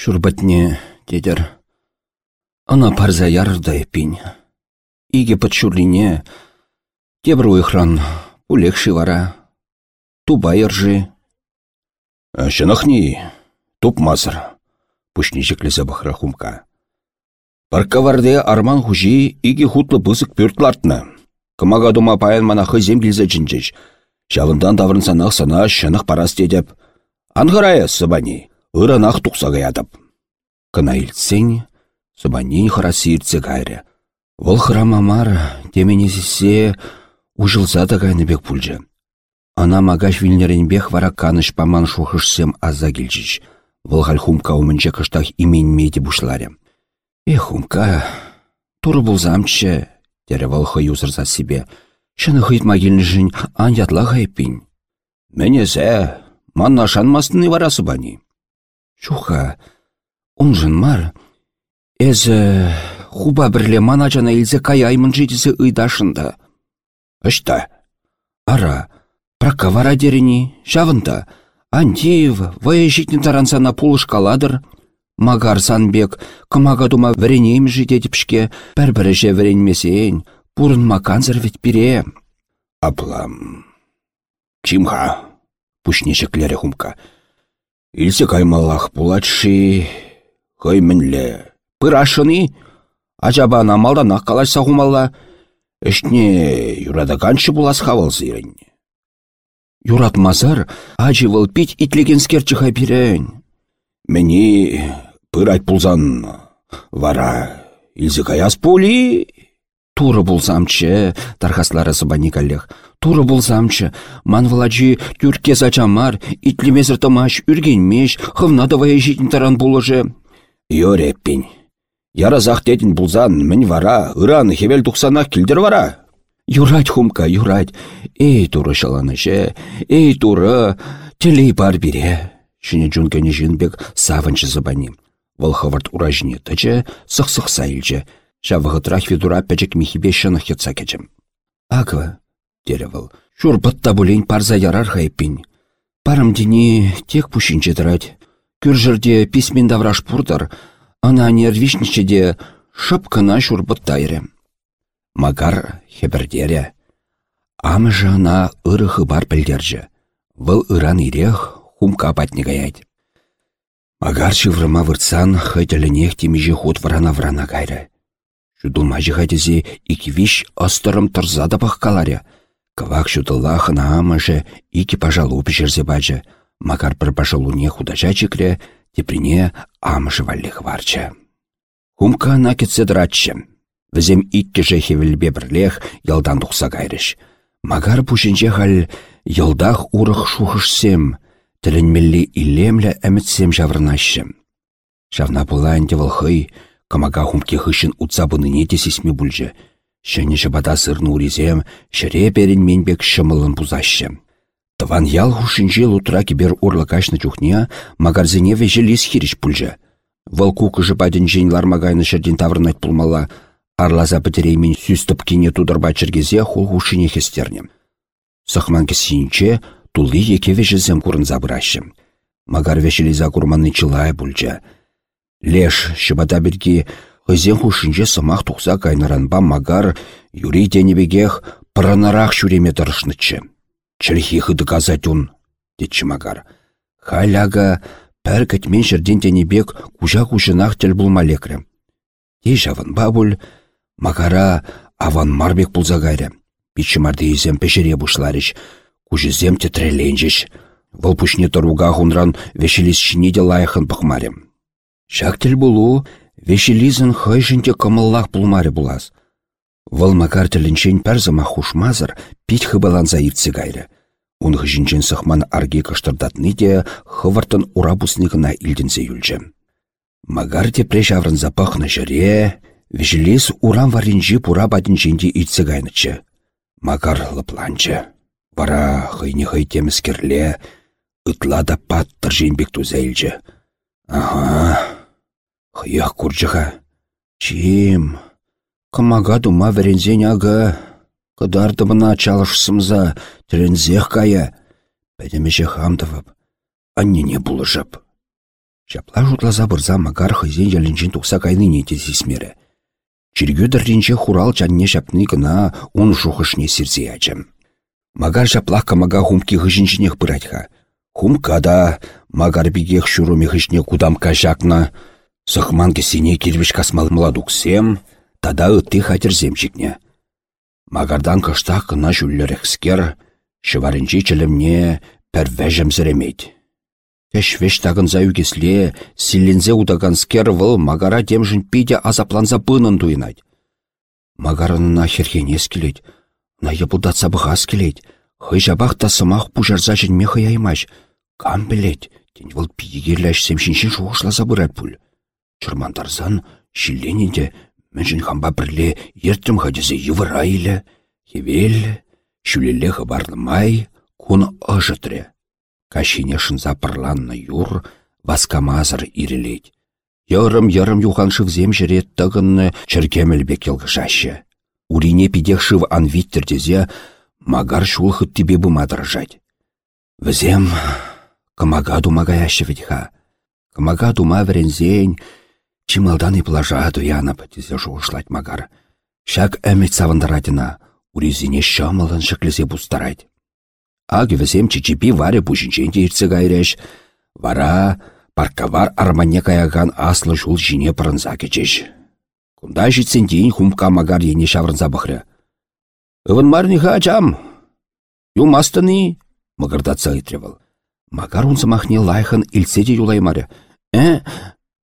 Шурбатне, дедер. Ана парза ярырда епин. Иге подшурлине. Тебір ойхран, улекши вара. Туба ыржи. Шынықни, туп мазыр. Пушни жеклезе бахра хумка. Паркаварде арман хужи иге хутлы бызык пүртлартны. Кымага дума паян мана хызем келзе жінжеш. Даврын санақ сана шынық парас дедеп. Ангырая сыбани, ырынақ тұқсаға ядып. Кына илтсен, сыбани хырасы иртсе гайры. Вол хырамамар, теменесісе ужылса да бек пульжы. Ана магаш бех вара каныш паман шухышсем аза келжіш. Вол хумка умынче кыштах имен мейді бушларе. Эх, хумка, туры булзамчы, тере вол юзырса себе. Шыны хыйт магилні жын ан ятла хайпин. Менезе, манна шанмастыны варасы бани. Шуха, жын мар, эзі хуба бірле мана жана илзе кай аймын жидізі ыйдашында. Ышта. Ара, прака вара дерені, шавында, вая житні тарансана пулышкаладыр, Магар санбек, кымага дума вренейм жидетіпшке, пәрбіріже вренмесейін, пурын маканзыр ведь пире. Аплам. Чимха, пушнешеклері хумка. Илсе каймаллах пулатши, хой мінле. Пырашыны, ажаба намалдан Эшне юрада канчы булас хавал зирен. Юратмазар, ажи выл пить итлегенскерчі хайпирен. Мені пырать пулзан, вара илзе каяс пули. Туры булзамчы, тархаслары сыбани каллех. Туры булзамчы, ман владжи тюрке зачамар, итлемезір тамаш, үргенмеш, хывнадывая житін таран булыжы. Йореппин. Яразақ дедін бұлзан, мін вара, ыран хевел тұқсанақ келдір вара. Юрать, хумка, юрать. Эй, туры шаланышы, эй, туры, телей бар бире. Шыне жүнкені жынбек савынчы забани. Вăл уражне тачы, сық-сық сайылчы. Шавығытрах ведура пәчек михибе шынық етса кечім. Аква, дере вăл, шур бұтта бұлейн парза ярар. Парым дені тек пушинче тырать. Күржірде писмен давраш пурдар, Ана нервишничеде шыпкына тайры. Магар хебірдере. Амыжы ана ырыхы бар білдерже. Выл ыран ирех хумка патне гаять. Магар шыврыма выртсан хытелінех темеже ход врана-врана кайры. Шудулмажы хатезе иквиш астырым тұрза да каларе. Кывак шудылла хына амыжы ики пажалу пішерзе бачы. Магар бір пажалуне худажа чекре, теприне амышы валлех варча. Хумка ана кетсе дратчы. Візем иккеже хевелбе бірлех ялдан тұқса кайрыш. Магар пушинче хал ялдах урых шухышсем, тілінмелі илемлі әмітсем жаврнашы. Шавна бұлайынде вылхый, камага хумке хышын утсабыныне тесесме бүлжі. Шәне жабада сырны урезем, шыре берін менбек шымылын бұзашы. Тыван ял хушинче лутра кибер урлыкашны чухне, магарзине вежелис хириш пульжа. Вăл кукыжы паден жен лармагайны шерден таврнать пулмала, арлаза пітереймен сүстіп кене тудырба чергезе хул хушине хестернем. Сахман кесінче тулы еке вежезем курын забыращым. Магар вешелиза курманны чылай пульча. Леш, шыбата бірге, хызен хушинче сымақ тұқса кайнаранба магар юри денебегех пыранарақ шүреме тұрышнычы. Чырхи хыдыказа тюн, детчі магар. Халяга пәр кәтмен жерден тенебек кужа кужынақ тіл бұлмалекрі. Ей жавын бабул, магара аван марбек бұлзагайры. Пичі марды езем пешере бұшларыш, кужызем тетреленжіш. Вұл пүшне тұруға ғунран вешеліз шинеде лайықын бұқмарым. Шак тіл бұлу, вешелізін хайшынте камыллақ бұлмары бұлаз. Вăл макар тӗлленчен пәрзыма хушмазыр пит хыбаланса иртсе кайры. Ун хыжинчен сăхман арги кыштырдатны те хывыртын урабусникына илденсе юлчче. Магар тепре çаврынса пăхнă çăре, вежелес урам варинчи пура патинченде итсе кайнычче. Макар лыпланчы. Вара хыйне хый теміскерле, ытла да паттыр женбек туза Ага, хыях курчыха. Чим, Кымага тума вірензен ага. Кыдарды бына чалышсымза тірензех кая. Пәдемеше хамдывып, аннене булышып. Шапла жутласа бұрза магар хызен ялінчен тұқса кайныне тезисмері. Чиргюдірринче хурал жанне шапны гына он жухышне сирзе ачым. Магар жаплах камага хумки хыжинченех пыратьха. Хумка да магар бигех шуруме хышне кудамка жакна. Сахман кесене кирвиш касмал младуксем, тада ытты хатірземчикне. Магардан кыштақ кына шыварынчи чілімне пәрвәжім зіремейді. Кәшвеш тағынза үгесле, силензе удаганскер выл магара демжін пиде азапланза пынын дуйнать. Магарынна хергенес келет, на ебылдатса бұғас келет, хый жабақ та сымақ пужарза жінме хыяймаш. Кам білет, тен выл пигерләш семшіншін шуғышласа бұрат пул. Чырмандарзан, шилленінде, мәншін хамба бірле ерттім хадезе евыра илі, хевел, шүлелі хабарлымай, кун ыжытре. Кашине шынза пырланны юр, васкамазыр ирелет. Йырым-йырым юханшывзем жірет тығынны чіркемілбек елгішашы. Урине пидех шыв анвиттердезе магар шулхы тебе бумадыржать. Візем кымага дума гаяшы ведьха. Кымага дума чималдан и плажа дуяна патезе жуышлать магар. Шак әмет савындарадина, уризине шамылын шыклезе бустарать. Аги візем чичипи варе пушинченде иртсе гайреш. Вара паркавар арманне каяган аслы жул жине пырынса кечеш. Кунда житсен дейін хумка магар ене шаврынса бұхры. Ывын марниха ачам. Юмастыны, мығырдатса итревал. Магар унсымахне лайхын илседе юлаймары. Э?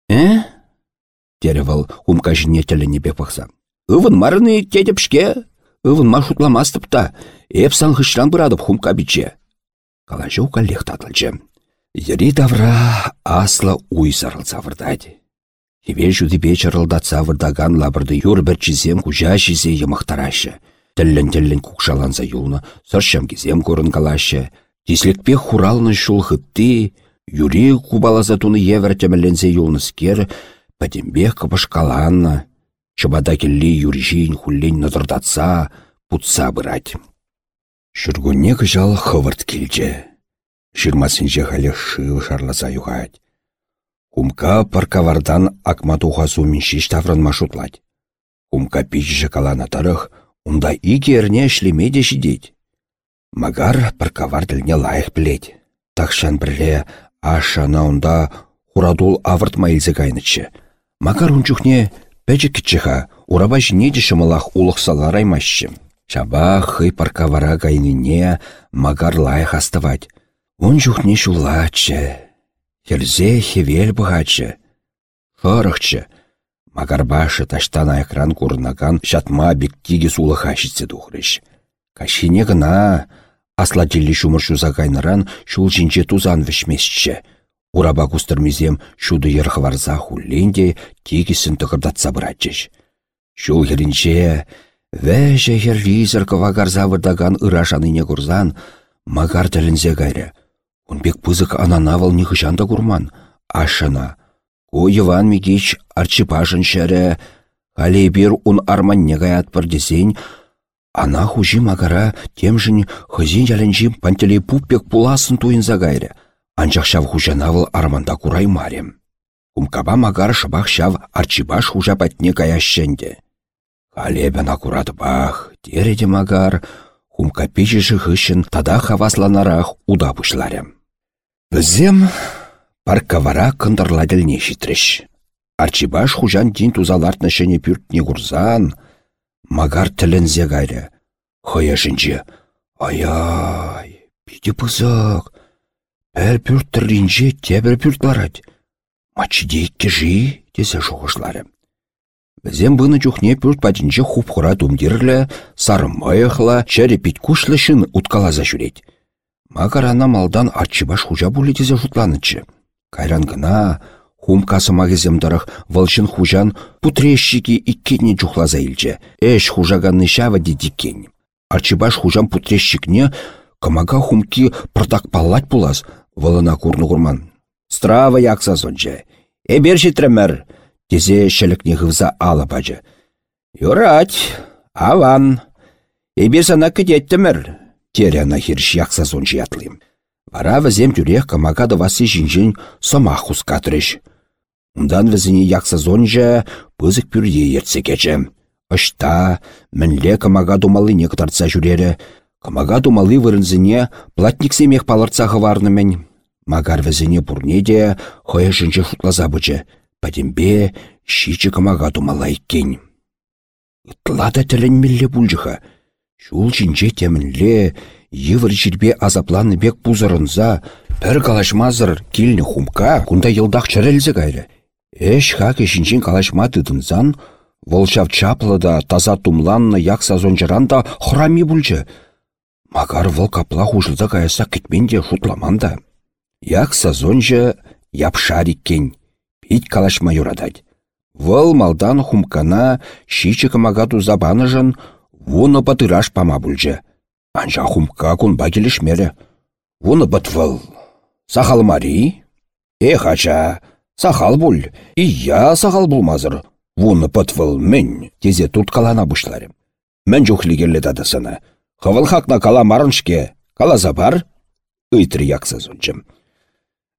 Э? Теревал хумка жине тіліне бек марыны тедепшке, ывын маршрутламастып та, Эп хышран бұрадып хумка биче. Калажу каллех татылчы. Ери давра асла уй сарылса вырдады. Хиве жуды бечарылдатса вырдаган лабырды юр бір чизем кужа жизе емықтарашы. Тіллін-тіллін кукшаланса юлны, сыршам кезем көрін калашы. Тислікпе хуралны шул хытты, юри кубалаза туны евертемеленсе юлны пәдембех каланна. Чыбада келли юржин хуллен надырдатса, путса бырать. Шүргунне кыжал хывырт келже. Шырмасынже халі шыл шарласа юғать. Кумка паркавардан акма тухасу миншиш таврын машутлать. Кумка пичжі калана тарых, унда ике эрне шлемеде шидеть. Магар паркавар тіліне лайық білет. Тақшан бірле ашана унда хурадул авырт илзе кайнычы. Магар унчухне пәчі кітчіға, ураба жинеде шымылақ улықсалар аймашчым. Чаба хый паркавара кайнине магар лайх астывать. Он жухне шулачче. Херзе хевел бұғачы. Хырықчы. Магарбашы таштан экран курнаган шатма бектиге сулыха шитсе тухрыш. Кашине гына асла телли шумыр шуза кайныран шул жинче тузан вішмесчче. Ураба кустырмизем шуды ерхварза хулленде тигісін тұқырдатса бұратчыш. Шул херінче Вәжі херлизер кывагарза вырдаган ырашаныне курзан, магар тәлінзе гайры. Унбек пызык ананавал нихышанда курман, ашына. Ку Иван Микич арчипашын шәрі, халейбір ун арманне гаят десень, ана хужи магара темжін хызин ялінжі пантелей пуппек пуласын туйынза гайры. Анчақ шав хужанавыл арманда курай марем. Умкаба магар шабах шав арчипаш хужа патне каященде. Алебен аккурат бах, тереде магар, хумка печеші хыщын тада хавасланарах уда пушларям. Візем паркавара кындырладілне шитреш. Арчибаш хужан дин тузалартны шене пюртне курзан, магар тілінзе гайры. Хыяшынче, ай-ай, пиде пызык, пәл пюрттірринче тебір пюртларать. Мачидейк кежи, десе шуғышларым. Візем бұны жүхне пүрт патинче хупхура тумдирлі, сарымайықла, чәрі кушлы шын уткалаза жүрет. Магарана малдан атчыбаш хужа булетезе жұтланычы. Кайран гына, хум касыма кеземдарық вылшын хужан путрещики иккетне жүхлаза илче. Эш хужаганны шава дедиккен. Арчыбаш хужан путрещикне камага хумки пыртак паллать пулас, вылына курны курман. Страва якса сонче. Эбер житремер, Тезе шәлікне ғывза ала бажы. Юрать, аван. Эбе сана кедеттімір. Теряна хирш якса сончы ятлым. Вара візем тюрех камагады васы жинжин сомах хускатрыш. Ундан візіне якса зонжа пызык пүрде ертсе кечем. Ышта, мінле камага думалы не жүрері. Камага думалы вырынзіне платник семех палырцағы варнымен. Магар візіне бұрне де хойы жынжы шутлаза бұчы. Падембе шичі камага думала иккен. Ытлада тілін мілле бұлжыға. Шул жинже темінле, евір jirбе азапланы бек пузырынза, пір калашмазыр килні хумка, кунда йылдақ чырелзі гайры. Эш хаке шинчин калашма тыдынзан, волшав чаплыда таза тумланны як сазонжыран да храми бүлчі. Магар выл капла хушылда каяса кетменде шутламанда. Як сазонжы япшар иккен, пить калашма юрадать. Вăл малдан хумкана шичі кымага забаныжын, вуны патыраш пама бүлчі. Анжа хумка кунба келешмері. Вуны бытвыл. Сахал мари? Эх, ача, сахал бұл. Ия сахал бұлмазыр. Вуны бытвыл мен, тезе калана бұшларым. Мен келі дадысыны. Хывыл хакна кала марыншке. Кала забар? Үйтір якса зончым.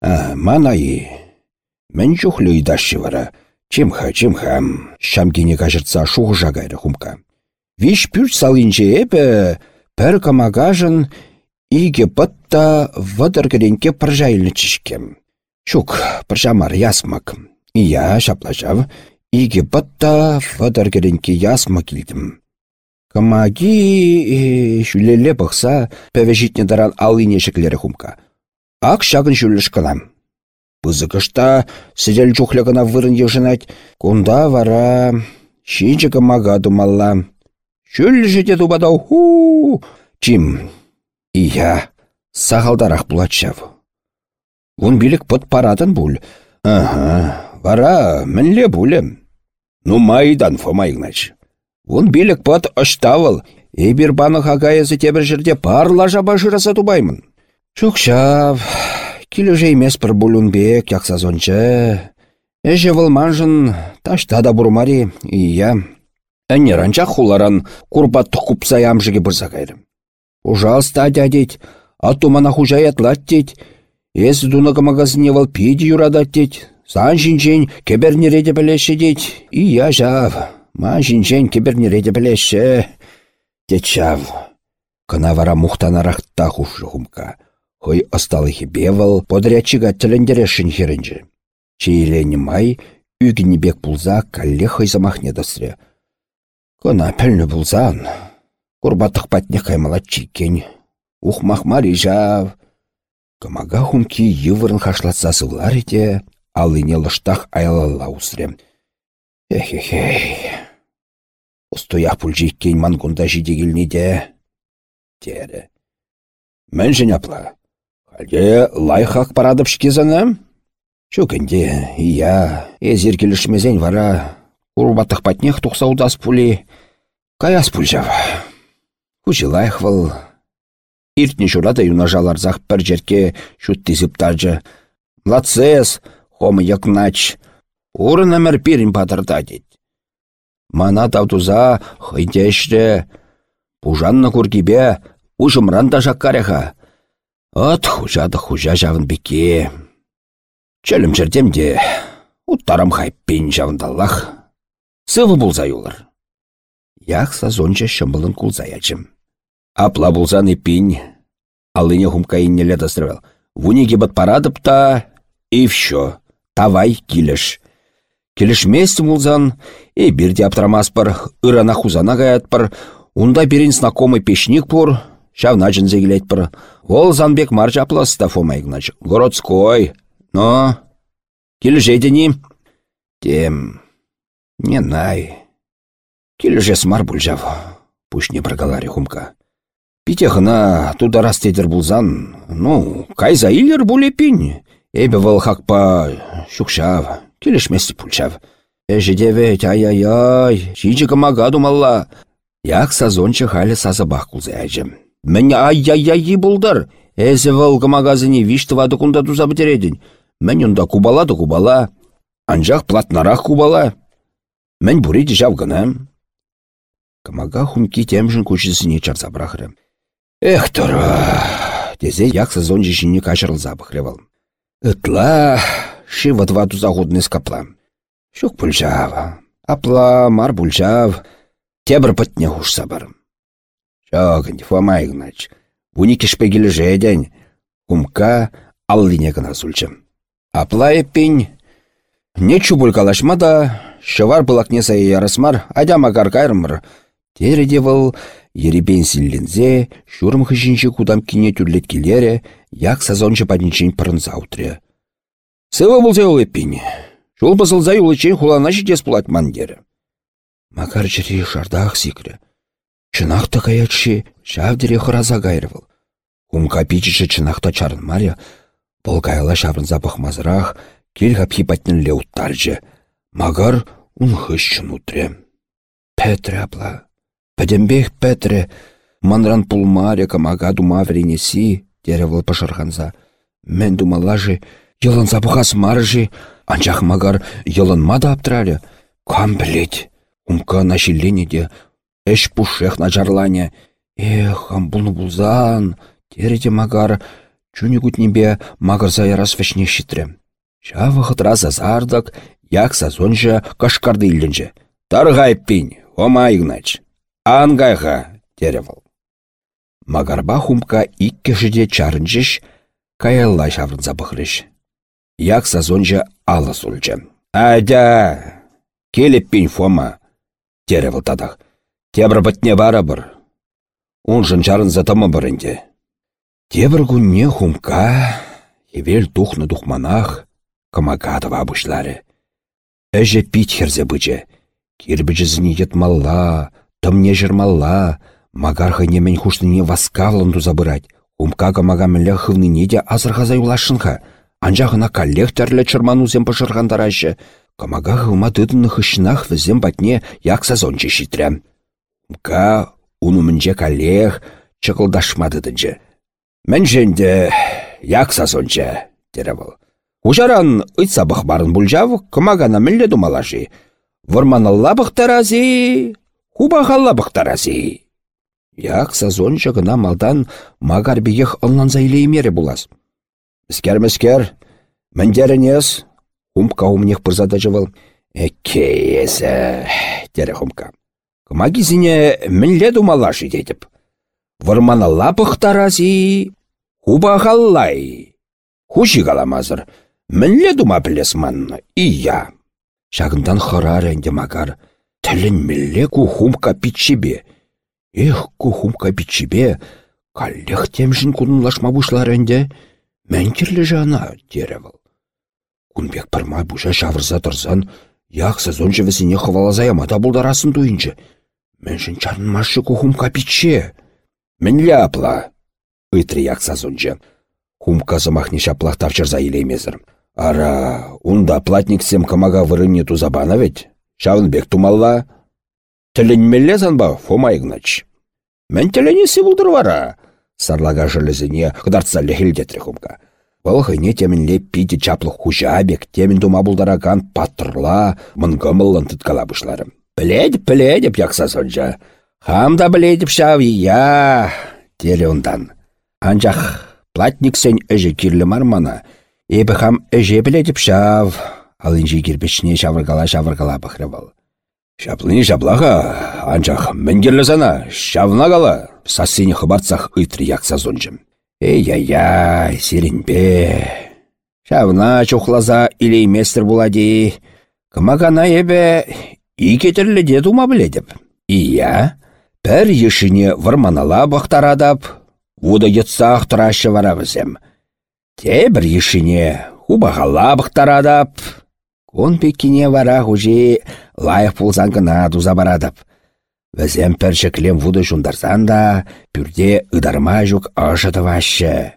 А, манайы. Мен жүхлі идашшы вара. Чимха, чимха. Шамкине кажыртса шуғы жагайры хумка. Виш пүрч салынче эпі, Пәр камагажын иге пытта вăдăр пыржайлы чишкем. Шук, пыржамар ясмак. Ия, шаплажав, иге пытта вăдăр ясма килдім. Камаги шүлеле бұқса, пәвежітне даран алыне шеклері хумка. Ак шагын шүліш кылам. Пызыкышта сидел чухлягына вырын ежынать, кунда вара шинче камага думалла. Шүл жете тубадау ху! Чим, ия, сағалдарақ бұлатшав. Вон билік пұт парадын бұл. Ага, вара, мінле бұлем. Ну майдан, Фома Игнач. Вон билік пұт ұштавыл. Эбір баны хагайызы тебір жерде парла жаба жыраса тубаймын. Чукшав, келі жеймес бір бұлынбек, якса зончы. Эже вылманжын, ташта да бұрмари, ия. Әнеранча хуларан курбатты купса ямжыге бұрса кайрым. Ужалста дядеть, а то мана хужай атлат теть. Ес дунага магазине вал пиди юрадат теть. Сан жинчен кебернереде білеші деть. И я жав. Ма жинчен кебернереде білеші. Тет жав. Кына вара мухтанарақта хушры хумка. Хой асталыхи бевал подрядчига тіліндерешін херінжі. Чейлені май, үгіні бек пулза калле хой замахне дасры. Кына пәлні пулзан. Курбатық патне каймалат чиккен. Ухмах мари жав. Камага хумки йывырын хашлатса сывлар алыне лыштах айлала усрем. Эхехей. Устоях пульжи иккен мангунда жидегіліне де. Тере. Мен апла. Халде лайхақ парадып шкезаны? Чукенде, ия, езер келішмезен вара. Курбатық патнех тұқсаудас пули. Каяс пульжава. Кучылайх вăл. Иртне çурата юнажаларзах пӗр жерке çуттисып таржы. Младцес, хомы якнач. Урын әмір пирин патырта Мана тавтуза хыйдешре. Пужанны куркипе ушымран та жаккареха. От хужады хужа жавын беке. Чөлім жердемде уттарам хайппен жавындаллах. Сывы болза юлар. Яқса зонча шымбылын кулзаячым. Апла булзаны пинь. Алыне хумкаиннеле тастырвел. Вунеге бат парадып та, и все. Тавай килеш. Келешместі мулзан, и бирде аптрамаспыр, ырана хузана гаятпыр, унда берін знакомый пешник пур, шавна жынзе келетпір. Ол занбек маржа апласта Фома Игнач. Городской. Но, келешедені? Тем, не най. Келешес мар бұлжав. Пусть не прогалари хумка. Питехна туда тедір булзан, ну, кайза илер булепин. Эбе вăл хакпа шукшав, келешместі пульчав. Эжедевет, ай-ай-ай, чичі кымага думалла. Як сазончы халі сазабақ кулзы әжім. Мен ай-яй-яй булдар. Эзі вăл кымагазыне вишті вады кунда туза бітередін. Мен ұнда кубала да кубала. Анжақ платнарақ кубала. Мен буреді жавгынам. Кымага хумки темжін көшісіне чарса брахрым. Эх, тұра, тезе якса зонжи жіне кашырылза бұхревал. Ытла, ши туза худнес капла. Шук пульжав, апла мар пульжав, тебір пытне хуш сабар. Шогын, Фома Игнач, уни кишпегілі жеден, кумка аллине гына сульчым. Апла еппень, не чубулькалашма да, шывар бұлакне сайы ярысмар, адяма каркайрымыр. Тереде выл, еребен сіллензе, шурым хышынчы кудам кине түрлеткелере, як сазончы падничен пырынса утре. Сывы болзе ол еппень. Жол базылза юлычен хулана жидес бұлат мандері. Макар жири шардақ сикрі. Чынақта каячы шавдере хыраза гайрывыл. Хумка пичіші чынақта чарын маря, бұл кайла шаврынза бақмазырақ, кел хапхи патнілле уттаржы. Магар ун хыщын утре. Петре апла. Пәдембех Петре. Манран пулмаре камага дума вренеси, деревыл пашарханза. Мен думалажы, йылынса бұхас маржы, Анчах магар йылынма да аптралі. Кам білет. Умка нашиллене де. Эш пушех начарлане. Эх, амбулны булзан. Тереде магар. Чуни магар зайрас вешне щитре. Шавы хытра зазардак, як сазонжа кашкарды илленже. Таргай пинь, ома игнач. Ангайға, теревал. Магарба хумка иккешіде чарынжыш, каялла шаврынса бұхрыш. Як сазонжа алы сульчы. Айда, келіп пин Фома, теревал тадақ. Тебір бітне бара бір. Он жынчарын затымы бірінде. Тебір күнне хумка, евел тухны тухманах, камагадыва бұшлары. Әже пит херзе бычы. Кирбіжі зінегет малла, тымне жырмалла, магарха немен хуштыне васкавлын забырать. Хумка камага мілі хывныне де азырғаза юлашынха. Анжағына коллег тәрлі чырманузем пашырғандарашы. Камага хылма тыдыны хышынах візем батне як сазончы шитрем. Ка унумінже коллег чықылдашмадыдынчы. Мен жэнде як сазончы, деревал. Ужаран ыйтса барын бұлжав, камагана мілле думалаши. Вырманалла бұқтарази, хубахалла бұқтарази. Як сазончы гына малдан магар бігех ылнанза илеймере булас. Міскер-міскер, міндерінес, хумка умнех пырзада жывал. Эккейесі, тере хумка. Кымагизіне мінле думалаши дедіп. Вырманалла бұқтарази, хубахаллай. Хуши каламазыр, мінле дума манны, ия. Шагындан хырар әнде магар, тілін мілле ку хумка питчебе. Эх, ку хумка питчебе, каллех темшін кунынлашма бұшлар әнде, мән керлі жана, деревіл. Кунбек пармай бұша шавырза тұрзан, яқ сезон жывесіне хывалаза ямата бұлдарасын туйынчы. Мэншін чарынмашы ку хумка питче. Мен ляпла, ытры яқ сезончы. Хумка замахне шаплах тавчырза илеймезір. Ара, унда платниксем камага вырынне тузабана ведь. Шавынбек тумалла. Тілінмелле занба, Фома Игнач. Мен тілінесі бұлдыр вара. Сарлага жылызыне қыдарца лехілдетірі хумка. Бұл хыне темінле пиде чаплық хужабек, темін тума бұлдараган паттырла, мұнгымылын тұткала бұшларым. Біледіп, біледіп, якса сонжа. Хамда біледіп шав, я, теле ондан. Анжақ платниксен әжі кирлі мармана, ебі хам әже біледіп шав, алынжи кирпечне шавыргала-шавыргала бұхрывал. Шаплыне шаплаға, анжақ мінгерлі зана, шавна қала, сасыне хыбарцах ытры якса зонжым. Эй-яй-яй, сиренбе. Шавна чухлаза илейместір булади. Кымагана ебе и кетірлі де тума біледіп. Ия, пәр ешіне варманала бақтарадап, вуда етсақ тұрашы вара бізем. Те бір ешіне хубағала бақтарадап, кон пекіне вара хуже лайық пулзан гына дуза барадап. Візем пәршіклем вуды жундарсан да, пүрде ыдарма жүк ашыды вашы.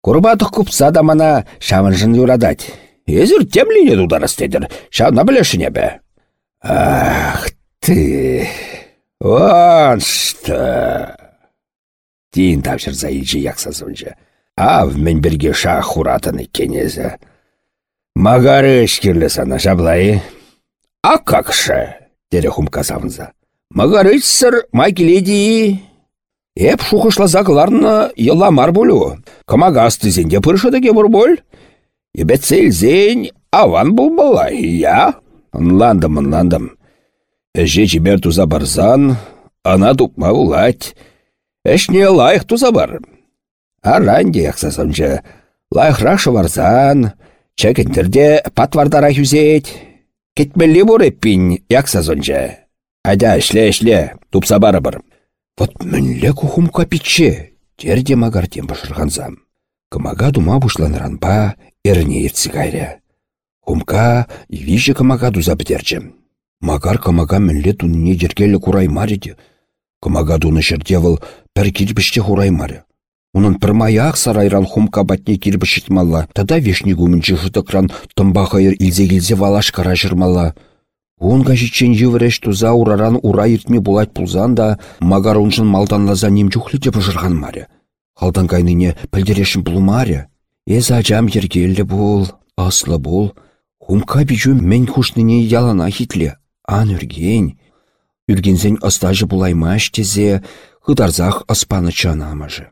Курбатық купса да мана шавынжын юрадать. Езір темлине дударыстедір, шавна білешіне бі. Ах ты, он что! Тавшыр заилчі якса сонжа. Ав мен бірге шах хуратыны кенезі. Магары ішкерлі сана шаблайы. А как же, дере хумка савынза. Магарыч сыр майкеледи. Эп шухышласа кыларны йыламар болу. Кымагасты зенде пыршыдыге бурболь. Ебетсел аван булбала, я? Ынландым, ынландым. Эже чибер туза барзан, ана тупма улать. Эшне лайық туза бар. Аранде яқсасынчы. Лайықрақ барзан, чәкіндірде патвардара хүзет. Кетмелі бұр эппин Адя, ішле, ішле, тупса бары бір. Вот мінлі кухум капиче, терде магартен башырғанзам. Кымага дума бушланранпа, эрне ертсі кайря. Хумка виже кымага дуза бідерчім. Магар кымага мінлі тунне жергелі кураймариде. Кымага дуны шердевыл пір кирбіште хураймары. Унын пір маяқ сарайран хумка батне кирбішет мала, тада вешні гумінчі жытыкран тымба хайыр илзе-илзе валаш кара жырмала. Унга жичен евреш туза ураран ура иртме булать пулзан да, магар уншын малтанлаза немчухлі деп жырған маре. Халдан кайныне пілдерешін бұлмаре. Эз ачам ергелі бұл, аслы бұл. Хумка бичу мен хушныне ялана хитле. Ан үрген. Үргензен астажы булаймаш тезе, хыдарзах аспаны чанамажы.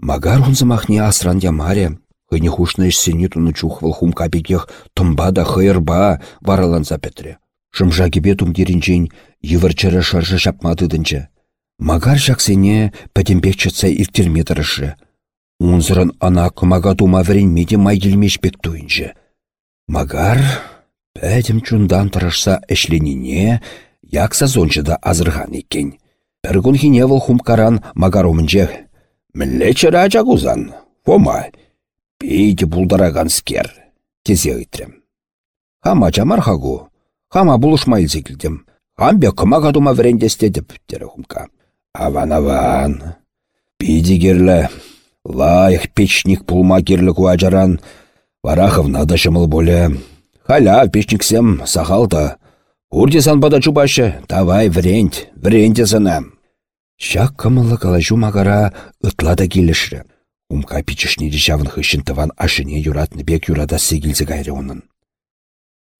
Магар хунзымахне асран ямаре. Хыне хушны ішсене туны чухвал хумка бекех тымба да хыйырба вараланса петре. Шымжа кебе тумдерінчен йывырчыры шаржы шапмадыдынчы. Магар жақсене пәтембек чытса иртелме тұрышы. Унзырын ана кымага тума вренмеде майгелмеш бек туйынчы. Магар пәтем чундан тұрышса әшленине якса зончыда азырған екен. Бір күн хине выл хумкаран магар омынче. Мілле чыра жагузан, фома, пейді бұлдараган скер, тезе. Хама чамар хагу, Хама булышмай зекілдім. Хамбе кыма кадума врендесте деп тері хумка. Аван-аван. Пидигерлі. Лайық печник пулма керлі куачаран. Варахов нада шымыл боле. Халя печниксем сахалта. Урде санпада чубашы. Давай врент, врендесіні. Шак кымылы калажу магара ытлада келішрі. Умка пичішнеде жавын хышын тыван ашыне юратны бек юрада сегілзі гайры оның.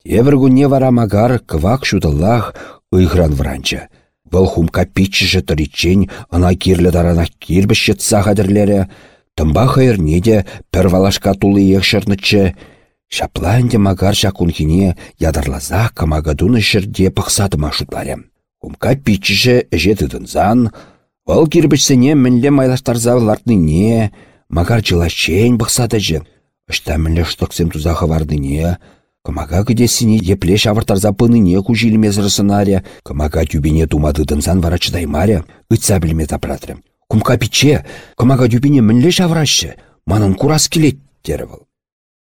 Эвір вара магар квак шудыллах ыйхран вранча. Вăл хумка питчче тăриччен ына кирлле тарана кирбіш етса хадірлері, тымба хайырнеде пір валашка тулы ехшырнычче, Шапланде магар шакунхине ядарлаза камагадуны шырде пықсатыма шутларем. Хумка питчче эже тыдынзан, вăл кирбішсене мінле майлаштарза лартныне, магар жылачен пықсатыжы. Ышта мінле штоксем тузахы вардыне, Кымака кыдесіне епле шавыртарза пыныне кужилме сценария, кымака тюбине тумады тымсан вара чыдаймаря, ытса білме тапратры. Кумка пиче, кымака тюбине мінле шаврашы, манын курас келет, дері был.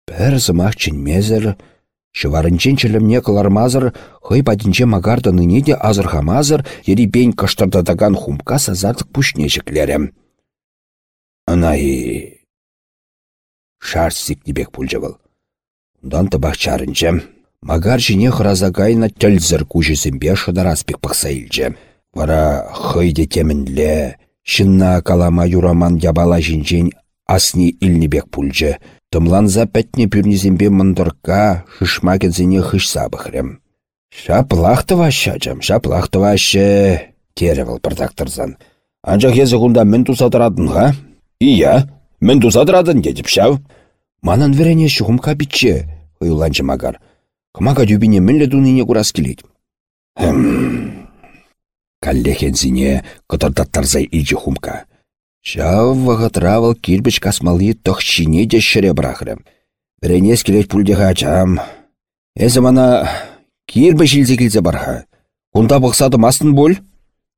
Пір зымақ чынмезір, Шыварынчен чілімне кылармазыр, хый падинче магарда ныне де азырхамазыр, ери бейн кыштырдадаган хумка сазардық пушне жіклерем. Анай... Шарс сикнебек пульжы был. Дан тыбақ чарынчы. Магар жіне хыразагайна тәлзір кужесімбе шыдараспек пықса илчі. Вара хыйде темінле, шынна калама юраман ябала жінчен асни илнебек пульчы. Тымланза пәтне пүрнезімбе мындырка шышмакензіне хышса бұхрем. Шаплақты вашачам, шаплақты вашы, теревіл бірдақтырзан. Анжақ езі құнда мен тусадырадын, ға? Ия, мен тусадырадын, дедіп шау. Манан верене шуғым капитче, ыйланчы магар. Кымага дюбине мінлі дунине курас келет. Хм. Каллехенсине кытырдаттарзай ичі хумка. Шав вағытравал кирбіч касмалы тохчине де шыре брахрым. Біренес келет пульдеға ачам. Эзі мана кирбіч илзе келзе барха. Кунда бұқсады мастын бол?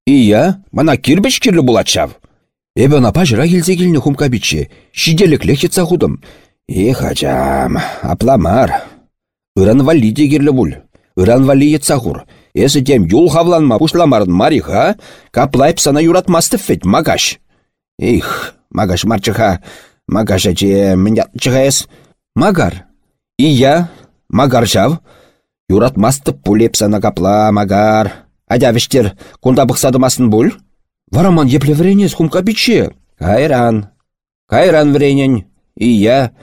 Ия, мана кирбіч кирлі булачав. Эбі напа жыра келзе келіне хумка бітші. Шиделік лехетса худым. Эх, ачам, апламар. Үран вали дегерлі бұл. Үран вали етсағур. Эсі тем юл хавланма пушламарын мариха, каплайп сана юратмасты фет магаш. Эх, магаш марчыха, магаш аче мінятчыға ес. Магар. Ия, магар жав. Юратмасты пулеп сана капла, магар. Адявіштер, кунда бұқсадымасын бұл? Вараман епле вренес хумка биче. Кайран. Кайран вренен. Ия,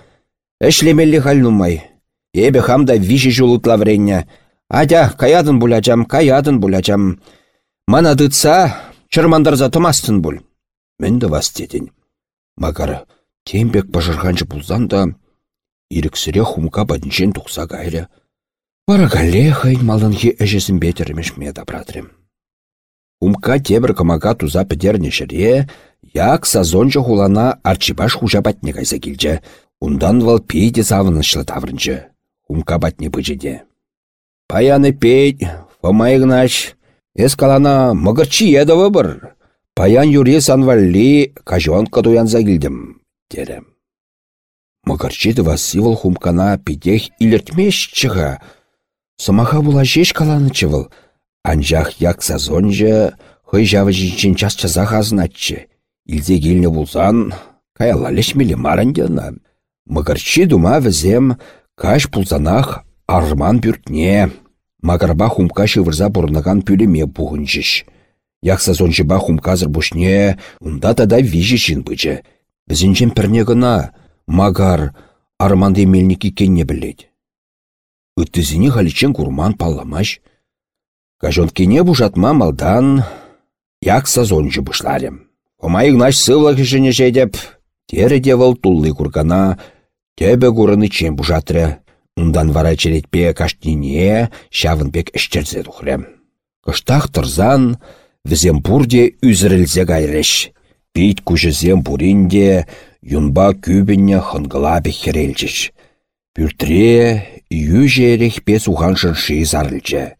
Эшлемелли хальнумай. Эбе хамда вижи жулытла вренне. Адя, каядын булячам, каядын булячам. Мана дытса, чырмандарза тымастын бұл. Мен вас дедін. Магар тембек пажырғанчы бұлзан да, иріксіре хумка бадынчен тұқса кайры. Вара галле хайын малынхи әжесін бетерімеш ме дабрадрым. Хумка тебір камага туза педерне шыре, як сазончы хулана арчибаш хужа батне кайса келчі. Ундан вал пейде савынышлы таврынчы. Хумка батне бычыде. Паяны пейд, фомайгнач, эскалана мыгырчи еді выбыр. Паян юре санвалли кажонка туянса келдім, дерем. Мыгырчиды васивыл хумкана пидех илертмеш чыға. Сымаха була жеш каланычы выл. Анжақ як сазонжы, хый жавы жинчен час чаза хазначы. Илзе келіне булсан, лешмелі марандена. Мыгырчи дума візем, каш пулзанах арман бүртне. Магарба хумка шывырза бұрнаган пүлеме бұғынжыш. Якса сонжыба хумказыр бұшне, унда тада вижі жин бычы. Бізінчен пірне гына, магар арманды мельники кенне білет. Үттізіне халичен курман палламаш. Кажон кене бұжатма малдан, якса зонжы бұшларым. Ома игнаш сывлах ішіне жедеп, тері девал туллы кургана, тебе курыны чен бұжатры. Ундан вара черетпе каштине, шавынбек ішчерзе тухрем. Кыштақ тұрзан, візем бұрде үзірілзе гайреш. Пейт күжізем бұринде, юнба күбінне хынгылабе херелчіш. Пүртре, южерек пес уханшын ши зарылчы.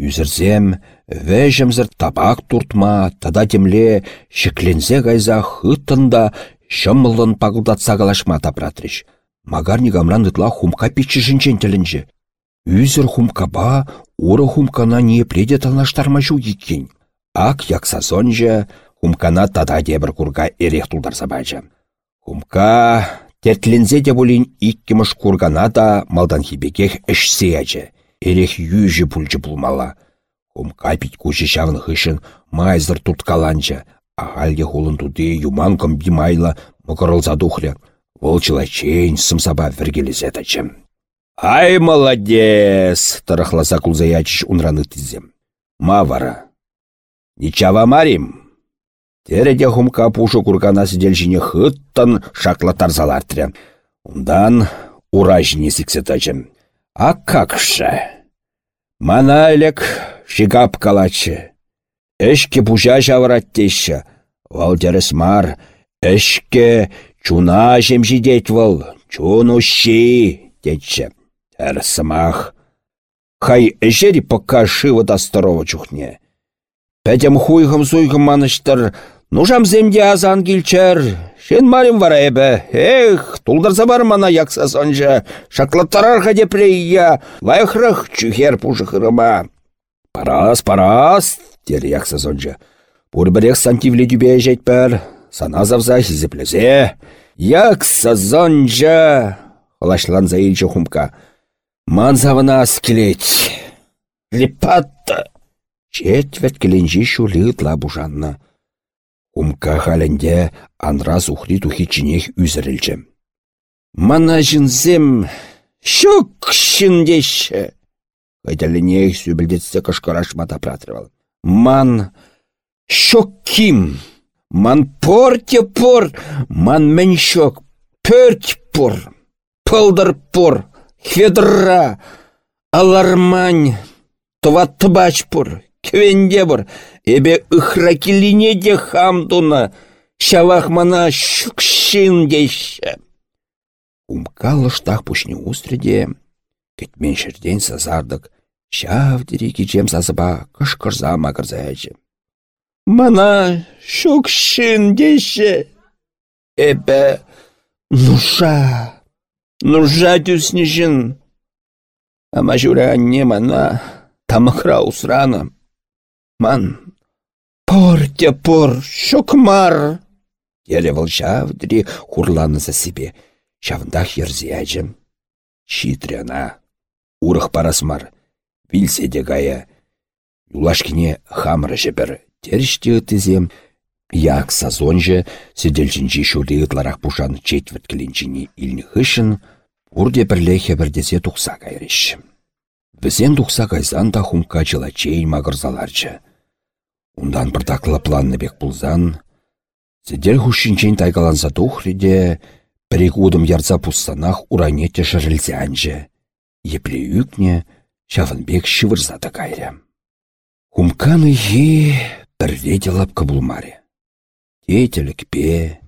Үзірзем, вәжімзір табак туртма, тада темле шеклензе гайза хыттында шымылын пағылдатса калашма. Магарни гамран ытла хумка пиччі жінчен тілінжі. Үзір хумкаба, уры хумкана не преде талнаштармашу еккен. Ак якса сонжы, хумкана тада дебір курга эрех тулдарса бачы. Хумка тертлінзе де болин иккіміш кургана да малдан хибекех ішсе ачы. Эрех южі пульчы пулмала. Хумка пить куші шавын хышын майзыр туткаланчы. Ағалге хулын туды юманком бимайла мұқырылза духря. Волчыла чейн сымсаба віргелесе тачым. Ай, молодец! Тарахласа кулзаячыш унраны тізем. Мавара. Ничава марим. Тереде хумка пушу куркана сиделжіне хыттан шакла тарзалартря. Ундан уражіне сіксе тачым. А какша? Мана элек шигап калачы. Эшке пужа жаврат теші. Валдерес мар. Эшке чуна жемжидет вал. Чуну щи, детче. Әрсымах. Хай эшери пока шива да старого чухне. Пәтем хуйхым суйхым маныштыр. Нушам земде азан килчер. Шен марим вара эбі. Эх, тулдарса бар мана якса сонжа. Шаклаттарар. Лайхрах чухер пужықырыма. Парас, парас, дер якса сонжа. Пурбірек сантивле дюбе жетпір. Сана завза хизеплезе. Якса сонжа. Халашланза илчі хумка. Манзавына скелеть. Липатта. Четверть кіленжі шулі ытла бужанна. Умка халенде анраз ухри тухи чинех үзірілчі. Мана жынзем шук шындеші. Қайталінех сөбілдетсе кышқарашмата пратрывал. Ман шок ким. Ман порте пор. Ман мен шок. Пөрт пор. Пылдыр пор. Хедра. Алармань. Тыватты бач пор. Квенде бұр, эбе ұхракилине де хамдуна, шавах мана шукшин дейші. Умкалы штақ пушне устреде, кетмен шерден сазардық, шав дереки жем сазыба кышкырза мағырзайчы. Мана шукшин дейші. Эбе нуша, нуша түснешін. Ама жүре анне мана тамықра усрана. Ман, порте пор, шокмар. Еле вăл çавдри хурланнса себе. Çавындах ерзе. Читряна. Урых парасмар. Вилсе де гая. Юлашкине хамры жепер. Терште тізем. Як сазонжы, седелчинчи шуды ытларах пушан четверть кленчини илні хышын, урде бірлехе бірдесе тұқса кайрыш. Бізен тұқса кайзан та хумка чейн мағырзаларчы. Ундан бірдаклы планны бек бұлзан, Сидель хушинчен тайгаланса тухриде, Прикудым ярца пустанах уранете шырылзе анжы. Епле үкне, шавынбек шывырзада кайры. Хумканы е пірведе лапка булмаре. Те пе,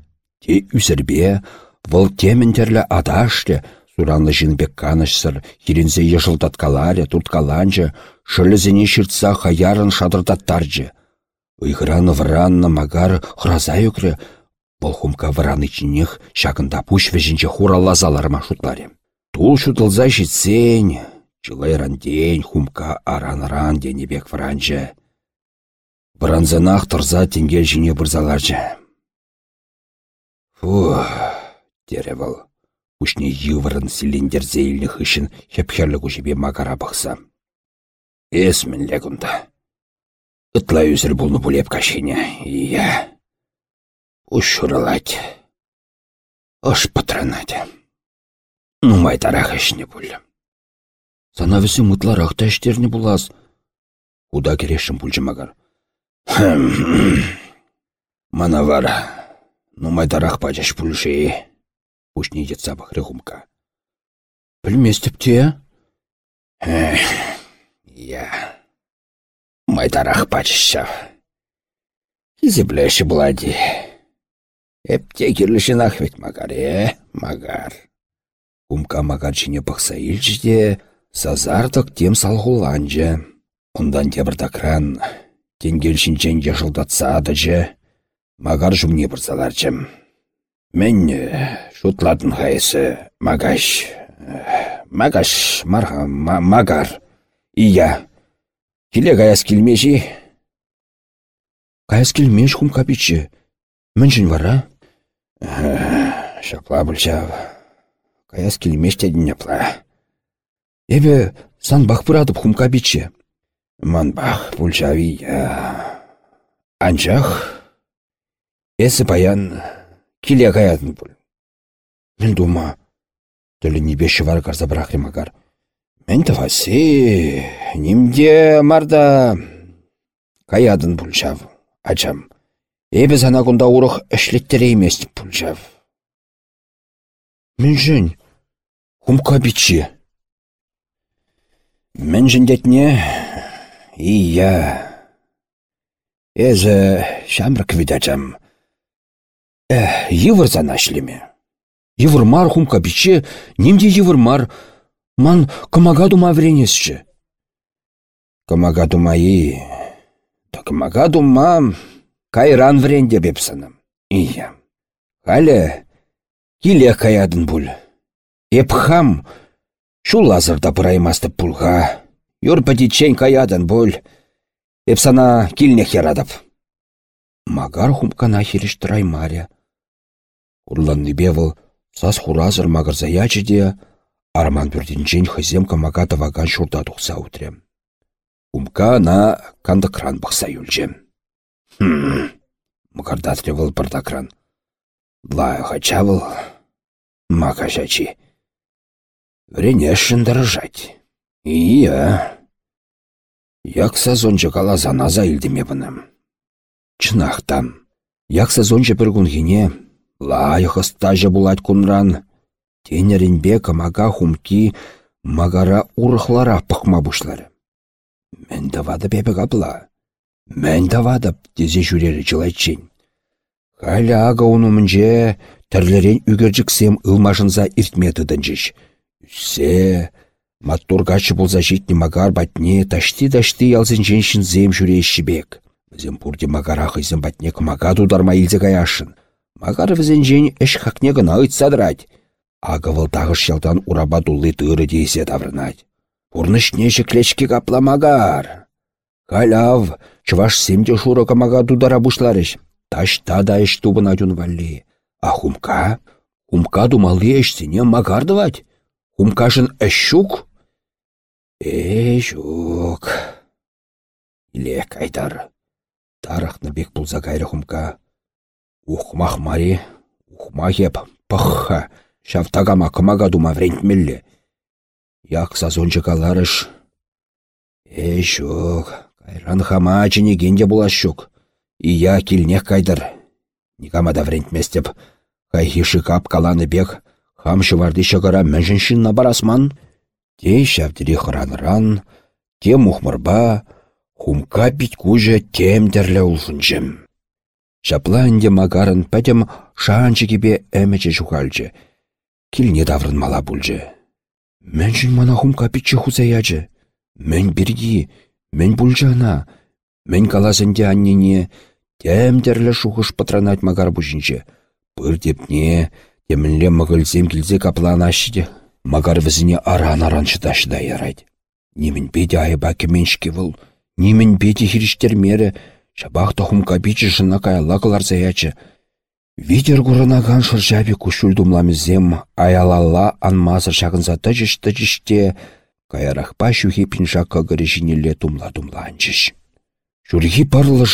те үсірбе, вұл тементерлі адашлы, суранлы жинбек канышсыр, хирензе ешылдаткаларе, турткаланжы, шырлызене шыртса хаярын шадырдаттаржы. Уйғыраны вранны магар храза юкры, бұл хумка вран ичінех шакында пуш вежінче хуралазаларма шутларе. Тул шутылза житсен, жылайран хумка аран-ран денебек вранжы. Бранзанах тұрза тенгел жіне бұрзаларжы. Фу, тере бұл. Ушне йывырын силиндер зейлі хышын хепхерлі күшібе магара бұқса. Эсмін легунда. Ытла үзір бұлны бұлеп кашине. Ия. Ушуралать. Ош патронать. Ну, майтарах ішіне бұлі. Сана вісі мұтларақ та іштеріне бұлаз. Куда керешім бұлжы магар. Мана вара. Ну майтарақ пачаш пульши. Пушни дед сабах рехумка. Пілместіпте? Я. Майтарақ пачашав. Изеблеші бұлади. Эпте кирлішінах ведь магар, э, магар. Кумка магар чине пықса илчде, сазартық тем салғуланжы. Ондан тебірдакран. Кран тенгелшінчен ешылдатса адыжы, магар жұмне бұрзаларчым. Мен э, шутладын хайсы, магаш, э, магаш, марха, ма, магар. Ия, келе гаяс келмеші? Гаяс келмеш хум капичі. Міншін вара? Э, шапла бұлчав. Гаяс келмеш тедіне пла. Эбе сан бақ бұрадып хум капичі. Манбах пульчавия. Анчах. Эсі киле каятын пул. Мен дума. Төлі небеші вар карса брахрим агар. Мен таваси. Нимде марда. Каядын пульчав. Ачам. Эбі сана кунда урық ішлеттері емес пульчав. Мен жын. Хумка бичи. Мен жіндетне Ия. Эзі шамрак видачам. Э, йывырза нашлеме. Йывырмар хумка биче, немде йывырмар. Ман кымага дума вренесче. Кымага думаи. Да кымага дума кайран вренде бепсанам. Ия. Халя, киле каядын бұл. Эпхам, шу лазырда пыраймасты пулға. Юр пәтетчен каядан бұл. Эп сана килнех ярадып. Магар хумкана хириш тұрай маря. Урланны бевыл, сас хуразыр магарзаячы де, арман бүрдінчен хыземка магата ваган шурда тұқса. Хумка на кран бұқса юлжем. Хм, Магардатры выл кран. Блай хачавыл, макашачи. Вренешін дырыжать. Ия. Якса зонча каласа наза илдеме пынам. Чынақтам. Якса зонча бір күнгене, лайық стажа булать кунран. Тенерінбе камага хумки магара урықлара пықма бұшлары. Мен давады бебе капла. Мен давады дезе жүрері жылайтчен. Халя ага уну мінже тірлерен үгіржіксем ылмашынза иртметыдын жеш. Үсе, Маттургачы болза житні магар батне ташти-ташти ялзын женщин зем жүре шибек. Зем пурде магара хызем батне кымага тударма илзе каяшын. Магар візен жен эш хакне гына ыйтсадрать. Ага выл тағыш ялдан ураба дулы тыры дейсе таврынать. Пурнышне клечке капла магар. Халяв, чваш семде шура камага тудара бушларыш. Да эш тубына дюн валли. А хумка? Хумка думалы эшсене магардывать? Хумкашын эшшук? Эй, жук. Иле кайдар. Тарахны бек пулза кайры хумка. Ухмах мари, ухмах еп, пахха. Шавтагама кымага дума врентмелле. Якса зончы каларыш. Эй, жук. Кайран хама генде булаш шук. Ия килнех кайдар. Никамада врентместеп. Хайхиши кап каланы бек. Хам шыварды шагара мәжін шинна барасман. Те шавдері хыраныран, те мухмырба, хумка бит кужа темдерлі улшынчым. Шапланде магарын пәтем шанчы кебе әмече. Килне даврын мала бұлжы. Мен жын мана хумка питчі хузаячы. Мен бірги, мен бұлжана. Мен каласынде аннене темдерлі шухыш патранать магар бұжынчы. Пыр депне, темінле мығылзем келзе каплан ашыды. Магар візіне аран-аран шыдашыда ярайды. Немін беде айба кеменшке выл, немін беде хиріштермері, Шабах тохум капичі жына кайла кылар заячы. Витер гурынаган шыржабі кушул думламызем аялалла анмазыр шағынса тыжыш-тыжыште каярахпа шухи пинша кагыры жинелле тумла-тумла анчыш. Шурхи парлы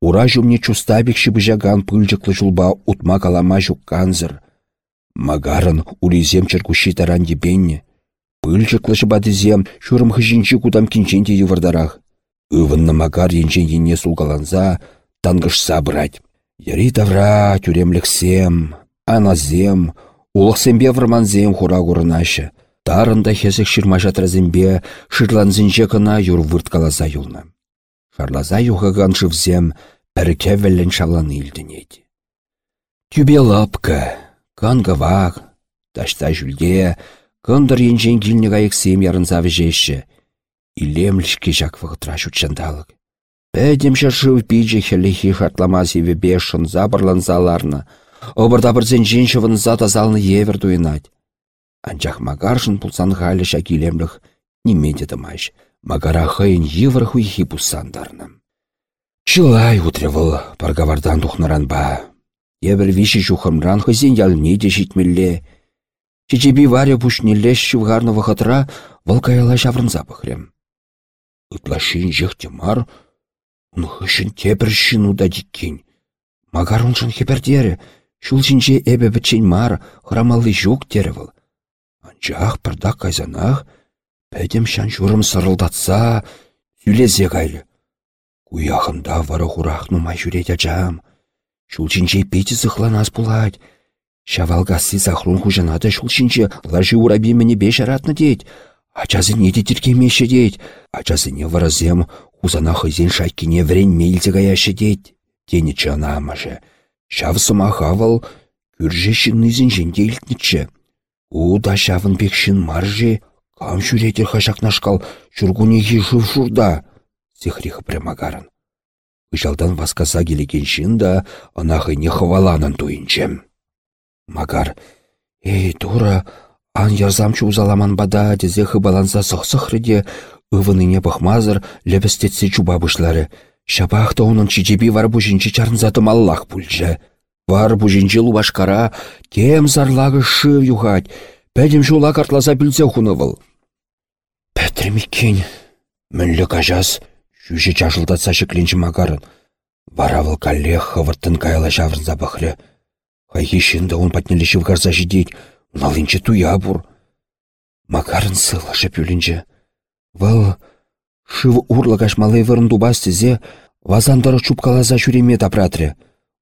ура жумне чустабик шибыжаган пыльжықлы жулба утма калама жукканзыр. Магарын уризем чыркуши таран дебенне. Пыльжықлы жыбадызем шурым хыжинчи кудам кинчен теді вардарах. Ывынны магар енчен енне сулгаланса, тангышса брать. Яри тавра тюремліксем, аназем, улықсембе вырманзем хура курынашы. Тарында хесек шырма жатразембе шырланзінже кына юр вырткаласа юлна. Шарлаза юхаган шывзем пәрке вәллен шаланы илдінеді. Тюбе лапка, кангавақ, ташта жүлде, кындыр енжен килне кайықсем ярынса вежеші, илемлішке жак вғытра шутчандалық. Пәдемші шыв пиджі хеліхи шартламасы вебе шынза барланзаларны, обырда бірзен женші вынза тазалны евер дуйнать. Анчах магаршын пулсан халі шакилемліх немеде майш, магара хыйын евір хуйхи пулсандарны. Чылай утревыл паргавардан тухнаранба. Евір виші жухымран хызен ялне де житмелле. Чечеби варя пушнеллеш шывгарны вахытра вылкаяла жаврынза пықрем. Ытлашин жехте мар, хышын тепіршін уда диккен. Магар уншын хепердері, шул шинче эбе бітчен мар, храмаллы жук теревіл. Анчах пырдақ кайзанах, пәдем шан журым сырылдатса, сүлезе кайлы. Куяхымда вары хурах нумай жүретя жам. Шул шинче петі зықланас бұлад. Шавалгасы захрун хужанады шул шинче лажи ураби мені беш аратны дейд. Ачазы не тетіркемеші дейд. Ачазы не варазем Узана хызен шайкине врен мейлзе гаяшы дейд. Тені чанамашы. Шав сымахавал күрже шиннызен женде илтнічі. Уда шавын бекшін маржы, кам жүретер хашақнашқал жүргунеге жыв журда. Зихрихы прямагарын. Үжалдан васқаса келеген шын да, анахыне хываланын туйынчем. Магар, эй, тура, ан ярзамчы узаламан бада, дезе хыбаланса сықсықрыде, ывыныне пăхмазăр лепестетсе чуба пышлары. Шапахта onun чичепи вар пучинчи чарнзатым аллах пульчче. Вар пучинчи лубашкара тем зарлагы шыв юхать. Пәдем жула картласа хунывыл. Пәтрімеккен, мінлі кажас, жүші чашылдатса шекленчі магарын. Варавыл каллех хывырттын кайла жаврынза бахры. Хайхи шында он патнелі шывгарса жидеть, налынчы туя бур. Макарын сылашы пюлінчі. Вăл шыв урлă кашмалай вырын тупастезе вазандыры чупкаласа çуреме тапратрре.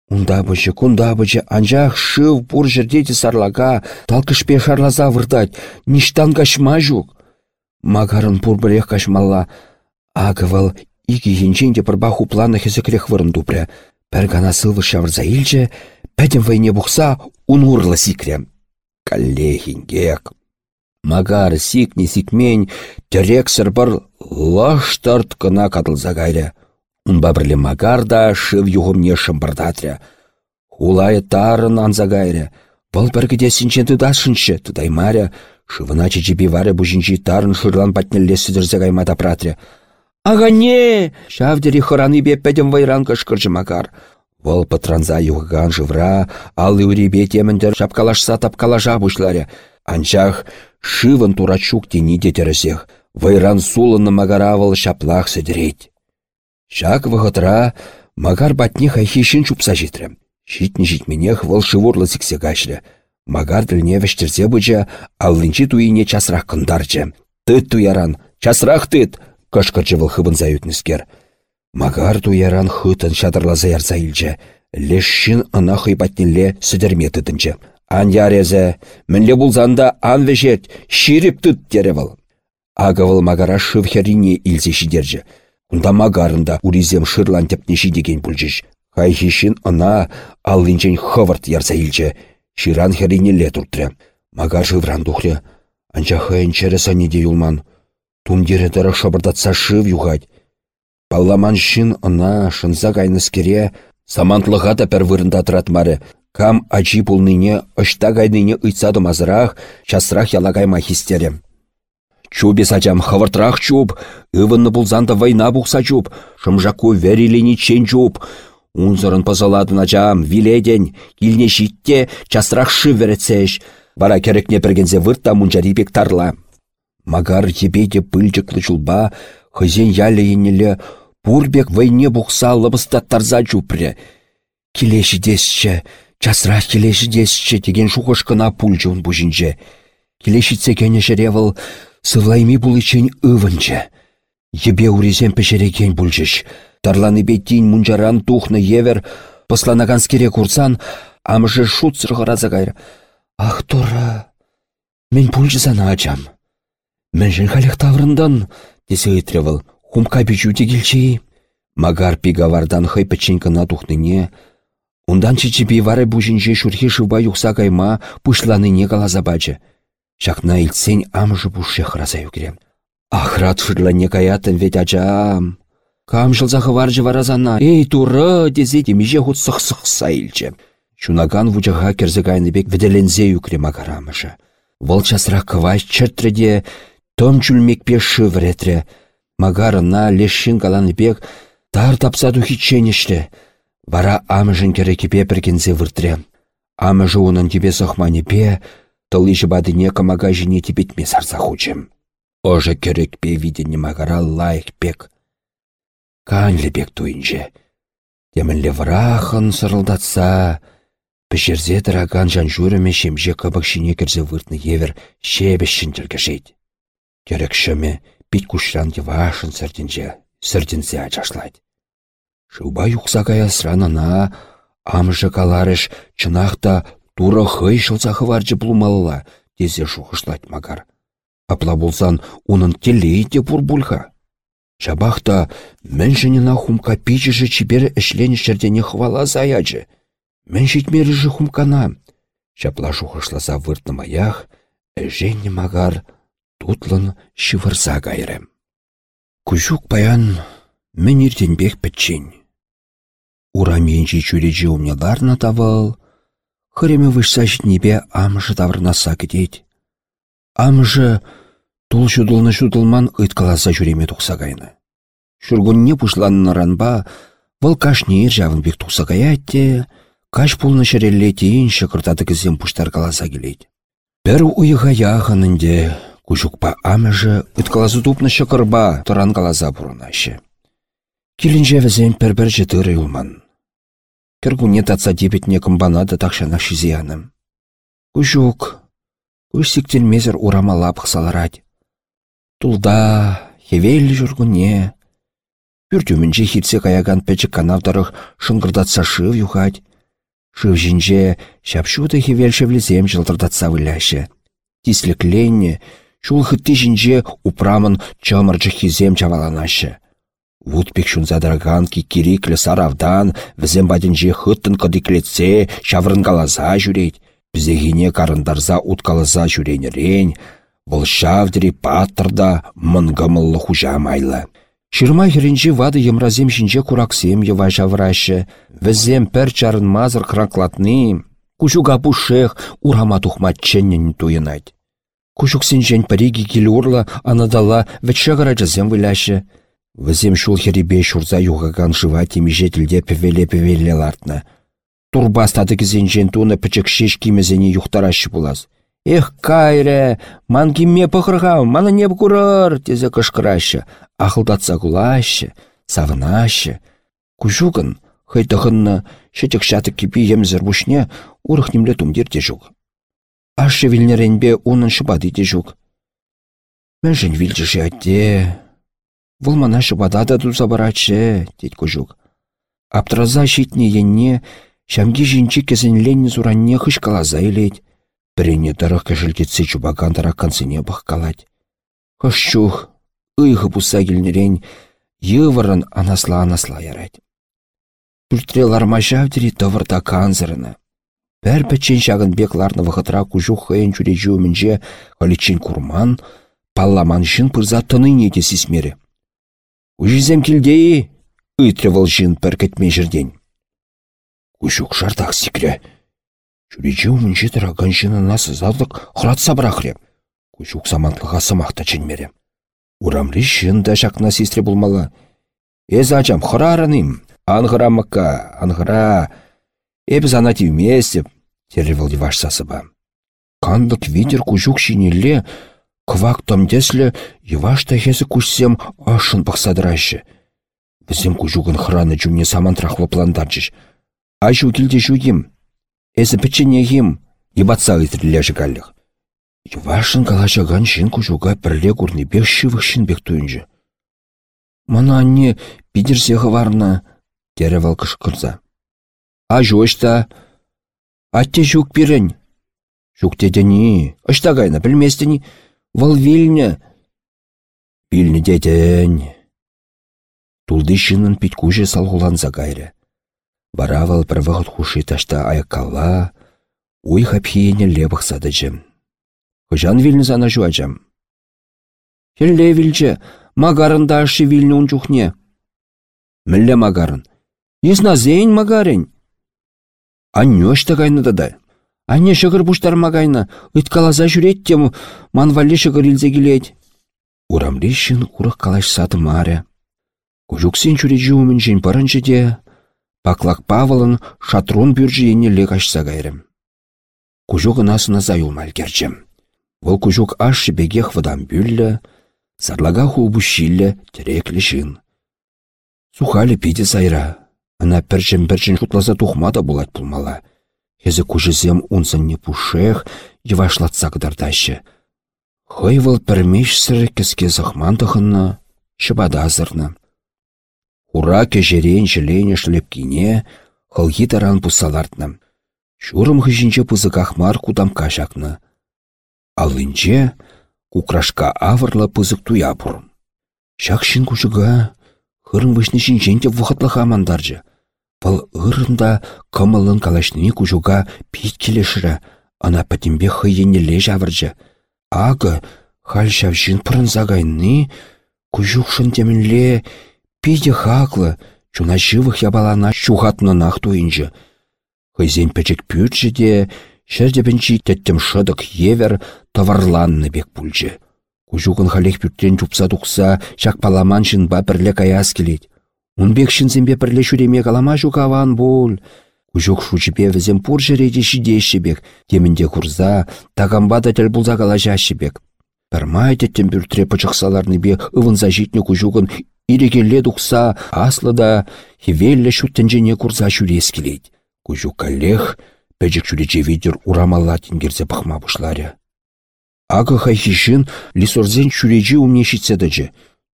Унда бычы, кунда бычы, анчах шыв пур жердеті сарлака, талкышпе шарласа выртать, ништан кашма жук. Макарын пур бірех кашмалла, агывал икі енченде пырба хупланы хезекрех вырын тупря. Пәр гана сылвы шавырза илче, пәтем вайне бұқса, ун урла сикре. Каллехингек. Магар сикне сикмень, терек сырпыр лаштарт кына катылса кайры. Унба бірлі магар да шыв юғымне шымбырдатря. Хулай тарын анза кайры. Бұл біргіде сінчен тудашыншы, тудаймаря. Шывына чечепи варе бұжынчи тарын шырлан патнелле сүдірзе каймада пратря. Ага не! Шавдері хыраны беппедем вайран кышкырчы магар. Вол патранза юғыған жывра, аллы уребе теміндер шапкалашса тапкалаша бұшлары. Анчах шывын турачук тени тетересех, вайран сулынны магаравал шаплах седірейд. Шак вғытра магар батне хайхишін чупса житрем. Шитні житменех вăл шывурлы кашлі. Магар тіліне вештерсе быча, аллынчи туине часрах кындарчы. Тыт туяран, часрах тыт, кышкырчы вăл хыбын заютныскер. Магар туяран хытын шадырласа ярса илчче. Лешшин ына хыйпатнелле сүдерме тытынчы. Ан ярезе, мінле булзанда ан вешет, ширип тыт теревал. Агавыл магара шыв херине илсе шидержі. Унда магарында уризем шырлан тепне шидеген пульчыш. Хайхишин ына аллинчен хывырт ярса илче. Ширан херине ле туртры. Магар шывран тухры. Анча хайын чере санеде юлман. Тумдере тары шабырдатса шыв югать. Палламан шин ына шынса кайныскере самантлыға та пәр вырында тұратмары. Кам ачи пулныне ышта гайныне ыйтсады мазырақ, часырақ ялагайма хистерем. Чубе сачам хавыртрах чуб, ывынны пулзанда вайна бұқса чуб, шымжаку вәрелені чен чуб. Унзырын пызаладын ачам, виледен, килне шитте, часырақ шы веретсеш. Бара керекне пергензе выртта мунчарипек тарла. Магар ебейде пыльчыклы чулба, хызен ялі енелі, пурбек вайне бұқса лыбыста тарза чупре. Келеші десші, часырақ келеші десші деген шуғышқына пульчун бұжынже. Келешітсе кәне жеревыл, сывлайми ывынче. Ебе урезем пешерекен бұлжыш. Тарланы беттейін мұнжаран тухны евер, посланаган скере курсан, амжы шут сырғыраза гайр. Ах, тора, мен пульжызана ачам. Жын халек таврындан, десе ытревыл, хумка бичу тегілчей. Магар пигавардан хай печенькана тухныне, Ундан чичипи вары бужинче шурхи шыва юқса кайма пушланыне калаза бачы. Шакна илтсен амжы пушше юкрем. Ахрат шырлане каятын ведь ачам. Кам жылзахы варжы варазана. Эй, туры, дезе демеже хут сық-сықса илче. Шунаган вучаға керзі бек веделензе юкрем агарамышы. Вол часырақ кывай чыртрыде том чүлмекпе шывретре. Магарына лешшин бек тар тапса духиченешле. Вара амыжын керекепе піргензе выртре. Амыжы унын тебе пе, тылышы бадыне камага жіне тибетме сарса. Оже керекпе видене магара лайық пек. Канлі бек туйынже. Темінлі врахын сырылдатса, пішерзе тыраган жан жүріме шемже кыбық шине керзе выртны евер шебешшін тіргешет. Керек шыме пит кушран девашын сырдінже, сырдінзе ачашлайды. Шуба юқса каясранына, амжы каларыш чынақта тура хый шылсахы варжы плумалла, тезе шухышлать магар. Апла болсан, унын телейте бурбульха. Чабахта мэншінена хумка пичіжі чибері ішлені шердені хвала заячы. Мэн житмеріжі хумкана. Чапла шухышласа выртны маях, әженне магар тутлын шывырса гайрым. Кужук паян Мен бек пітчен. Ураменчі чүрежі умнеларна тавал, хыреме вышса житнебе амжы таврнаса кетет. Амжы тул шудылны шудылман ыткаласа жүреме тұқса кайны. Шүргунне пушланныранба, вăл кашне жавын бек тұқса каятте, каш пулны шереллетейін шықыртады кізем пуштар каласа келет. Пір уйыға яғынынде, күшікпа амыжы ыткаласы тупны шықырба тұран каласа бұрынашы. Килінже візен пір-бір юлман. Кіргуне татса дебетне кымбанады тақшана шизияным. Күжук, күш сіктелмезір урамала пықсаларад. Тулда, хевел жүргуне. Бүрдюмінже хитсе каяган пәчік канавдарық шыңғырдатса шыв юхать. Шыв жінже шапшуды хевел шевлізем жылдырдатса выляшы. Тислікленне, шул хытты жінже упрамын чамыржы хизем чаваланашы. Вутпек шунзадраган кикириклі саравдан, візем бадінже хыттын кыдиклетсе, шаврынгалаза жүрейд. Бізегіне карындарза уткалаза жүрейнерен, бұл шавдері паттырда мұнгымылы хужа майлы. Шырма херінже вады емразем жінже кураксем ева жаврашы, візем пәр чарын мазыр краклатны, кушуга пушех урама тухмат ченнен туйынайд. Кушук сенжен париги келурла анадала вәтшағыра жазем выляшы, Візем шул херебе шурза юғаган жыва темеже тілде пөвеле-пөвеле лартны. Турба стады кізен туны пічік шеш кемезіне юқтарашы булаз. Эх, кайре, ман кеме пықырға, маны не бұқырыр, тезе кышқырашы. Ақылдатса кулашы, савынашы. Күжугын, хайтығынны, шетік шаты кепі емзір бұшне, урық немле тумдер де жүг. Ашы вілнеренбе унын шыбады де жүг. Мен жын вілжі Вұл мана шыбада да тұлса барачы, дед көжук. Аптраза щитне енне, зуранне хышкалаза илет. Біріне дырық кішілгетсе чубаган тараққансыне бұққалад. Хышчух, ұйғы бұса келнерен, йывырын анасла-анасла ярайды. Пүртре лармашавдері тывырда канзырыны. Бәр бәтчен шағын бекларны вғытра күжух хыйын жүре жүмінже ғаличен курман, палламан жын пырза тыныне де сисмері. Үжізем келдейі, үйтре выл жын жерден. Күжух жардақ сикре. Жүре жүмінже тұраган жынына сызадық құратса бірақре. Күжух самантлыға сымақта ченмері. Урамлы жын да шақна сестре болмала. Эз ачам хырарыным, аңғырамыққа, аңғыра, эбіз ана вместе, терревал диваш сасыба. Кандык ветер кужук шинелле, квак томдесле, евашта хесі кушсем ашын пақсадырашы. Бізем кужугын храны жүмне самантрахлы пландарчыш. Ашу келде. Эзі піченегім, ебатса үйтірлі каллық. Евашын калашаган шин кужуга бірле курны бек шивых шин бек туынжы. Мана анне бидерсеғы варна, теревал кышкырза. А жошта, Атте жүк бірін. Жүктедені, ұштағайна білместіні, вал вилні. Вилні деден. Тулды шынын пит күжі салғыланса кайры. Баравал бір вғыт хуши ташта аяккалла, уй хапхиене лебық садыжым. Хыжан вилні зана жуачам. Хелле вилче, магарын дашы вилні унчухне. Мілле магарын. Езна зейн магарин. Аннёшта кайны да. Анне шығыр бұштарма кайны, ыткалаза жүреттем, манвалли шығыр илзе келет. Урамли шын урық калаш саты маря. Кужуксен жүре жуымын жен паклак Павылын шатрон бюржі енелі кашса кайрым. Кужук насына заюлмал керчім. Вол кужук ашы бегех вадан бүллі, сарлага хулбу шиллі тереклі шын. Сухалі пиде сайра, Ана пірчін-пірчін шутласа тухмада булать пулмала. Хезе кужызем не пушех, евашлатса кыдырдашы. Хой выл пірмеш сірі кіске зықмандығынна, шыбадазырны. Ура кежерен жилене шлепкине, хылги таран пусалартны. Шурым хыжинче пызыках кудам кашакны. Алынче кукрашка авырла пызык туябур. Шак шин кушыга хырын вышны шинченте вұхытлыға амандаржы. Бұл ырында кымылын калашныне кужуга пит келешірі, ана пәтімбе хыйенеле жавыржы. Ағы, хал шавшин пырынзагайны, кужукшын темінле, пиде хаклы, чуна живых ябалана шухатнынақ туйынжы. Хызен пәчек пүрчі де, шәрдебінчі тәттім шыдық евер таварланны бек пульжы. Кужугын халех пюрттен чупса тухса, шак паламан ба бірле каяс келет. Унбек шинзембе бірле шүреме калама жукаван бол. Кужук шучипе візем пур жереде шидешшебек, темінде курза, тагамба да тел булза калажашшебек. Пірмай теттен бүртіре пычықсаларны бе ывынза житні кужугын ирекелле дұқса, аслы да хевелле шуттенжене курза шүрес келет. Кужук каллех, пәжік шүрече видер урамалла тенгерзе пахма бұшларя. Ага хайхишин лисорзен чуречи умне щитседачы.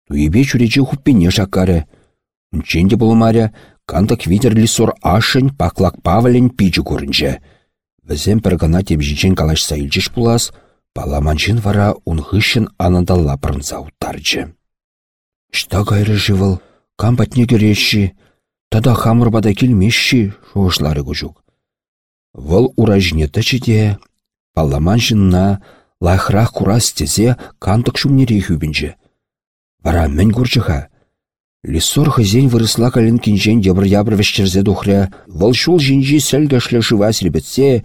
Туебе чуречи хуппене шаккаре. Унченде булмаря, кантак видер лисор ашын паклак павлен пичі көрінче. Візем бір гана темжичен калаш сайылчыш пулас, паламанчын вара унғышын анандалла пырынса уттарчы. Шта гайры живыл, кампатне керешші, тада хамырбада келмешші, шоғышлары күжук. Выл уражне тачыде, паламанчынна, лайхрах курас тезе кантык шумнере хүбінчі. Вара мен көрчіға. Лисор хызен вырысла калин кинжен ябыр-ябыр вешчерзе духря, волшул жинжи сәлгәшлі шыва сілбетсе,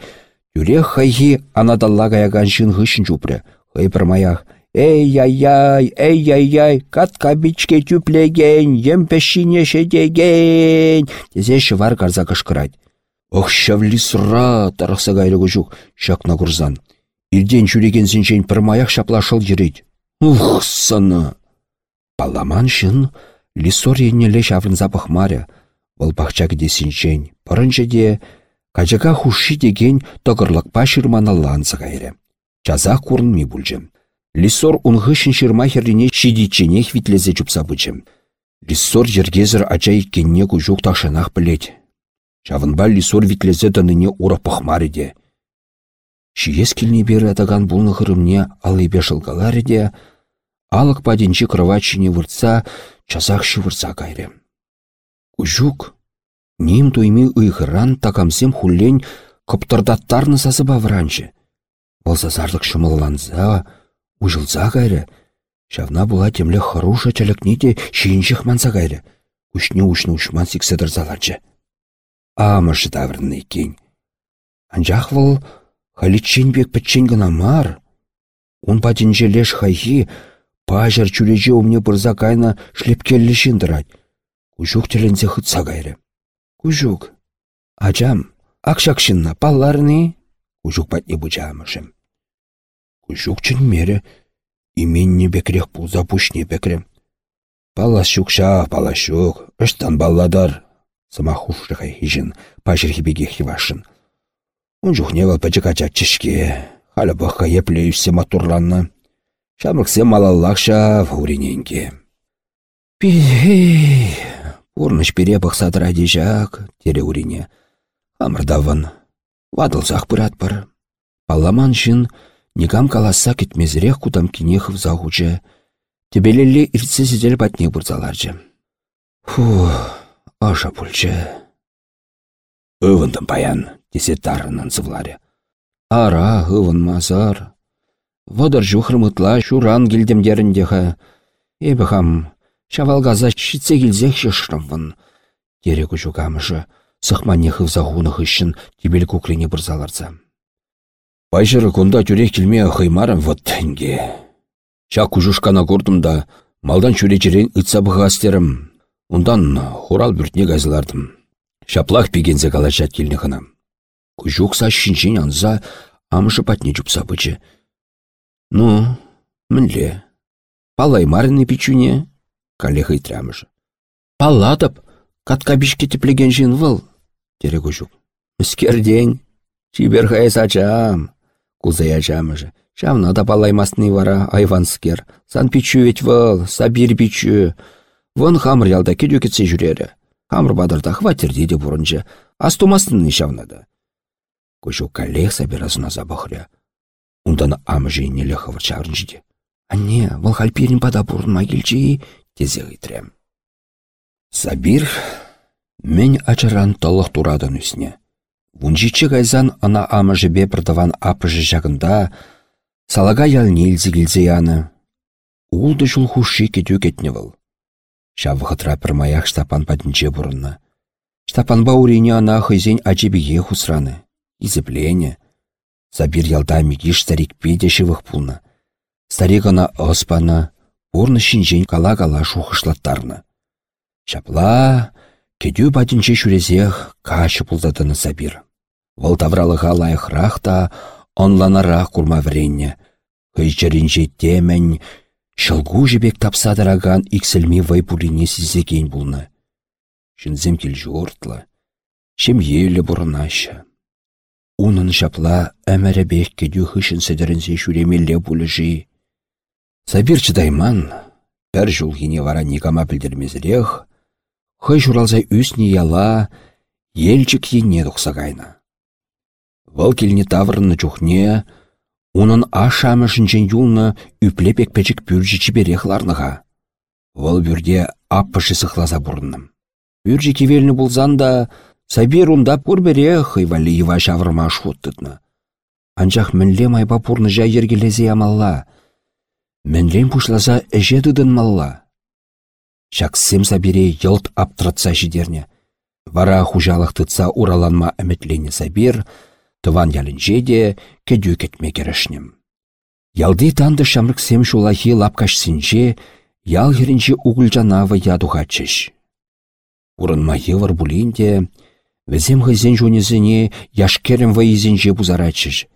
юрех хайхи анадалла гаяган жын хышын жупря, хай маях. Эй-яй-яй, эй-яй-яй, катка бичке тюплеген, ем пешине шедеген, тезе шывар карза кышкырать. Ох, шавли сұра, тарықса гайры күжук, шакна курзан. Ирден жүреген сенчен маяқ шаплашыл жерейд. Ух, саны! Паламан шын, лисор еннеле шаврынза пахмаря. Вăл пахча кде сенчен, пырынче де, качака хуши деген тăкăрлăкпа шырмана ланса кайры. Чазах курн ми бульчем. Лисор унғышын шырма херрине шидиченех витлезе чупса бычым. Лиссор жергезір ача иккенне күжук ташынақ білет. Шавынба лиссор витлезе тыныне ура пахмариде. Шиес келіне бері атаган бұлны ғырымне алыбе жылгалариде, алық паденчі кроватчине выртса, часақ шывырса кайры. Күжук, ним туйми ұйғыран такамсем хуллен кыптырдаттарны сасы бавранчы. Болса сардық шымылланза, ұжылза кайры, Шавна була темле харуша чалекните шиінчіх манса кайры. Ушне ушны ушман сикседір заланчы. Амышы таврынны кен. Анжақ выл халитчен бек пітчен гына мар. Он патинче леш хайхи, пажар чулеже умне бұрза кайна шлепкеллі шындырать. Кужук телензе хытса кайры. Кужук. Ачам, акшакшынна палларны? Кужук патне бұчамышым. Чын мере, Именне бекрех пулза пушне бекрем. Палашук ша, палашук, ыштан балладар. Сама хушрыхай хижин, пашырхи беге хивашын. Он жухнева пачакача чешке, халя бахка еплеюсе матурланна. Шамрыксе малаллахша вауриненке. Пи, урныш пере бақса дежак, тере урине. Амырдавын, жын, Никам каласа кетмезірек кудам кинехов загуче. Тебелелі иртсе сидел патне бұрзаларчы. Фу, аша пульче. Өвіндім паян, десе тарынан сывларе. Ара, өвін мазар. Водар жухрымытла шуран келдемдеріндеха. Эбі хам, шавалгаза шитсе келзек шешрымвын. Дерегі жугамышы, сықманнехов загунық үшін тебел куклене бұрзаларца. Пайжыры кунда тюрех келме хыймарым вот тенге. Чак кужушкана курдым малдан чуречерен ытса астерім. Ундан хурал бүртне газылардым. Шаплах пигензе калачат келіне хына. Кужукса шинчин анза амышы патне жупса бычы. Ну, мінле. Палай марыны пичуне, кале хыйтрямышы. Палатып, катка бишке теплеген жин выл, тере кужук. Міскерден, чибер сачам. Кузая жамыжы. Да балаймасны вара айванскер. Сан пичу ведь вăл, сабир пичу. Вон хамыр ялда кедю кетсе жүрері. Хамыр бадырда хватер дейді бұрынжы. Астумастынны шавнада. Көшу коллег сабирасына забахря. Ундан амжы нелі хывыр чарынжыде. Анне, вăл хальпирин пада бұрын магилчи, тезе гыйтрем. Сабир, мен ачаран толық турадан үсіне. Вунжичі гайзан ана амыжы бе бірдаван апыжы жағында, салага ялне илзі яны. Улды жул хуши кетю кетне выл. Шав хытра маяк штапан падінче бұрынна. Штапан баурине ана хызен ачебеге хусраны. Изеплене. Забир ялда мигиш старик педе шывых пулна. Старик ана оспана, бурны шинжен кала-кала шухышлаттарны. Шапла, кедю падінче шурезех качы пулзадыны Забир. Вăл тавралыха лайхрах та онланарах курма вренне. Хыйчаринче темень, шылгу жібек тапсадыраган иксілми вай пулине сізеген бұлны. Шынзем кел жортлы, шем елі бұрынашы. Унын шапла әмәрі бек кеду хышын сәдірінсе шүремелі бұлыжи. Сабир чыдайман, пәр жул хине вара никама білдірмезірек, хый журалзай үсіне яла, елчік ене тұқсағайна. Вăл килне таврынны чухне, унын ашамы шынчен юлны үплепек пәчік пүржі чиберех ларныға. Вăл бүрде аппышы сықласа бұрынным. Пүржі кевеліні бұлзан да, сабир унда пурбере хыйвали ива шавырма шуттытны. Анчах мінле майба пурны жа ергелезе амалла. Мінлен пушласа әже дыдын малла. Шаксем сабире йылт аптыратса жидерне. Вара хужалық тытса ураланма әметлене сабир, тыван ялінже де кәдю кетме керешнем. Ялды танды шамрыксем шулахи лапкашсинче, ял херінче угылжанавы ядухачыш. Урынма йывыр булинде, візем хызен жунезіне яшкерім вайызенже бузарачыш.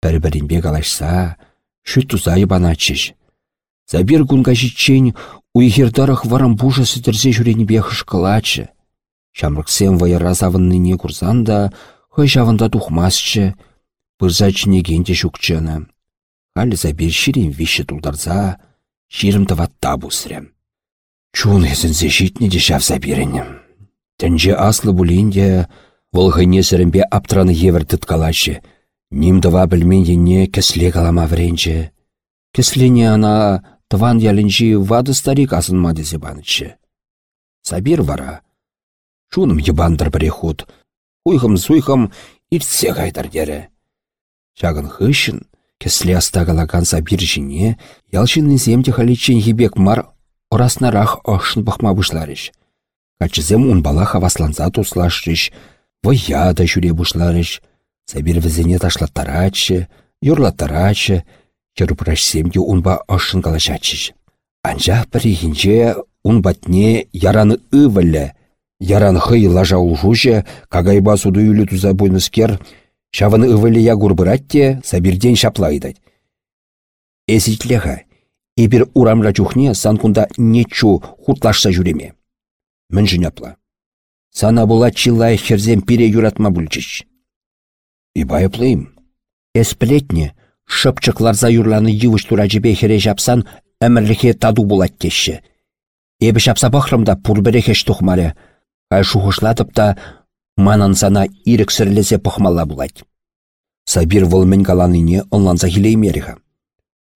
Бір-бірінбе галашса, шүт тузайы баначыш. Забир гунга житчен уйхердарах варам бужа сідірзе жүренебе хышкалачы. Шамрыксем вайыразавынныне курзанда, Хăй çавында тухмасчче, пырса чнегенте çукччăнă. Халь забир çирен виççе тултарса, çирым тăватта пусрре. Чун езінзе житне де шавса берін. Тәнже аслы бұлінде волғыне сірімбе аптраны евір тұткалашы. Нимдыва білмендене кісле калама вренче. Кіслене ана тыван ялінжі вады старик асынма десе банычы. Сабир вара. Шуным ебандыр бірехуд. Уйхым-суйхым иртсе қайтар дері. Шагын хышын, кісле астагалакан сабир жіне, ялшын земде халичен ебек мар Ораснарах ошын бұқма бұшларыш. Качызем ун бала хавасланса туслашрыш, вая жүре бұшларыш, сабир візіне ташлаттарачы, юрлаттарачы, Чырпырашсемде унба ошын калашачыш. Анжақ бір егінже ун батне яраны ывылі, яран хый лажа улжуже, кагайба суду үлі туза бойныскер, шаваны ывылі я гурбыратте, сабирден шаплайдать. Эситлеха, Эбір урамра чухне санкунда нечу хутлашса жүреме. Мін жинапла. Сана була чилай херзем пире юратма бүлчіш. Ибай плейм. Эсплетне, шыпчықларза юрланы йывыш тура жібе хере жапсан, әмірліхе таду булат теші. Эбі шапса бақрымда пурберехеш тухмаре. Кай шухышладып та, сана ирексірлесе пықмала булать. Сабир вол мен каланыне онланса хилеймеріға.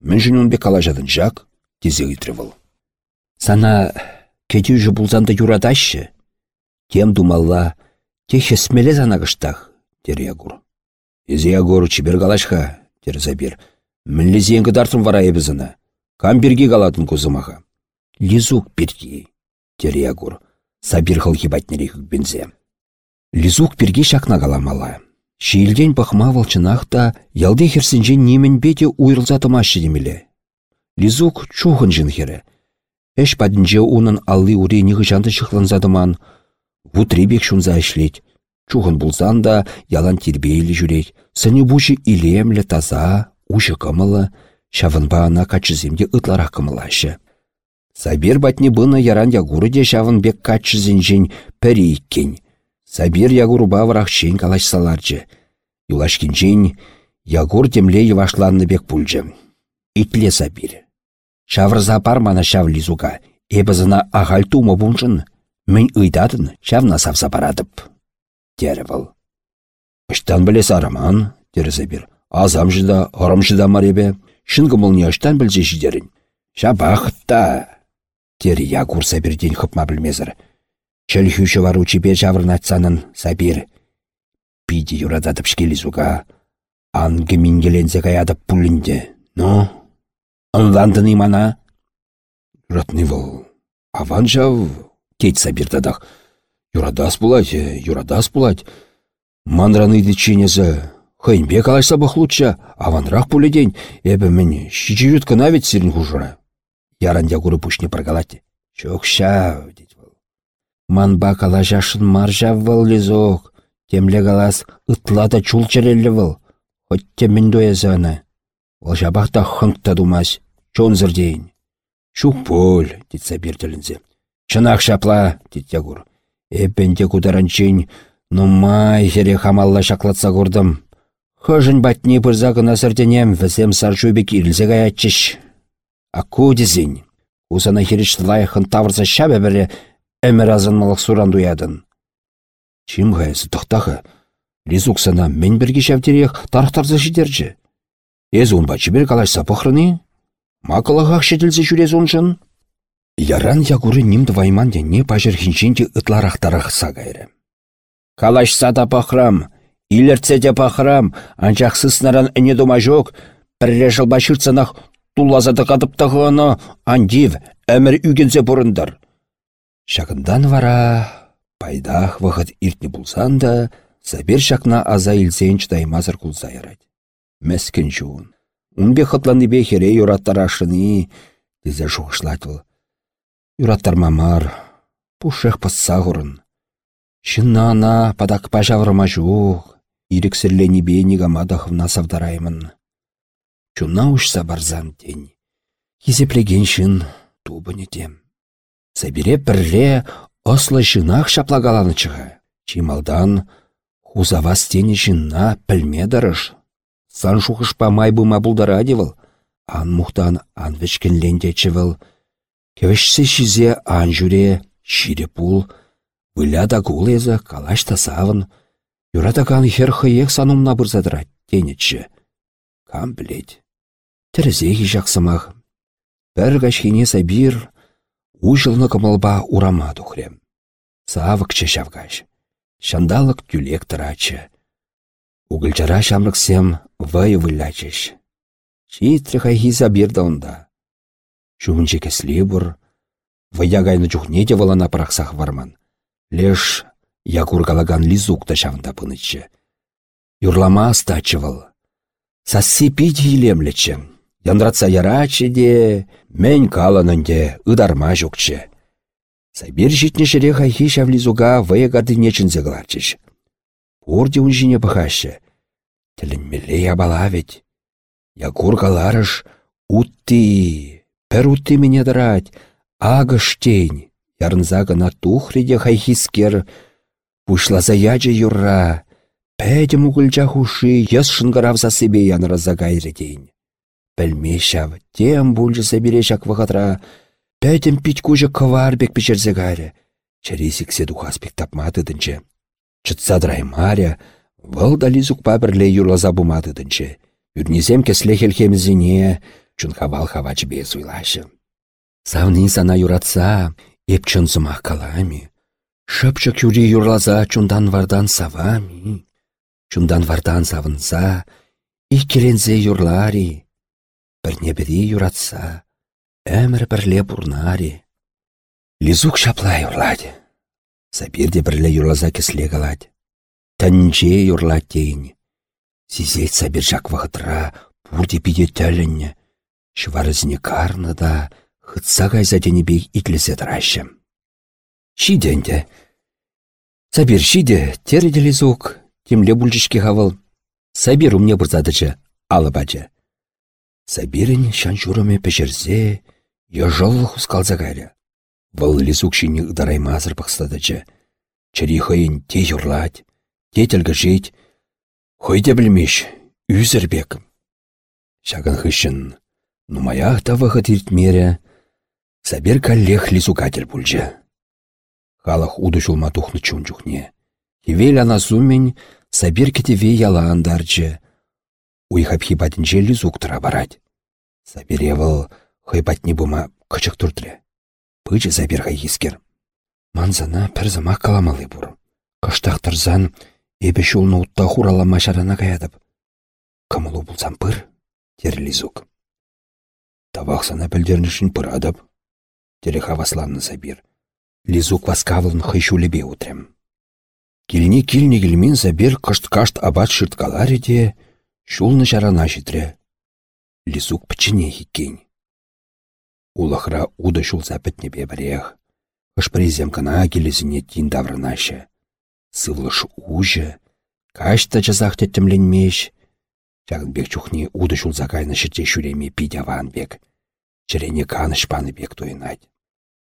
Мен жын бе кала жадын жак, тезе үйтірвіл. Сана кеті жү бұлзанды юрадашы. Тем думалла, техе смеле зана кыштах, дер ягур. Езе ягур чибер калашха, дер забир. Мінлі зеңгі дартын вара ебізіна. Кам берге калатын кузымаға. Лизук берге, дер ягур. Сабир хыл хибатнерек бензе. Лизук берге шакна каламала. Шиілден бақма волчынақта ялды херсінжен немен бете уйрылзатымашы демелі. Лизук чухын жын хері. Эш падінже унын алли уре ниғы жанды шықланзадыман. Вутребек шунза ішлет. Чухын бұлзан да ялан тербейлі жүрек. Сыны бұшы илемлі таза, ушы кымылы, шавынба ана качыземде ытларақ кымылашы. Сабир батне бұны яран ягуры де шавын бек качызенжен пәрі иккен. Сабир ягурба варахчен калашсаларчы. Юлашкинчен ягур темле евашланны бек пульчы. Итле сабир. Шаврза пармана шав лизука. Эбізіна ағал тума буншын. Мен ыйдадын шавна савса парадып. Дері был. Ыштан білес араман, дері сабир. Азам жыда, орым жыда маребе. Шынғы мұл не ыштан білзе жидерін. Дері ягур сабирден хыпма білмезір. Чөл хүйші вару чипе жавырнатсанын сабир. Биде юрадатып шкелі зуга. Ангы мингелензе каядып пулінде. Ну, ынландыны мана? Юратны выл. Аван жав, кеть сабир дадақ. Юрадас булать, юрадас булать. Манраны ченезі. Хыйнбе калашса лучша, аванрақ пуледен, эбі мен шичирют кына ведь сирін. Яран дягуры пушне прогалате. Чокша, деть был. Манба калажашын маржа выл лизок. Темле калас ытлада чул черелле выл. Хотте мен доязаны. Ол жабақта хыңтта думас. Чон зірдейін. Шук пол, дит сабир тілінзе. Чынақ шапла, дит ягур. Эппенде кударанчен, нумай хере хамалла шаклатса курдым. Хыжын батни пырза кына сірденем, візем саржубек ирілзе гаятчыш. Аку дезін. Усана хереш лайхын тавырса шабе бірі әмір азынмалық суран дуядын. Чим ғайсы тұқтағы? Лизуксана мен бірге шәвтерех тарықтарза жидерчі. Эз он бачы бір калашса пықрыны? Макалағақ шетілзе жүрез оншын? Яран ягуры нимді вайманде не пажыр хинченде ытларақтарақ сагайры. Калашса да пақрам, илерце де пақрам, анчақ сыснаран әне дома жоқ, бірре жыл башырцанақ тулазады қадыптағыны андив әмір үгензе бұрындар. Шағындан вара, пайдах вғыт иртне булсан да, Сабир шакна аза илсен чыдаймазыр кулса ярать. Мәскін жуын. Унбе хытланы бе хере юраттар ашыны, дезе шуғышлать был. Юраттар мамар, пушех пасса ғырын. Шынна ана падак пажаврыма жуғ, ирексірлені бе негамадахывна савдараймын. Чуна ұшса барзан день. Хизеплеген шын тубыны тем. Сабире бірле ослы жынақ шаплагаланы чыға. Чималдан Хузава стене жынна пілмедіріш. Сан шухышпа май бұма бұлдара девіл. Ан мұхтан ан вешкенленде чевіл. Кевешсе шизе ан жүре, шире пул, выляда кулезі, калаш та савын. Юрата кан хер хыек санумна бұрзадыра, тенетші. Кам білет. Тірізеге жақсымақ. Бір кашхине сабир, ужылны кымылба урама тухрем. Савык чешавгаш. Шандалық тюлек тырачы. Угылчара шамрыксем вай вылячыш. Читрі хайхи сабирда онда. Шумынче кесле бұр. Вая гайны чухнете валана парақсақ варман. Леш якургалаган лизук та шавында пынычы. Юрлама астачывал. Сасси пить. Янратса ярачы де, мен каланынде ыдарма жүкчі. Сабир житне шере хайхи шавлизуга вая гады нечінзе гларчыш. Урде унжине пахашы. Тілінмеле ябала ведь. Якур каларыш утти, пер утти мене дырать, агыштень. Ярнза гына тухриде хайхискер, пушлаза ячы юрра, пәді мұғылча хуши, ес шынғаравса себе янраза гайры Пәлмешав, тем бұлжы сабире шак вағатра, пәдім пить кужы кывар бек печерзе гайры. Чаресіксе духаспек тапмадыдынче. Чытса драймаря, вăл да лизукпа бірле юрлаза бумадыдынче. Юрнезем кесле хелхемізіне, чун хавал хавач бес уйлашы. Савни сана юратса, епчын сымақ калами. Шыпчык юри юрлаза чундан вардан савами. Чундан вардан савынса, иккерензе юрлари. Бірне бірі юратса, әмір бірле бурнари. Лизук шапла юрлади. Сабирде бірле юрлаза кесле калади. Тәнже юрлат дейін. Сизет сабир жак вағытра, пурде биде тәлінне. Шварызіне карны да, хытса кайза денебей итлесе тыращым. Шиденде. Сабир шиде, тереде лизук, темле бульчишке хавал. Сабир умне бұрзадычы, алы бачы. Сабирін шан журыме пешерзе, ежол хускалза кайры. Вăл лизук шине ыдараймазыр пықстадычы. Чыри хыйын те юрлать, те тәлгіжет, хойде білмеш, үзірбек. Шаган хыщын, нумаях та вахыт иртмере, сабер каллех лизукатель пульчы. Халах уды шулма тухны чунчухне. Хивел ана сумень, сабер кетеве яла андарчы. Уйхап хибатінче лизук тұра. Саберевыл хыйпатне бума кычык туртле. Пычы сабер хайхискер. Манзана пір зама каламалы бұр. Кыштақ тұрзан, ебе шулны утта хурала машарана каядып. Кымылу бұлсам пыр, тер лизук. Тавақсана пілдернішін пыр адып. Тере хавасланны сабир. Лизук васкавылын хыйшулебе утрем. Килне килне килмен сабир кышт-кашт абат шырткаларе де, шулны жарана житре. Лизук пчине хиккен. Улахра уда шулса пітнебе бірех. Ышпрезем кана келезіне тин даврынашы. Сывлыш ужы, кашта жазақ теттімленмеш. Чағынбек чухне уды шулса кайны шырте шүреме пидяван бек. Чірене каныш паны бек тойнать.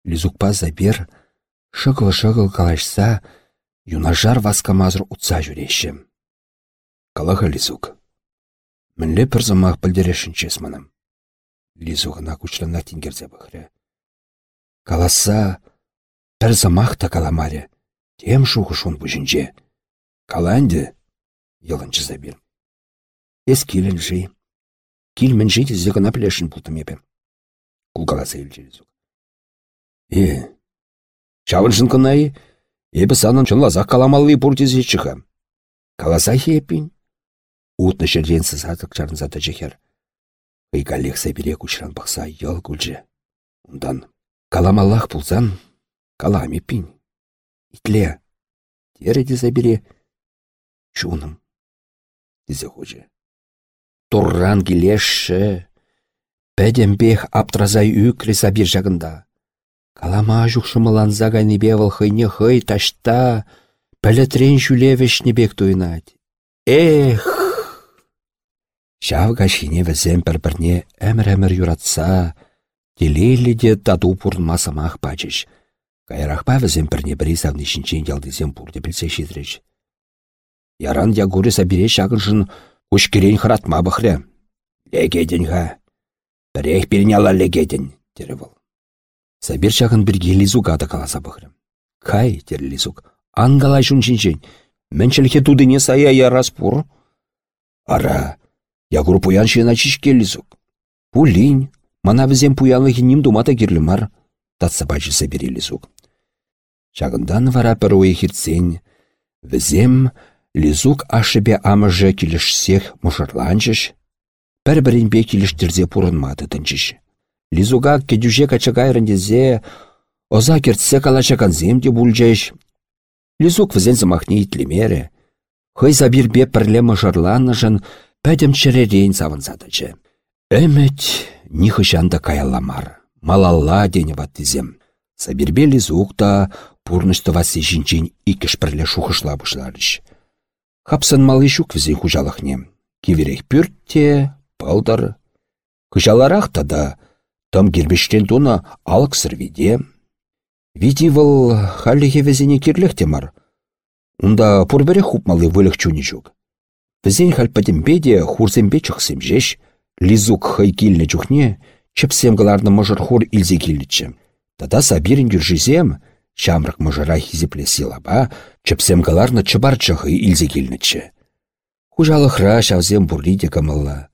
Лизукпа забер, шығыл-шығыл калашса, юнажар васкамазыр утса жүрешім. Калаха лизук. Мінле пір замақ білдерешін чесманым. Лизуғына күчлана тингерзе бұхры. Каласа, пір замақ та каламаре, тем шуғы шун бұжынже. Каланды, елінчі забір. Эс килін жи. Килмен жи тізе гына пілешін бұлтым епе. Кулкаласа елчі лизук. Е, чавыншын кынайы, ебі санын чын лазақ каламалы бұртезе чыға. Каласа хеппин. Утны жерден сызатық жарынзаты жехер. Ыйгаллех сәбире күчран бақса ел күлжі. Ундан каламаллах пулзан каламе пин. Итле, тереде сәбире чуным. Дизе хуже. Турран келешші. Пәдембех аптразай үкрі сабир жағында. Калама жүкшымыланза гайнебе хыйне хый ташта, пәлетрен жүлевешнебек туйнать. Эх! Шав гашине візем бір-бірне әмір-әмір юратса, телейлі де таду пурнма самақ бачыш. Кайрақпа візем бірне бірі савнешінчен ялдызем пурды білсе шидреш. Яран ягуры сабире шағыншын ұшкерен хыратма бұхры. Легеден ға. Бірех біріне ала легеден, дері бұл. Сабир чағын бірге лизуға да қаласа бұқырым. Кай, дер лизук, аңғалай жүн жинжен. Мәншілге тудыне сая ярас. Ара, ягур пуян шена чишке лизук. Пулин, мана візем пуянлы ним думата керлімар. Татса бачы сабири лизук. Чағындан вара пір ойы хирцен. Візем лизук ашыбе амыжы келішсех мұшырланчыш. Бір-бірінбе келіштерзе пұрынмады тынчыш. Лизуга кедюже качагайрындезе, оза кертсе калачаканзем де бульчеш. Лизук візен замахне итлемере. Хый забирбе пірле мұжырланышын пәдім чыререйн савынсадычы. Әмет нихышанда каяламар. Малалла дене ваттызем. Сабирбе лизук та пурнышты васы жинчен икіш пірле шухышла бұшларыш. Хапсын малы шук візе хужалықне. Киверек пүртте, палдар. Хыжаларақ та да Тым кирбештен туна алык сірведе. Види вăл халлихе везене кирлех темар. Унда пурбере хупмалы чуни жук. Візен хальпатембеде хурзембе чықсемжеш, лизук хай килне чухне, чепсем галарны мыжыр хур илзе килнічі. Тада сабирин юржизем, чамрак мыжыра хизепле силаба, чепсем галарны чыбар чығы илзе килнічі. Хужалықра шавзем бурлиде камалла.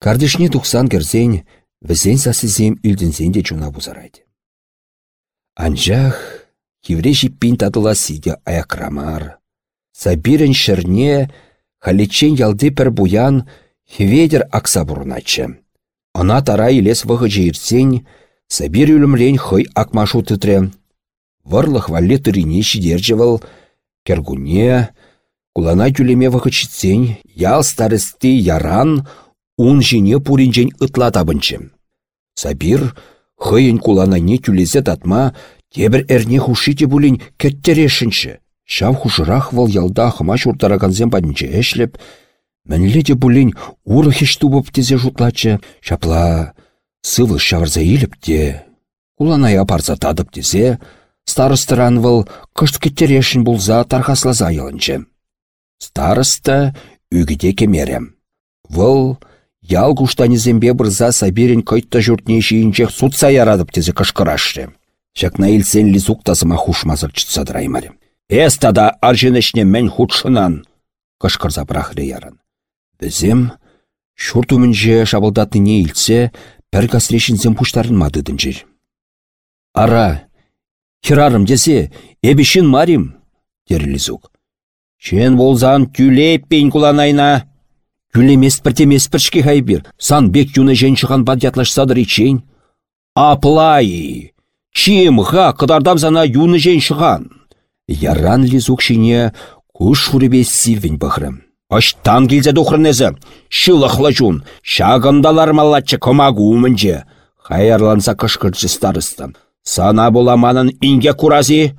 Кардишне тухсан керзен, Візен сасызем үлдінсен де чуна бұзарайды. Анжақ, хевре жиппин татыла сиде аякрамар. Сабирін шырне, халечен ялды пір буян, акса бұрначы. Ана тара илес вғы жейірсен, сабир үлімлен хой акмашу тытре. Варлық валле тырине шидержевал, кергуне, кулана тюлеме вғы читсен, ял старысты яран, ун жіне пуринжен ытла табынчы. Сабир, хыйын куланайне тюлезе татма, тебір әрне хушите булин кеттерешінші. Шав хушырақ вал ялда хыма шуртараганзен падінче әшлеп, Мәнле де булин уры хеш тубып тезе жутлачы, шапла сывы шаварза иліп те. Куланай апарза тадып тезе, старыстыран вал кышт кеттерешін булза тархаслаза йылынчы. Старыста үгіде кемерем. Вăл Ял куштанезембе бұрза саберін көйтті жұртне шейінчек сутса ярадып тезе кышкырашты. Шакна илсен лизук тазыма хушмазыр чытса драймарым. Эс тада арженешне мен худшынан, кышкырза брахры ярын. Бізем, шурт умінже не илсе, пәр касрешінзем пуштарын мадыдын Ара, хирарым десе, эбішін марим, дер лизук. Шен болзан тюлеп пейн куланайна, Күлемес піртемес піршке хайбір. Сан бек юны жен шыған бадятлаш садыр ичен. Аплай! Чим ға қыдардам зана юны жен шыған. Яран лизук шине күш шуребес сивін бұхрым. Аштан келзе дұқырнезі. Шылықлы жун. Шағындалар малатчы комагу умынже. Хайарланса кышкырчы старысты. Сана боламанын инге курази.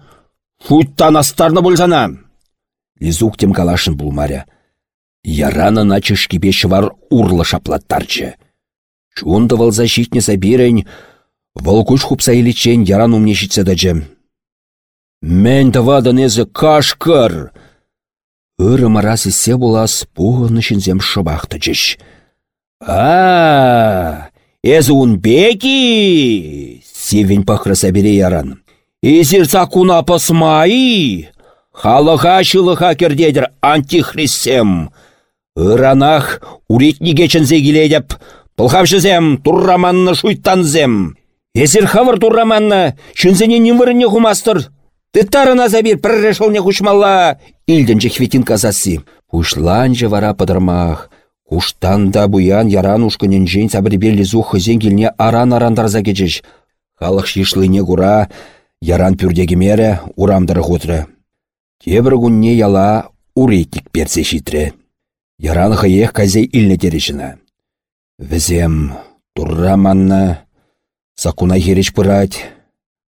Футтан астарны болсана. Лизук тем калашын булмаря. Ярана начышкипе швар урлы шаплаттарчы. Чунды вăл защитне сабирен, волкуш хупса иличен яран умне çитсе дачы. Мен тавадан эзі кашкыр! Үрі марасы се булас пуғыны шынзем шыбақты жыш. А, эзі ун беки! Севен пахры сабире яран. Изір закуна пасмай! Халыға шылыға кердедір антихристем! Ыранах уретні кечінзе келедіп, пылхавшызем турраманны шуйттанзем. Эсір хавыр турраманны, шүнзене неміріне хумастыр. Тыттарына забир піррі шолне хушмалла, илденче хветин казасы. Пушланчы вара падырмах. Куштанда буян яран ушкынен жен сабребелі зух хызен келне аран-арандарза кечеш. Халық шишлыне гура, яран пүрдегімері урамдыры хутры. Тебір күнне яла уретник персе шитре. Яран хыех казей илне терешіна. Візем турра манна, сакуна хереш пырать.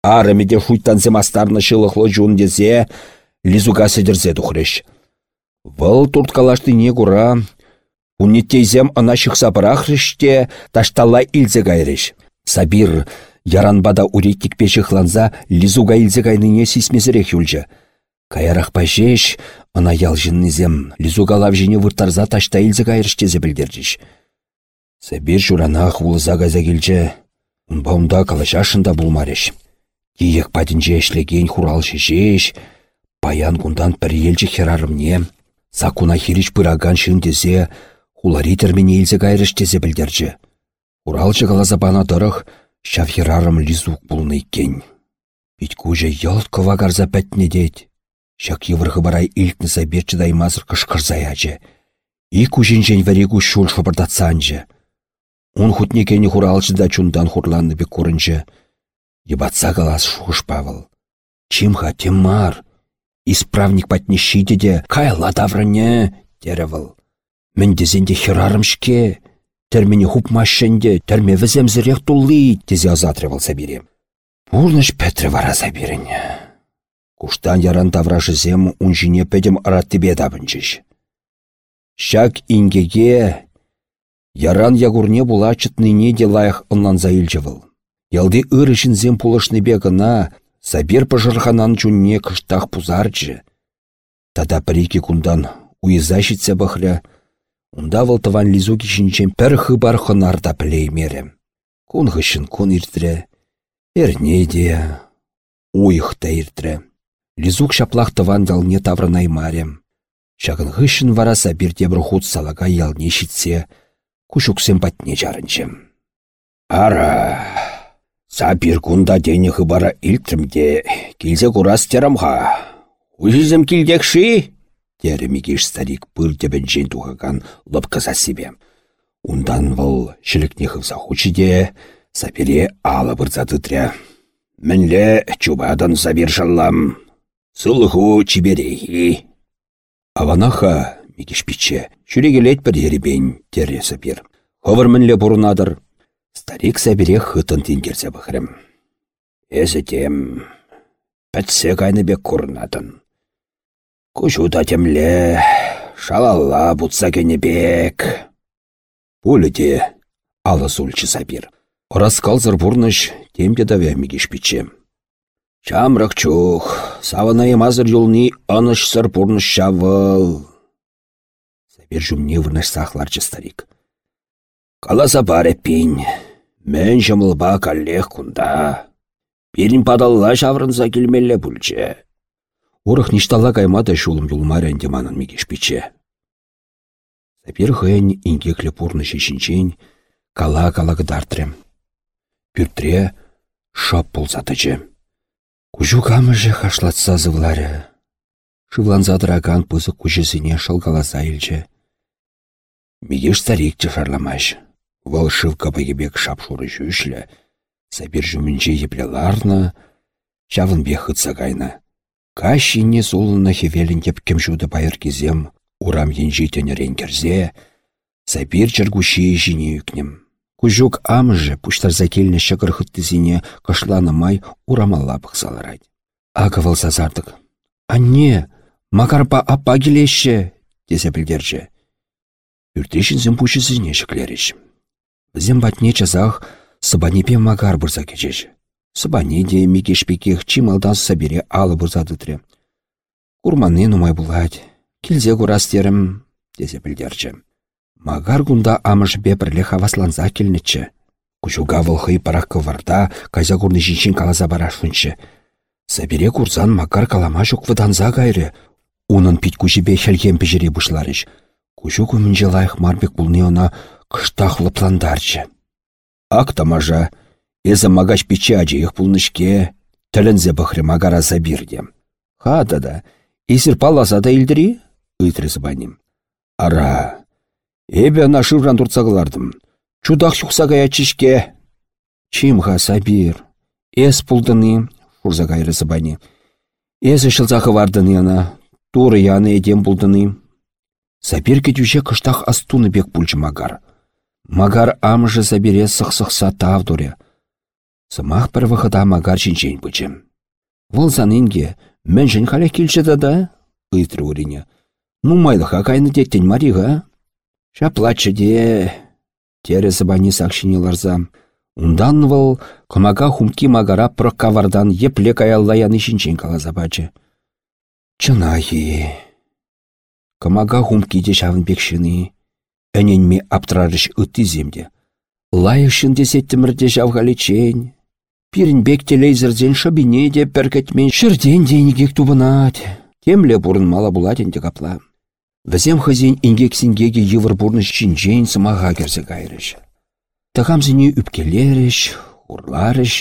Арымеде шуйттансем астарны шылықлы жун десе, лизуга сідірзе тухреш. Вăл турткалашты не кура, Унеттейзем ына шықса бірақрыште таштала илзе гайреш. Сабир, яранбада уреттік пеші хланза лизуга илзе гайныне сисмезірек юлжы. Каярах пәжеш, ына ялжыннызем, лизугалав жіне выртарза ташта илзі кайрыштезе білдердіш. Сәбір журанах улыза газа келчі. Унбаунда калашашында булмареш. Киек падінже эшлеген хуралшы жеш, паян кундан бір елчі херарымне, сакуна хирич пыраган шындезе, хулари терміне илзе тезе білдерчі. Уралчы бана дырық, шав херарым лизук булны кен. Пить куже ялт кова гарза пәтне дейд. Шак еврхы барай илтні забетчі даймазыр кышкырзаячы. И кужинжен варегу шул шабырдатсанжы. Он хутнекені хуралчы да чундан хурланны бек көрінжі. Ебатса галас шуғыш Павыл. Чимха темар. Исправник патне де кайла таврыне, теревыл. Мен дезенде херарымшке. Термені хупмашшенде, терме віземзірек тулли, тезе азатрывал сабирем. Пурныш пәтрі вара сабирене. Куштан яран таврашызем унжине пәдем араттыбе табынчыш. Шак ингеге Яран ягурне була чытныне де лайық Ялды ырышынзем пулышны бегына, сабир пыжырханан чунне кыштах пузарчы. Тада прики кундан щитсе бахля, унда валтыван лизу кишінчен пір хыбар хынарда плеймере. Кун хышын кун иртре, эрне де, уйх та иртре. Лизук шаплах тыван ялне тавры наймарем. Шагын хышын вара сабир тебір худ салага ялне щитсе, кушуксем патне жарынчым. Ара, сапир кунда денег бара илтрімде, келзе курас терамха. Узізім келдекші? Теремегеш старик пыр тебен жен тухаган лыпкыза себе. Ундан выл шілікнехів захучиде, сапире алы бұрзады Мінле чубадан забир жаллам. Сулху чиберехи. Аванаха микеш пиче, Шүрегелет бір еребен тересі бір. Ховыр мінле бұрынадыр. Старик сәбіре хытын тенгерсе бұхырым. Эзі тем, пәтсе кайны бек курнадын. Кушуда темле, шалалла бұтса кені бек. Пуліде, алы сульчы сабир. Раскалзыр бұрныш, темде да вәмігеш пичем. Чамрық чух, саванайым азыр юлни аныш сыр бұрныш шавыл. Пер жүмне вырнаш сахларчы старик. Каласа баре пень. Мен жымылба каллех кунда. Перін падалла шаврынса келмелле бүлче. Орых ништалла каймада шулым юлмар әнде манын мегешпече. Сапер хыйын ингекле пурны шешінчен, кала-кала гыдартрем. Пюртре шап пулзатычы. Кужу камыжы хашлатса зывлары. Шывланза драган пызык кужесіне шалгаласа илче. Мегеш старик шарламаш. Вал шывка пагебек шапшуры жүшлі. Сабир жүмінче епле ларна. Чавын бек хытса кайна. Кашине солына хевелін кеп кемшуды байыр кезем. Урам енжи тенерен керзе. Сабир чергуши жіне үкнем. Кужук амжы пуштарза келіне шығыр хыттызіне кышланымай урамалла бұқсаларайды. Ага вал сазардық. Анне, макарпа аппа келеші, десе білдерчі. Үртешінзім пушысызіне шіклеріш. Бізім батне часах сыбанепе магар бұрза кечеш. Сыбане де мекешпекех чималдан сабере алы бұрза дұтре. Курманны нумай бұлад, келзе курастерім, десе білдерчі. Магар гунда амыш бепірлі хавасланза келнечі. Кучуга вылхый параққы варда, каза курны жиншин калаза барашынчы. Сабере курзан магар калама жүк ваданза гайры. Унын пит кучебе хелген пежере бұшларыш. Кучу күмінже лайық марбек бұлны она кыштахлы пландарчы. Ак тамажа, эзі магач пече ажиық бұлнышке, тілінзе бұхры магара забирде. Хада да, езір паласа да баним. Ара, эбе ана шывран тұрцағылардым. Чудақ шуқсаға ячишке. Чимха сабир. Эс пулдыны, шурза кайрысы бани. Эзі шылзақы вардыны ана, туры яны едем пулдыны. Сапир кетюше кыштах астуны бек пульчы магар. Амжы забере сықсықса тавдуре. Сымақ бір вғыда магар жинжен бүчім. Вұл занынге, мен жын халя келші да? Үйтір урине. Ну майлыға кайны деттен мариға. Шаплачы де... Тересі бани сақшыне ларза. Ундан вұл кымаға хумки магара проккавардан епле каяллаяны жинжен калаза бачы. Чынайы. Кымага хум киде шавын. Әненме аптырарыш үтті земде. Лайышын десеттімірде жавғалечен. Пирінбек телейзірден шабине де пәркетмен шырден дейнігек тубынат. Темле бұрын мала буладен де капла. Візем хызен ингексінгеге евір бұрны шинжен сымаға керсе кайрыш. Тағамзіне үпкелеріш, урларыш,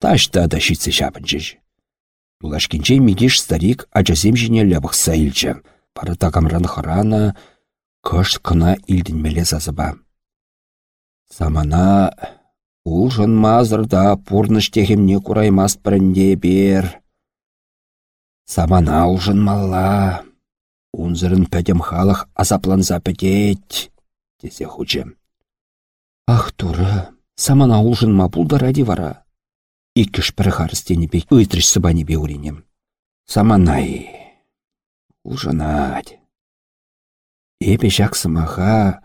ташта да шитсе шапынчыш. Юлашкинче мигеш старик ачасем жіне лябықса илчі. Пары тағамран харана, кыш кына илдінмеле зазыба. Самана улжын мазырда пурныш техемне кураймас бірінде бер. Самана улжын малла. Унзырын пәдем халық азапланза пәдет, десе хучем. Ах, туры, самана улжын ма ради вара. Иккіш бір харыстені бек өйтріш сыбани беуренем. Саманай, улжынад. Эпе жак сымаға,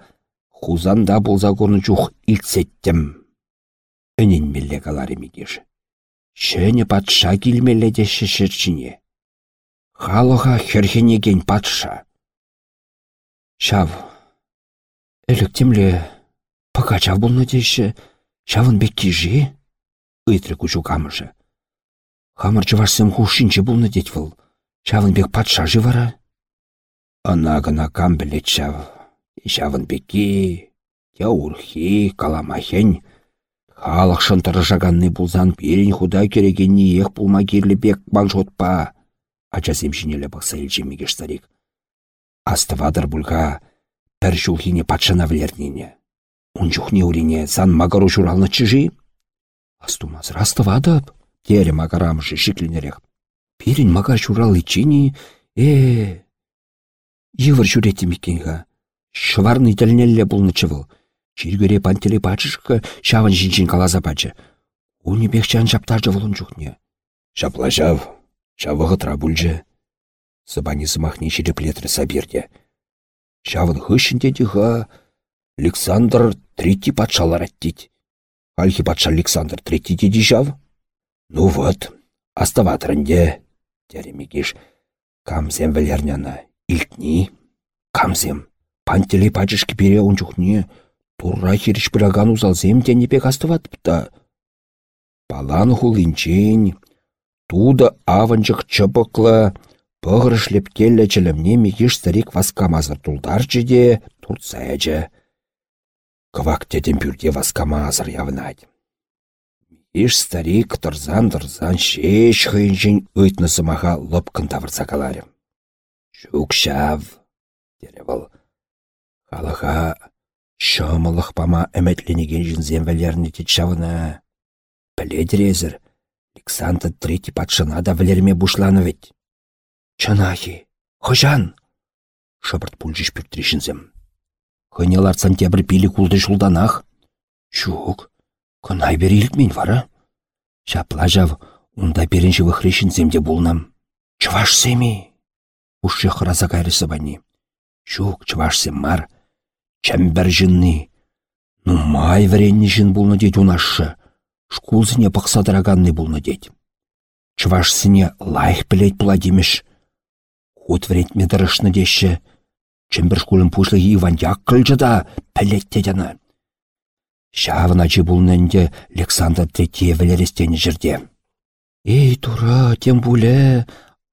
Хузанда болса көрні чух илтсеттім. Өнен мелле калар емегеш. Шөне патша келмелі де шешірчіне. Халыға херхенеген патша. Шав, әліктемле пакачав болны деші, шавын бек кежі? Үйтірі күшу камышы. Хамыр жывашсым хушинче болны дет выл. Шавын бек патша живара? Ана гына кам білет шав. Ишавын беки, те урхи, каламахен. Халық шынтыры жаганны бұлзан перен худа керегенні ех бұлма керлі бек баншотпа. Ача земшінелі бақса елжемегеш старик. Астывадыр бұлға пір жулхине патшана влернене. Унчухне урине сан магару журалны чыжи? Астумазыр астывадып, тере магарамышы шикленерек. Перен магар журал ичини, э, Йывыр жүреті мекенға. Шварный тәлнелле бұлны чывыл. Чиргөре пантеле пачышқы шавын жинчин калаза пачы. Уни бекчан шаптаржы вұлын жүхне. Шапла жав, шавығы трабульжы. Сыбани сымахне шереплетрі сабирде. Шавын хышынде діға Александр Третий патшалар әттет. Альхи патша Александр Третий деді жав? Ну вот, аставатрынде, теремегеш, камзем вілерняна, илтни, камзем. Пантелей пачышки пере унчухне, турра хириш пыраган узалзем тенепек астыватыпта. Палан хулинчен, туда аванчык чыпықлы, пығырышлеп келлі чілімне мегеш старик васкамазыр тулдарчы де турцайчы. Кывак тетем пюрде васкамазыр явнать. Иш старик тұрзан-тұрзан шеш хыйынчен өйтні сымаға лопкын тавырса каларым. Шукшав, дере бұл. Халыға шымылық пама әмәтленеген жынзен вәлеріне тетшавына. Біледірезір, Александр Третий патшына да вәлерме бушланы ведь. Чынахи, хыжан! Шыбырт пульжиш пүрттрешінзем. Хынелар сантябрь пилі кулды жулданах. Чук, кынай бері илтмен вара. Шапла жав, унда берінші вөхрешінземде болнам. Чываш семи. Ушшы хыраза кайрысы бани. Шук чывашсем мар. Чәмбір жынны. Ну май варенні жын болны дед унашшы. Шкулсыне пықсадыраганны болны дед. Чывашсыне лайх білет бұла демеш. Хут вретме дырышны деші. Чәмбір шкулын пушлы Ивандяк кылжы да пілет дедіні. Шавын ачы бұлнынде Александр Третье вілерестені жерде. Эй, тура, тем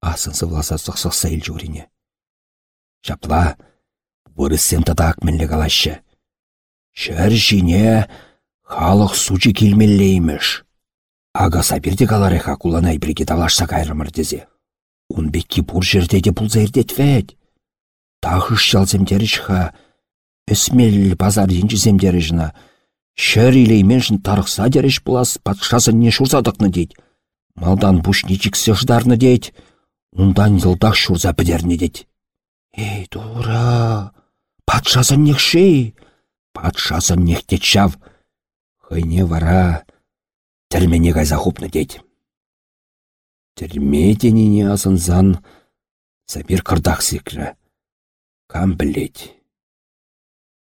асын сывласа сықсықса ел жүгірене. Шапла, вырыссем тадақ мінлі қалашы. Шәр жіне халық сучы келмеллейміш. Ага сабирде калареха куланай бірге талашса кайрымыр дезе. Он бекки бұр жерде де бұл зайырдет вәд. Тағыш жалземдерішха, өсмел базар енжіземдерішіна, шәр илейменшін тарықса дереш бұлас патшасын не шурзадықны дейд. Малдан бұш нечіксі ждарны дейд, ондан йылдақ шурза бідерні дейд. Эй, дура, патшасын нехшей, патшасын нехтет шав. Хыне вара, тірмене кайза хупны дейд. Тірме теніне азынзан, сабир кырдақ секрі. Кам білет.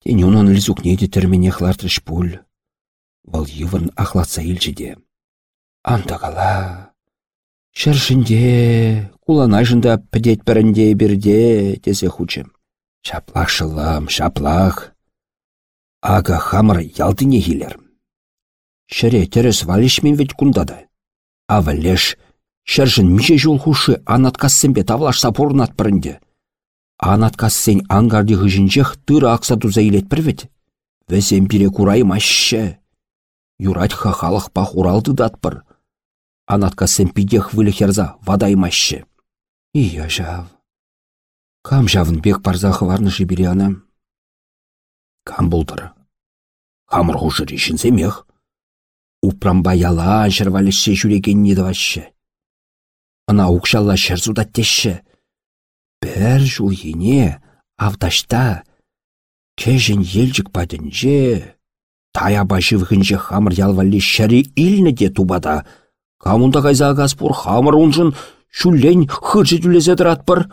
Тен унан лізукнеде тірмене хлартрыш пуль. Вал йывырн ахлатса илчеде. Анда кала. Куланайшында підет бірінде бірде, десе хучым. Шаплақ шылам, шаплақ. Ага хамыр ялтыне хилер. Шыре терес валишмен ведь кундады. А валеш, шыржын мише жол хушы анаткассембе тавлашса пурнат пірінде. Анаткассен ангарди хыжынчех тыры акса туза илет пірвет. Вәсем пире курай машы. Юрать хахалық пах уралды датпыр. Анаткассен пидех вылехерза вадай машы. Ия жав. Кам жавын бек парзахы варнышы бире ана. Кам болдыр. Хамыр хушыр ишін семех. Упрамба яла жырвалішсе жүреген неді вашы. Ана укшалла шырзуда теші. Бәр жулгене, авдашта, кәжін елжік падынже, тая башы вғынже хамыр ялвалли шәрі илні де тубада. Камунда кайза агаспур хамыр унжын шүллен хыржы түлезедір атпыр.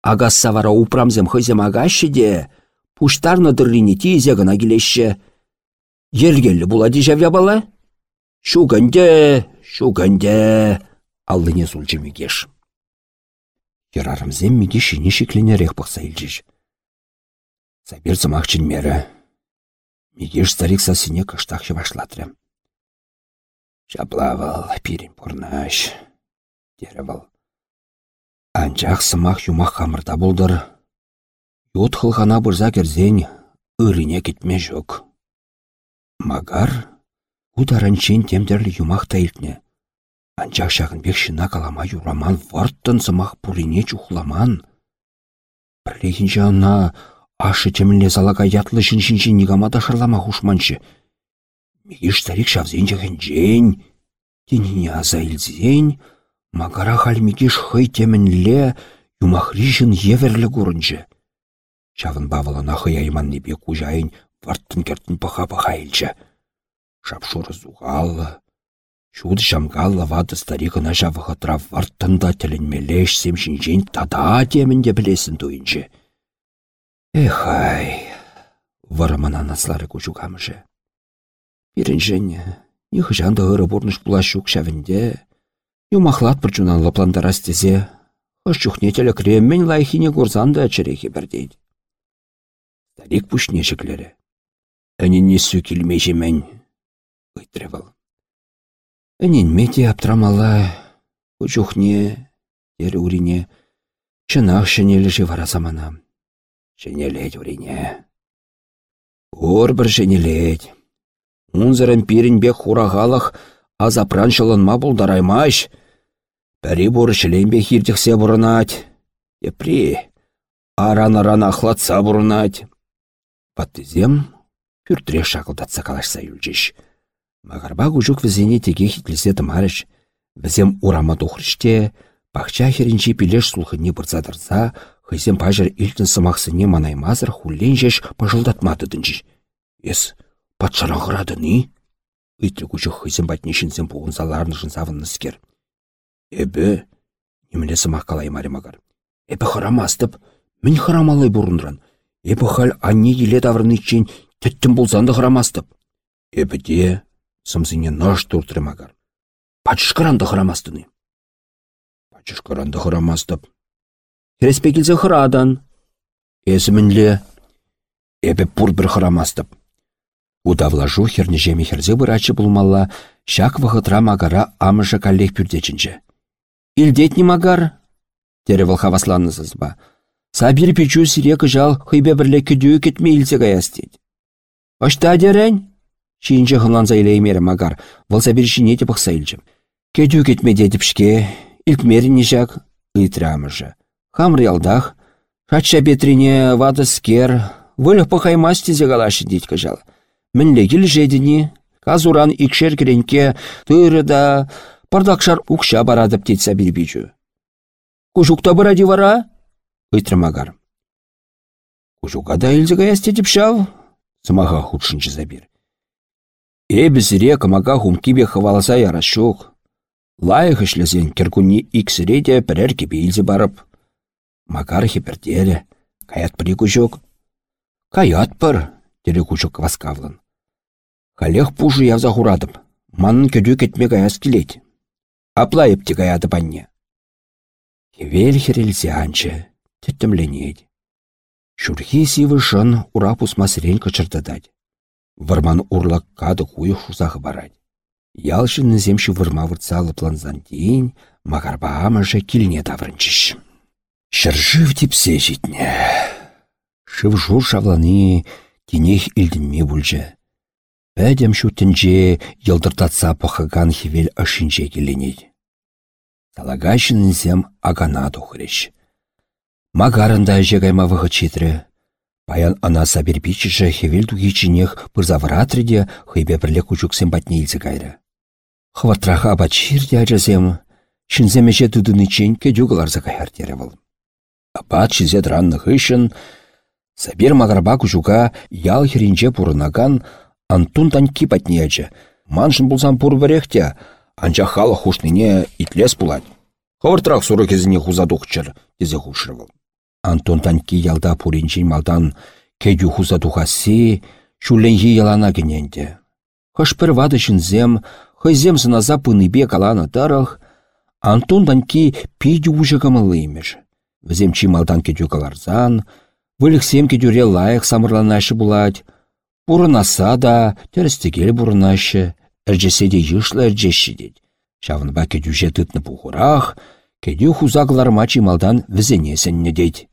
Агас савара упрамзем хызем агашы де, пуштарны дырлине тизе гына келеші. Ергелі булади жавя бала? Шуганде, шуганде, аллыне сулчымекеш. Ерарымзем меге шине шекленерек бұқса илжіш. Сабир зымақчын мері. Мегеш старик сасыне кыштақшы башлатры. Шаплавал, пирин Деревал. Анчақ сымақ юмақ қамырда болдыр. Ют хылғана бұрза керзен, ырыне кетме жоқ. Магар, ударанчен темдерлі юмақ тайылтне. Анчақ шағын бек шына калама юраман варттын сымақ пурине чухламан. Бірлегінші ана ашы теміле залага ятлы шын-шын нигамада шырлама хушманшы. Мегеш старик шавзен жеген жен, теніне аза магара халмегеш хый темінле юмахришын еверлі көрінжі. Шавын бавылына хый айманны бек ужайын варттын керттін паха-паха илчі. Шапшуры зуғалы, Шуд шамгалла вады старикына жавығы трав варттында тілінмелеш семшінжен тада темінде білесін туйынчы. Эхай, варымана наслары күчу камышы. Біріншін, них жанды ыры бұрныш шәвінде, юмахлат бір жунан лапландара стезе, хыш чухнетелі креммен лайхине курзанды ачырехи бірдейді. Старик пүшне жіклері. Әнен несу келмейжемен, ұйтревал. Әнен мете аптрамала, ұчухне, ері урине, чынақ шынелі живара замана. Шенелет урине. Ор бір шенелет. Унзырын пирінбек хурағалық азапран шылынма бұлдараймаш. Пәрі бұры шіленбе хирдіксе бұрынат. Епри, аран-аран ахлатса бұрынат. Паттызем пүртіре шақылдатса калашса юлжиш. Мағарба күжік візіне теге хитлесе тымарыш. Візем урама тухрыште, бақча херінчі пилеш сулхыне бұрзадырса, Хызем пажыр илтін сымақсыне манаймазыр хуллен жеш пажылдатмадыдынчы. Ес, патшарағырады ни? Үйтті күші хызем батнешінсен бұғын заларын жынсавын ныскер. Эбі, немеле сымақ қалай маримагар. Эбі мен харамалай бұрындыран. Эбі хал анне еле даврын ичен тіттім болзанды харамастып. Эбі де, сымсыне наш туртрымагар. Пачышқаранды харамастыны. Пачышқаранды харамастып. Хреспекілзе хырадан. Эзімінле. Эбі пұр бір хырамастып. Удавлажу херне жеме херзе бұрачы бұлмалла, шак вғытра магара амыжы каллех пүрдечінчі. Илдет не магар? Тере валхавасланысыз ба. Сабир печу сирек жал хыйбе бірле күдіу кетме илсе гаястет. Ашта дерен? Шинче хыланза илеймері магар, валса бір шинете бұқса илчім. Кедіу кетме дедіпшке, илкмері нежак, ыйтрамыжы. Хамыр ялдах, хатша бетрине вадыскер, вылық пықаймас тезе галашы дейт кажал. Мінле кел жедіні, казуран икшер керенке тыры да пардакшар укша барадып дейт сабир бічу. Кужукта баради вара? Ыйтрымагар. Кужука да илзе гаястетіп шав? Сымаға худшынчы забир. Эбізіре камага хумкибе хываласа ярашук. Лайық ішлезен керкуни иксіреде пірер кебейлзе барып. Макар хипертере, каят кучок. Каят пыр, тере кучок васкавлын. Халех пушу явза хурадым. Манын көдü кетме каяс келет. Аплайып те каяды банне. Хевел херелсе анчы, теттімленет. Шурхи сивы шын ура пусмасырен. Варман урлак кады хуй шусағы барать. Ялшын ніземші вырма вырцалы планзан дейін, мағарба амыжы келіне даврынчыш. Шыржыв тепсе. Шыв жур шавланы тенех илдінме бүлжі. Пәдем шүттінже елдыртатса пұхыган хевел ашынже келеней. Талагайшын нізем агана тухрыш. Магарында жегайма вғы читрі. Паян ана сабербичіжі хевел тугичінех пырзавратреде хыйбе бірле күчуксен батне илзі кайры. Хватраха абачирде ажазем, шинземеше тудынычен кедюгаларза кайхартере был. Абат шизе ранны хышын, Сабир магарба күжуга ял херинче пурынаган Антун таньки патнече. Маншын булсан пур верехте, анча хала хушнине итлес пулать. Хавыртрах суры кезіне хузадухчыр, тезе хушырвал. Антон таньки ялда пуринчин малдан кедю хузадухаси, шуленхи ялана гененде. Хаш пір зем, хызем сыназа пыныбе калана тарах, Антон таньки пидю уже камылы имеш. Візем малдан кедю каларзан, Вылықсем кедюре лайық самырланашы булать. Бұрынаса да, терістегел бұрынашы, әржесе де йышлы әржеші дед. Шавынба кедюже тытны бұғырақ, кедю хузагларма чималдан візенесенне дед.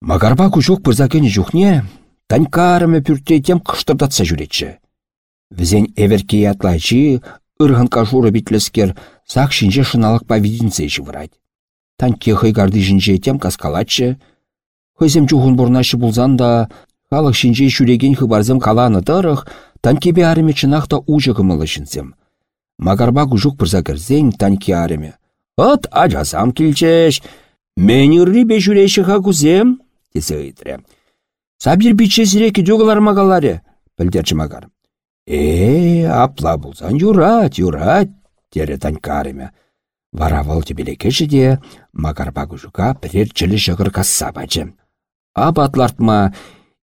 Магарба күшук пырзакені жүхне, танькарымы пүрттейтем қыштырдатса жүретші. Візен әверке атлайчы, ырғын кажуры битлескер, сақ шинже шыналық поведенция жывырать. Танке хыйгарды жінже тем каскалатчы, Хызем чухун бурнашы булзан да, халық шинже шүреген хыбарзым каланы тырых, танкебе арыме чынақта ужы кымылы шинзем. Магарба күжук бірза кірзен танки арыме. От ажасам келчеш, мен үррибе жүреші хакузем, десе ыйтре. Сабир биче сиреки дюгалар магаларе, білдерчі магар. Э, апла булзан юрат, юрат, тере танка арыме. Вара вол тебелекеші де, магарба күжука бірер чілі шығыр касса бачы. Абатлартма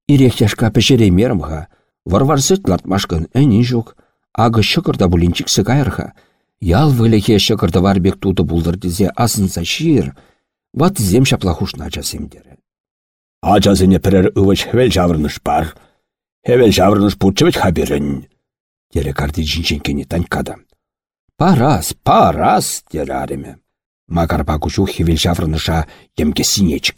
ирек яшка пешеремермха, варварсет лартмашкын әнін жүк, ағы шықырда бұлінчіксі кайырха. Ял вылехе шықырда варбек туды бұлдыр дезе асынса шир, ват зем шаплахушна ачасемдері. Ачасыне пірер ұвыч хвел жаврыныш бар. Хевел жаврыныш путчывыч хаберін. Дере карды жинченкені танькада. Парас, парас, дере ареме. Макар пакушу хевел жаврыныша емке синечі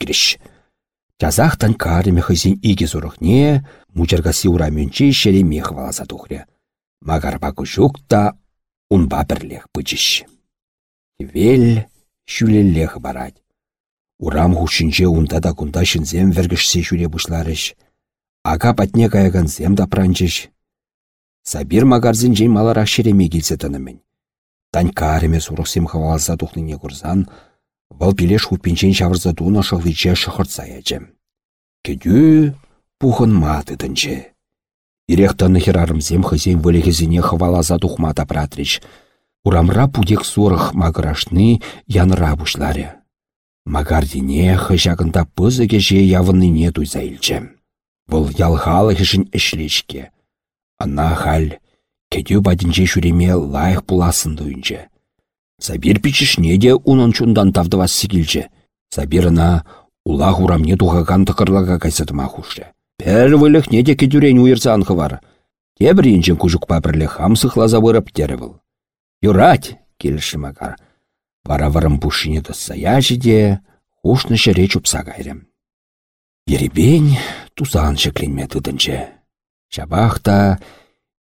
кіріш. Жазақтан кареме хызин иге зорухне, мучаргаси ураменче шеремех валаса тухре. Магарба күшук та унба бірлех пычыш. Вел шүлеллех барать. Урам хушинче унда да кунда шинзем вергішсе жүре бұшларыш. Ага патне каяган зем да пранчыш. Сабир магарзин жей маларақ шереме келсе тынымен. Тань кареме сурықсем хавалса тухныне курзан, Вăл пилеш хутпинчен çаврса туна шăхличче шăхăртса ячче. Кедю пухын маты тăнче. Ирех тăнны херарымсем хăсен вылехесене хăваласа тухма пратрич. Урамра пудек сурах магырашны янра пушларе. Магардине хăçакында пызы кеше явыннине туйса илчче. Вăл ялхалы хешін эшлечке. Ана халь, кедю бадинче çуреме лайық пуласын туйнче. Сабир пичішне де унын чундан тавдывас сигілчі. Сабирына ула хурамне тухаган тықырлага кайсатыма хушры. Пәр вылықне де кедюрен уйырсан хывар. Тебір енчен күжік папірлі хамсықлаза вырып тері. Юрать, келіші магар. Вара варым пушине саяжы де, хушны шере чупса кайрым. Еребень тузан шекленме тыдынче. Шабахта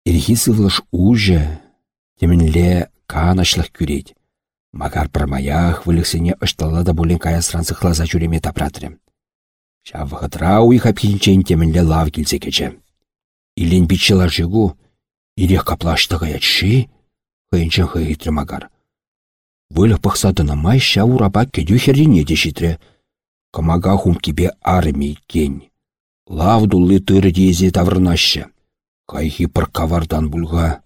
ирхисывлыш уже, теменле канашлық күрейд. Магар прамаях вылықсене ұштала да болен кая срансы хлаза жүреме тапратры. Шавғытра уйха пхинчен темінле лав келсе кече. Илен бітшілар жегу, ирек каплашты гаячши, хыйынчен хыйтры магар. Вылық пықсадына май ша ураба кедю херрине дешитре. Камага хум кибе армий кен. Лав дулы тыры дезе таврнашы. Кайхи пыркавардан булга.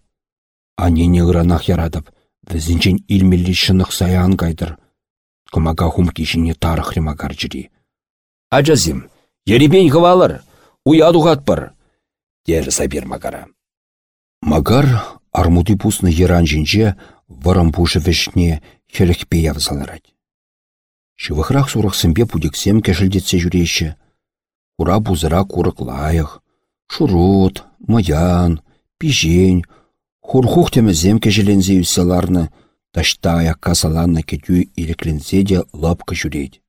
Анене ыранах ярадып, Візінчен илмелі шынық саян кайдыр. Кымаға хум кишіне тарықры магар жири. Ажазим, еребен хывалыр, уядуғат бір, дер сабир магара. Магар армуды пусны еран жинже варам пушы вешне хелікпе явзаларад. Шывықрақ сурықсымбе пудексем кешілдетсе жүреші. Ура курық лайық, шурут, маян, пижен, хурхух темізем кежелензе үсселарны, ташта аякка саланна кетю илекленсе де лапка жүрейд.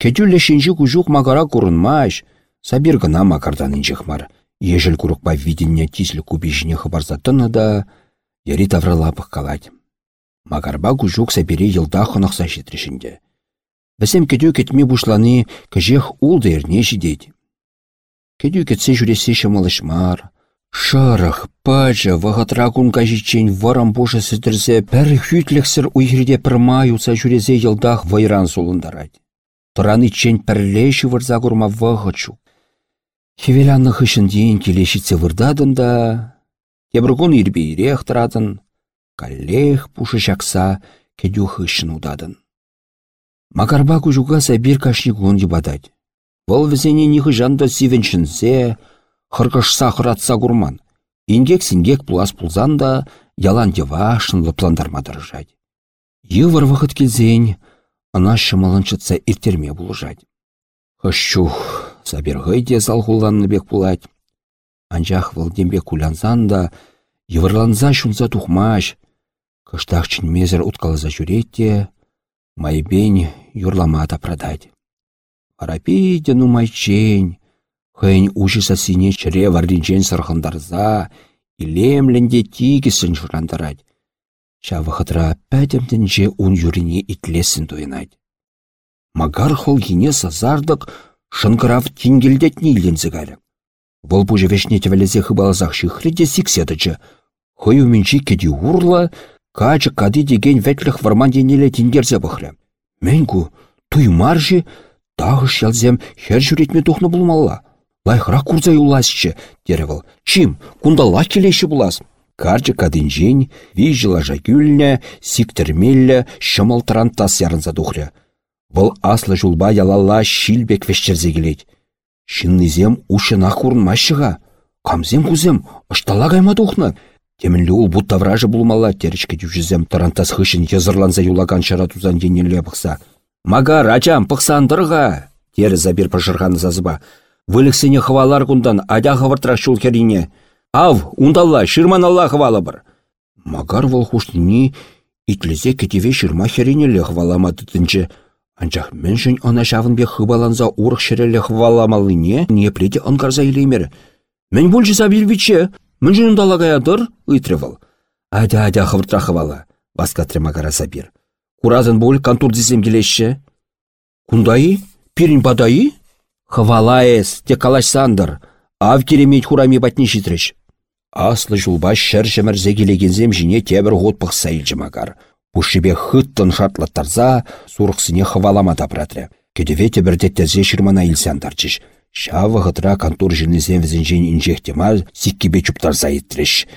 Кетюлле шинжі күжук магара курынмаш, сабир гына магардан инжехмар. Ежел курукпа виденне тислі кубишіне хабарзатыны да, ери тавралапық калать. Магарба күжук сабире йылда хынықса жетрешінде. Бәсем кетю кетме бушланы кәжех улды ерне жидейді. Кетю кетсе жүресе шымалышмар, Шарах, пача, вағатра күнка жичен варам боша сідірсе, пәр хүтлексір уйхірде пірма юса жүрезе елдақ вайран солындарад. Тұран ичен пәрлеші варза күрма вағычу. Хевелянны хышынден келешіце вырдадын да, тебіргун ирбейрех тұрадын, каллех пушы жақса кедю хышын удадын. Макарба күжуға сәбір кашни гунди бадад. Бұл візене нихы жанда хыргышса хыратса курман. Ингек сингек пулас пулзан да ялан дева шынлы пландарма дырыжать. Йывыр вахыт келзен, ана шымалынчытса иртерме булыжать. Хыщух, сабергай де бек пулать. Анжах вылдембе кулянсан да, йывырланза шунса тухмаш. Кыштах мезер уткалыза жүретте, майбень юрламата продать. Арапиде нумайчень, Хăйн ушиса сине чре варринчен сырхындарса, илемленде тигісін жырандарать. Шавы хытра пәтемтінче ун юрине итлесін туйнать. Магар хол ене сазардық шынкырав тингелдетні илензігәрі. Бұл бұжы вешне тевелезе хыбалазақ шихреде сикседачы. Хой уменчи кеди урла, качы кады деген вәтліх варман денеле тингерзе бұхры. Менгу, туй маржи, тағыш ялзем хер жүретме тухны булмалла. Лайхра курза юласчы, деревал. Чим, кундала келеші булас. Карчы кадынжен, вижілажа күліне, сиктермеллі, шымылтыран тас ярынса тухря. Бұл аслы жулба ялалла шилбек вешчерзе келейд. Шиннызем ушына курынмашыға. Камзем кузем, ыштала кайма тухны. Темінлі ул бұт тавражы булмала теречке дюжізем тарантас хышын езырланса юлаган шара тузан денелі бұқса. Мага рачам пықсандырға, тері забир пашырғаны зазыба. Выліксене хвалар кундан адя хавыртрақ шул керине. Ав, ундалла, шырман алла хвалы бір. Магар вол хуштыни итлезе кетеве шырма херенелі хваламады тінчі. Анчах міншін ана шавынбе хыбаланза урық шерелі хваламалыне не преде ангарза илеймер. Мен бульчы сабилвиче, міншін ундалла гаядыр, ыйтрывал. Адя адя хавыртрақ хвала, баскатре магара сабир. Куразын боль контур дизем келешші. Кундай? Пирин бадайы? Хвалаес, те калашсандыр. Ав хурами батне житріш. Аслы жулба шәр шәмірзе келегензем жіне тебір ғот пықса илжімагар. Пушибе хыттын шартлаттарза, сурықсыне хвалама тапратры. Кедеве тебірдеттезе шырмана илсандарчыш. Шавы ғытра контур жінізем візінжен инжехтема сиккебе чуптарза итріш.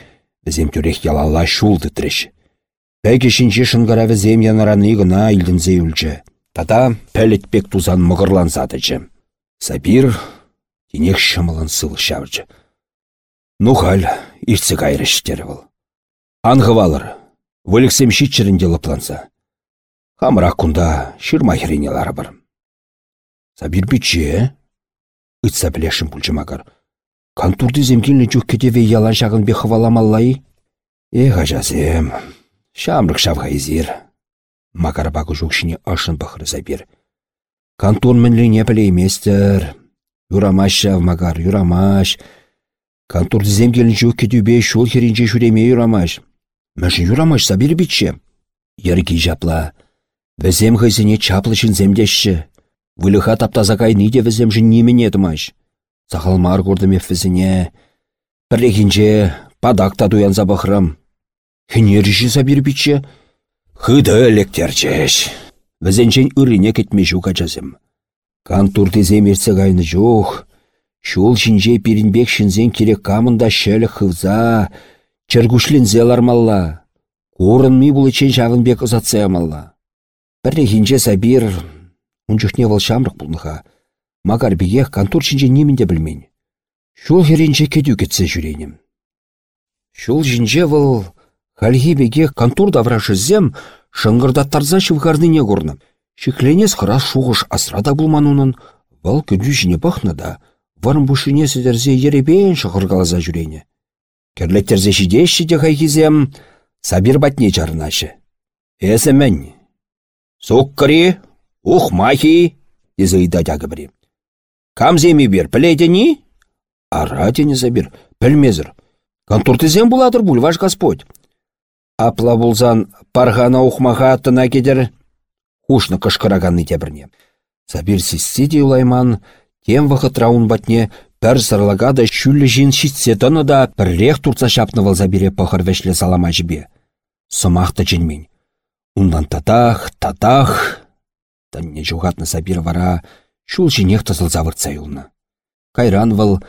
Візем түрек ялалла шулды тріш. Пәке шинче шынгара візем янараны гына илдінзе үлчі. Тада пәлетпек тузан мығырлансадычы. Сабир тенек шымылын сыл шавчы. Ну халь, иртсе кайрыш тервал. Ангывалыр, выліксем шитчерінде лыпланса. Хамырақ кунда шырма херенелары бар. Сабир бітче, үтса білешім пульчымагар. Кантурды земгеліне жүк кетеве ялан шағын бе хываламаллай. Эх, ажазем, шамрық шавға изир. Макар багу жүкшіне ашын бақыры Сабир. Кантон мінліне білейместір. Юрамаш шавмагар, юрамаш. Кантур дізем келін жүк кетубе шул херінже жүреме юрамаш. Мәшін юрамаш сабир бітші. Ергі жапла. Візем ғызіне чаплышын земдешші. Вылыха таптаза кайны де візем жын немен едімаш. Сақалмар көрдіме візіне. Бірлегінже падак та дуян забахрам. Хенеріші сабир бітші. Хыды электерчеш. Візенчен үрине кетме жука жазым. Кантурты земерсе кайны жоқ. Шул шинже пиринбек шинзен керек камында шәлі хывза, чергушлензе лармалла. Курын ми бұл чен жавынбек ызатса амалла. Бірне хинже сабир, унчухне вал шамрық бұлныға. Магар бігех кантур шинже немінде білмен. Шул херенже кеду кетсе жүренім. Шул жинже вал хальхи бігех кантур даврашызем, шыңғырдаттарза шывғарныне көрнім. Шекленес хыра шуғыш асрада бұлманунын, вал күнді жіне бақны да, Варым бушине сідерзе еребен шығырғалаза жүрене. Керлеттерзе шидеші де хайхизем сабир батне жарынашы. Эсі мән. Суккари, ухмахи, дезі ыйда дягы бірі. Камземи бер? Ара не забір, пілмезір. Контуртызем буладыр бұл, ваш господь. Апла булзан парғана ухмаға аттына кедер. Хушны кышкыраганны тебірне. Сабир сиссе улайман, тем вақыт раун батне пір сырлага да шүлі жин шитсе тыны да пірлех турца шапны валза бире пахыр вешле салама жібе. Сымақты жінмен. Ундан татах, татах. Тәнне жуғатны сабир вара шул жинех тызылза выртса юлны. Кайран выл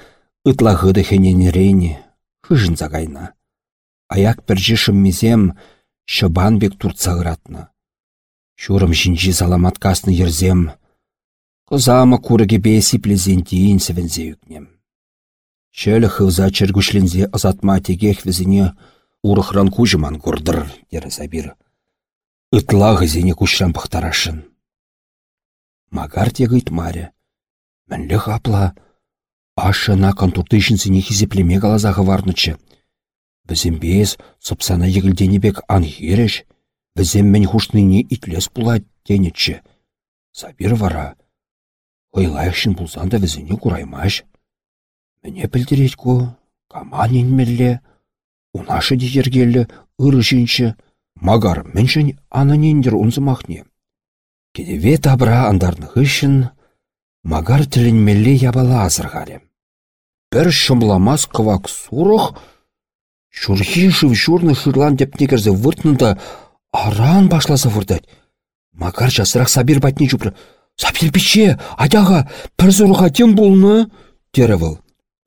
ытлагыды хененерене, хыжын загайна. Аяк піржі шыммезем, шыбан бек турца ыратны. Шурым жинжи саламат касны ерзем, Кызама курыге бесі плезентейін сәвінзе үкнем. Шәлі хывза чергушлензе азатма тегех візіне урықран кужыман күрдір, дері забир. Ытлағы зене күшран пықтарашын. Магар тегі итмаре. Мәнлі қапла, ашына контуртышын зене хизеплеме галазағы варнычы. Бізім без сыпсана егілденебек ан хереш, бізім мен хушныне итлес бұла денетші. Сабир вара, Ойлайықшын бұлсан да візіне кураймаш. Міне білдірет ко, каман енмелле, унашы дезергелі, ырышыншы, магар міншін ананендер унзымахне. Кедеве табра андарных үшін, магар тілінмелле ябала азырғаре. Бір шымламас кывак сурық, шурхи шыв шурны шырлан деп негерзе выртнында аран башласа вырдать. Магар жасырақ сабир батне жүпрі, Сапелпиче, адяға, пір зұрға тем болны? Выл.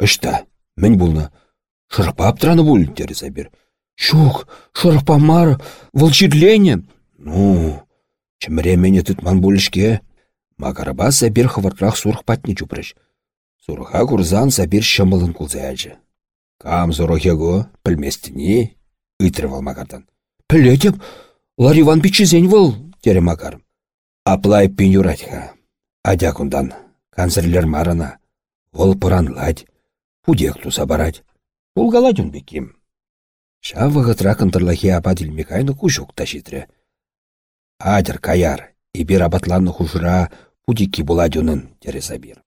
Үшті, мен болны. Шырықпа аптыраны бол, тері забір. Шук, шырықпа мар, выл жирлене. Ну, чымыре мене тұтман болышке. Магарба забір хывыртрақ сұрық чупрыш. Сұрға курзан забір шымылын кулзайжы. Кам зұрығы пілместіне? Үйтірі магардан. Пілетіп, Лариван бичізен выл, тері магарым. Аплай юратьха. Адя кундан. Канцерлер марана. Вол ладь. Пудек туса барать. Пулгаладь он беким. Шавы гытракын тырлахи ападил мекайны кушук тащитре. Адер каяр. Ибир абатланны хужра пудики буладюнын тересабир.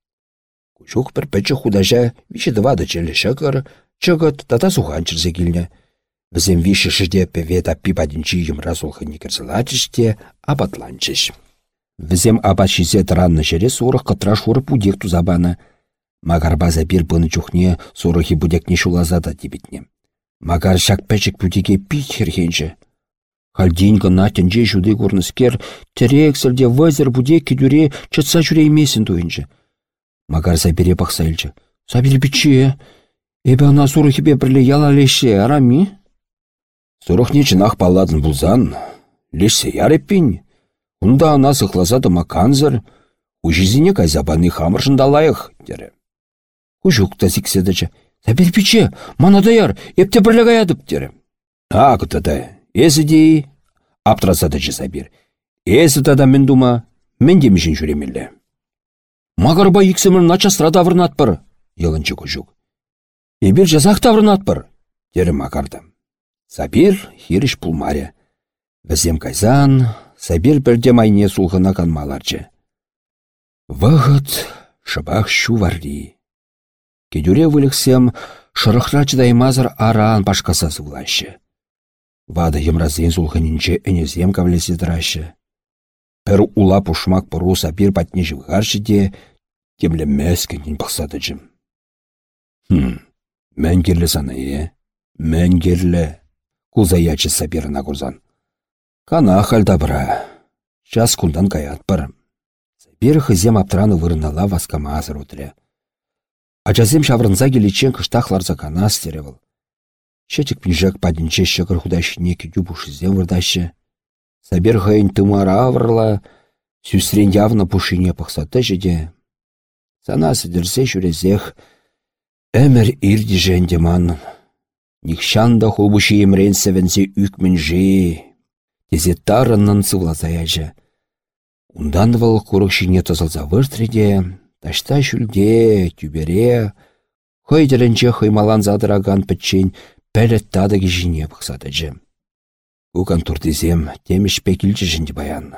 Кушук бір пәчі худажа виші двады челі шықыр, чығыт тата сухан чырзе келіне. Бізем виші шыде певет аппи падинчи ем разулхы никерсылачыште абатланчыш. Візем абашизе транны жере сурық қытра шуры пудек тузабаны. Магарбаза бір бұны чухне сурықи будекне шулазада дебетне. Магар шак пәчік пүтеге пит херхенші. Хальдингі натенже жуды көрніскер, терек сілде вазер будек кедюре чатса жүре емесін туынжы. Магар забере эбі ана сурықи бе бірле яла леше, арами? Сурық не жинақ баладын бұлзан, лешсе яреппен. Унда ана сықласа тыма канзыр, ужизине кайзабаны хамыршында лайық, дері. Ужук та сикседачы. Сәбір пиче, мана даяр, епте бірлі ядып, дері. А, күтті, есі дей, аптырасадычы сәбір. Есі тада мен дума, мен демешін жүремелі. Магарба иксімір нача страда вырнат бір, елінчі күжук. Ебір жазақ таврнат бір, дері Магарды. Сабир хиріш пулмаре. Візем кайзан, сабир бірде майне сулғына канмаларчы. Вғыт шыбақ шу варри. Кедюре вылықсем шырықра чыдаймазыр аран башқаса сывлашы. Вады емразен сулғынінче әнезем кавлесе дырашы. Пір ула пушмак пұру сабир патне живғаршы де, темлі мәскінін бұқсадычым. Хм, мән керлі сана е, мән керлі. Кулзаячы сабирына курзан. Кана халда бра. Час кундан каят бір. Бір хызем аптраны вырынала васкама азыр утре. Ачасем шаврынса келечен кыштахларса кана стеревыл. Шетік пінжак падінче шықыр худашыне күйді бұшызем вырдашы. Сабер хайын тымара авырла, сүсрен явна пушине пақсаты жеде. Сана сыдырсе жүрезех, әмір ирді жендеман. Никшанда хубуши емрен сәвенсе үкмін жей, тезе тарыннын сывласа яжы. Ундан вăл курăк çине тăсылса выртреде, Ташта шүлде, тюбере, хойдерінче хыймалан задыраган пітчен пәлет тады кежіне бұқсадыжы. Уган турдизем темеш пекілчі жінді баян.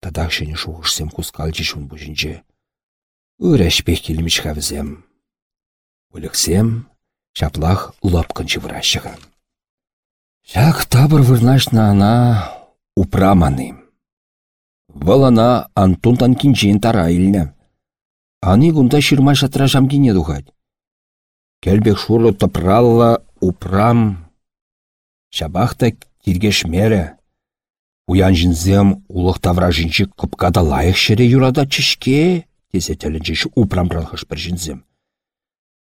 Тадақ шені шуғышсем кускалчы шун бұжынчы. Үрәш пекілміш хавізем. Уліксем, шаплах лапкынчы выращыға. Шак табыр вырнашна ана упраманы. Валана Антон кинчен тара илнә. Аны гунда шырма шатра жамгине духать. Келбек шурлы топралла упрам. Шабахта киргешмере. Уян жінзем улық тавра жінчі кыпкада лайық шере юрада чешке, тесе тәлінчеш упрам ралхыш бір жінзем.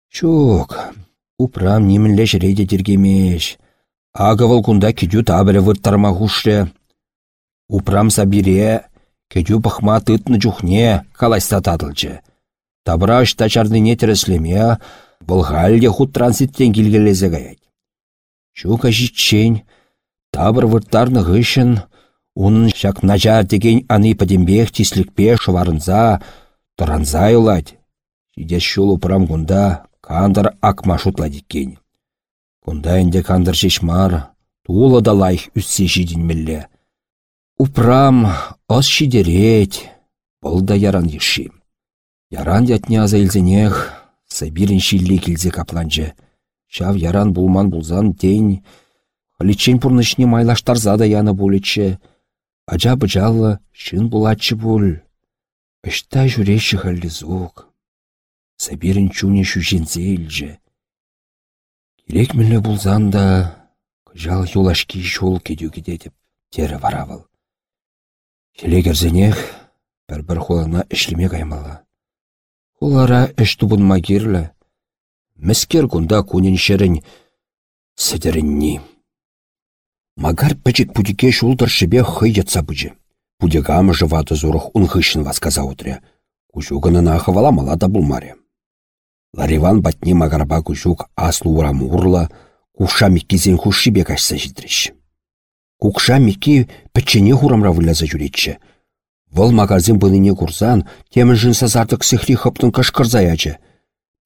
Шук, упрам немінле жірейде дергемеш. Ағывыл кунда кедю табірі вырттарма хушре. Упрам сабире, кедю пахма тытны жухне, калайста тадылчы. Табыра ашта чардыне тіріслеме, бұл халде худ транситтен келгелезе гаять. Шука житчен, табыр вырттарны ғышын, унын шак начар деген аны падембех тислікпе шыварынза, тұранза юлать. Шидес шул упрам кандыр акма шутладиккен. Кунда энде кандыр шешмар, тула да лайх үссе жидінмелле. Упрам ос шидерет, бұл да яран еші. Яран ятне аза илзенех, Сабирин шилли келзе капланчы. Шав яран булман булзан тень. Халичен пурнышне майлаштарза да яны булечче. Ача бычаллы шын булатчы бул. Ышта жүреші хәлі зук. Сабирин чуне шүжензе илчі. Керек мілі булзан да, күжал юлашки шол кедю кедетіп, тері варавыл. Келегерзенех, бір-бір холына ішлеме каймалы. Олара әш тубын магирлі. Мәскер күнда көнен шерін сәдірінні. Магар пәчік пудике шулдар шыбе хый ятса бұжы. Пудегамы жывады зорық ұнғышын васказа отыря. Кушугыны нахы валамала да. Лариван батне магарба кушук аслу урам урла, куша миккизен хушибе кашса жидреш. Кукша микки пәчене хурамра выляза жүретші. Вăл магазин бұлыне курсан, темін жын сазардық сихри хыптын кышкырза ячы.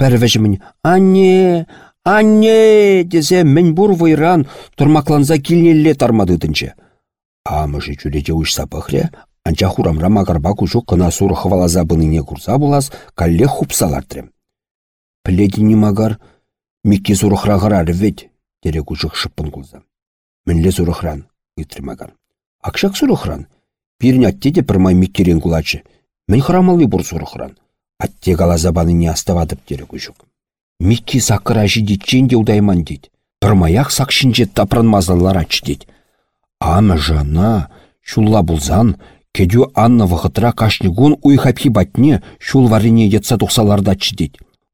Пәрвәжі мін, «Анне! Анне!» десе мін бұр вайран тұрмакланза келнелле тармадыдынчы. Амыжы жүреде ұшса пықре, анча хурамра магарба күшу қына суры хвалаза бұныне курса бұлас, калле хупсалартрем. Пледіні магар, микке сурықрағыр вет, дере күшік шыппын кулза. Мінле сурықран, үйтір магар. Акшак сурықран, Пирне атте пірмай меккерен кулачы. Мен храмалы бұр сұрықран. Атте галазабаны не аставадып дері күшік. Микки сақыра жидетчен де удайман дейд. Пірмаяқ сақшынже тапран мазалар ачы дейд. Ама жана, шулла бұлзан, кедю Анна вғытра кашнигун уйхапхи батне шул варине етса тұқсаларда ачы.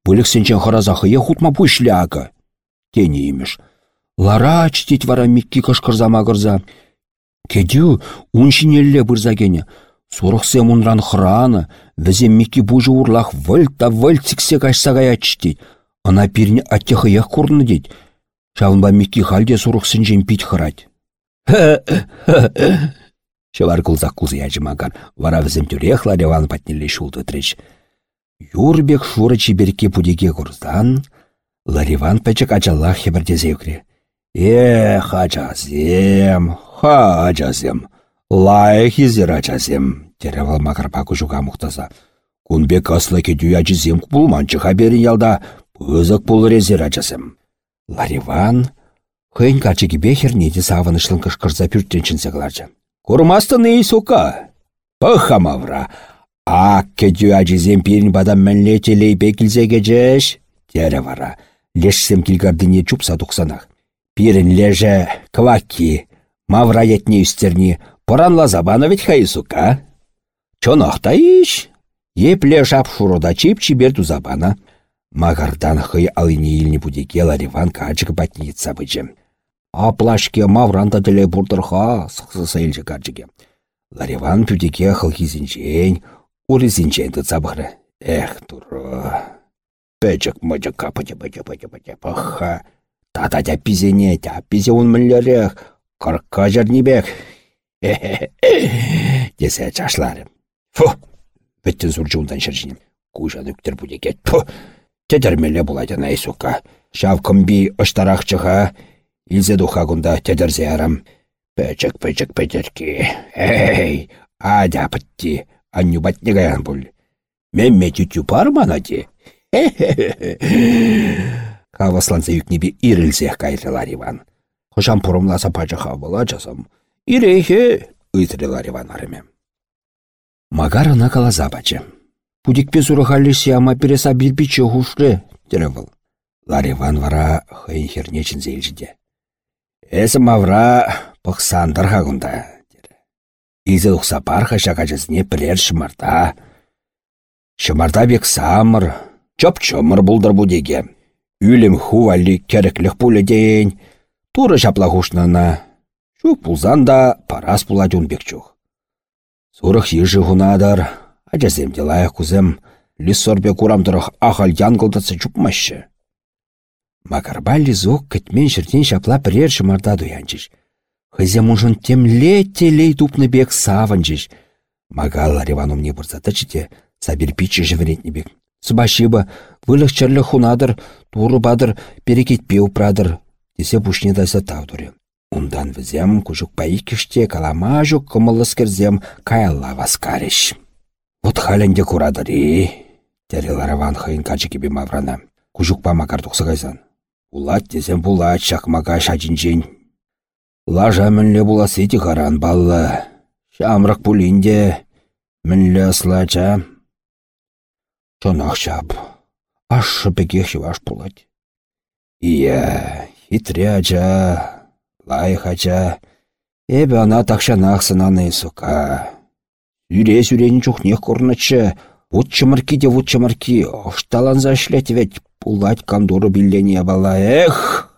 Бөлік сенчен хыразақыя хутма ағы. Тені емеш. Лара дейд вара микки кышқырзама кырза. Кедю уншинелле бұрзагене. Сұрықсе мұнран хыраны, візем мекі бұжы урлах вөлт та вөлт сіксе кашсағай ачты. Ана пирне аттеқы еқ құрны дед. Шавынба мекі халде сұрықсын жен пит хырать. Шевар кулзақ кулзы яжымаган, вара візем түрек лареван патнелі шулды треш. Юрбек шуры чиберке пудеге курздан, лариван пәчік ачаллах хебірдезе өкре. Эх, ачазем, ха ачазем, лайық езер ачазем, теревал макарпа күжуға мұқтаза. Кунбек аслы кедю ачызем бұлманчы хаберін ялда, пызық бұл резер ачазем. Лариван, хыйн качыки бехер неде савынышлын кышкырза пүрттенчінсе кыларчы. Курмастын ей. Пыха Ак кедю ачызем пирін бадам мәнле телей бекілзе кежеш. Тере вара. Лешсем килгардыне чупса тұқсанақ. Пирін леже квакки, мавра етне үстерні, поранла забана ведь хай сука. Чонақта иш, епле жап шуруда чип чиберту забана. Магардан хый алыне илні будеге лариван качык батница бычы. А плашке мавранда тіле бурдырха сықсыса илжі качыге. Лариван пюдеге хылхизінчен, урызінчен тұтсабыры. Эх, туры. Пәчік мұчық капыте бычы бычы бычы паха. Тата тя пизене, тя пизе он мүллерек, қырыққа жернебек. Десе чашларым. Фу, біттін сұрчуындан шыржинем. Кужан үктір будекет. Пу, тедермеле буладян айсука. Шав кымби ыштарақчыға, илзе духа күнда тедерзе арам. Пәчік, пәчік, пәтерки. Эй, адя пытти, анню батнегаян бұл. Мемме тютю пармана де. Хавасланса юкнебе ирілзех кайрылар Иван. Хошам пұрымласа пачаха бола жасам. Ирейхе, ыйтрылар Иван арымем. Магарына калаза бачы. Пудикпе сурахалли сиама переса билбиче хушле, тере был. Лариван вара хыйын хернечін зейлжіде. Эсі мавра пықсандар хагунда, тере. Изі ұқса парха шакачызне пірер шымарта. Шымарта бек самыр, чоп-чомыр бұлдыр будеге. Үлім хували кереклік пулі дейін, туры шаплагушнана. Шук пулзан да парас пуладюн бек чух. Сурых ежі хунадар, ачасем делая кузем, лиссорбе курамдырых ахал янгылдатсы чупмашы. Макарба лизок кітмен шіртен шапла бірер шымарда дуянчыш. Хызем ұжын темле телей тупны бек саванчыш. Магал реваном не бұрзаты чите, сабір пичі жіверетні бек. Спасибо, вылық черлі хунадыр, туры бадыр, перекетпеу прадыр, десе пушне дайса тавдуры. Ундан візем күжік байы кіште калама жүк кымылыс керзем каялла васкариш. Вот халенде курадыри, терелараван хыйын качы кебе маврана. Күжік па. Улат десем булат шақмаға шачинчен. Лажа мінле буласы еті қаран баллы. Шамрық пулинде мінле слача. Чонақ шап. Ашы бекех шиваш пулать. Ия, хитряча, лайхача. Эбі ана тақшанақ сынаны сука. Юре сүрені чухнех корначы. Вот чымырки де вот чымырки. Ошталанза шлять ведь пулать кандуры биллене бала. Эх!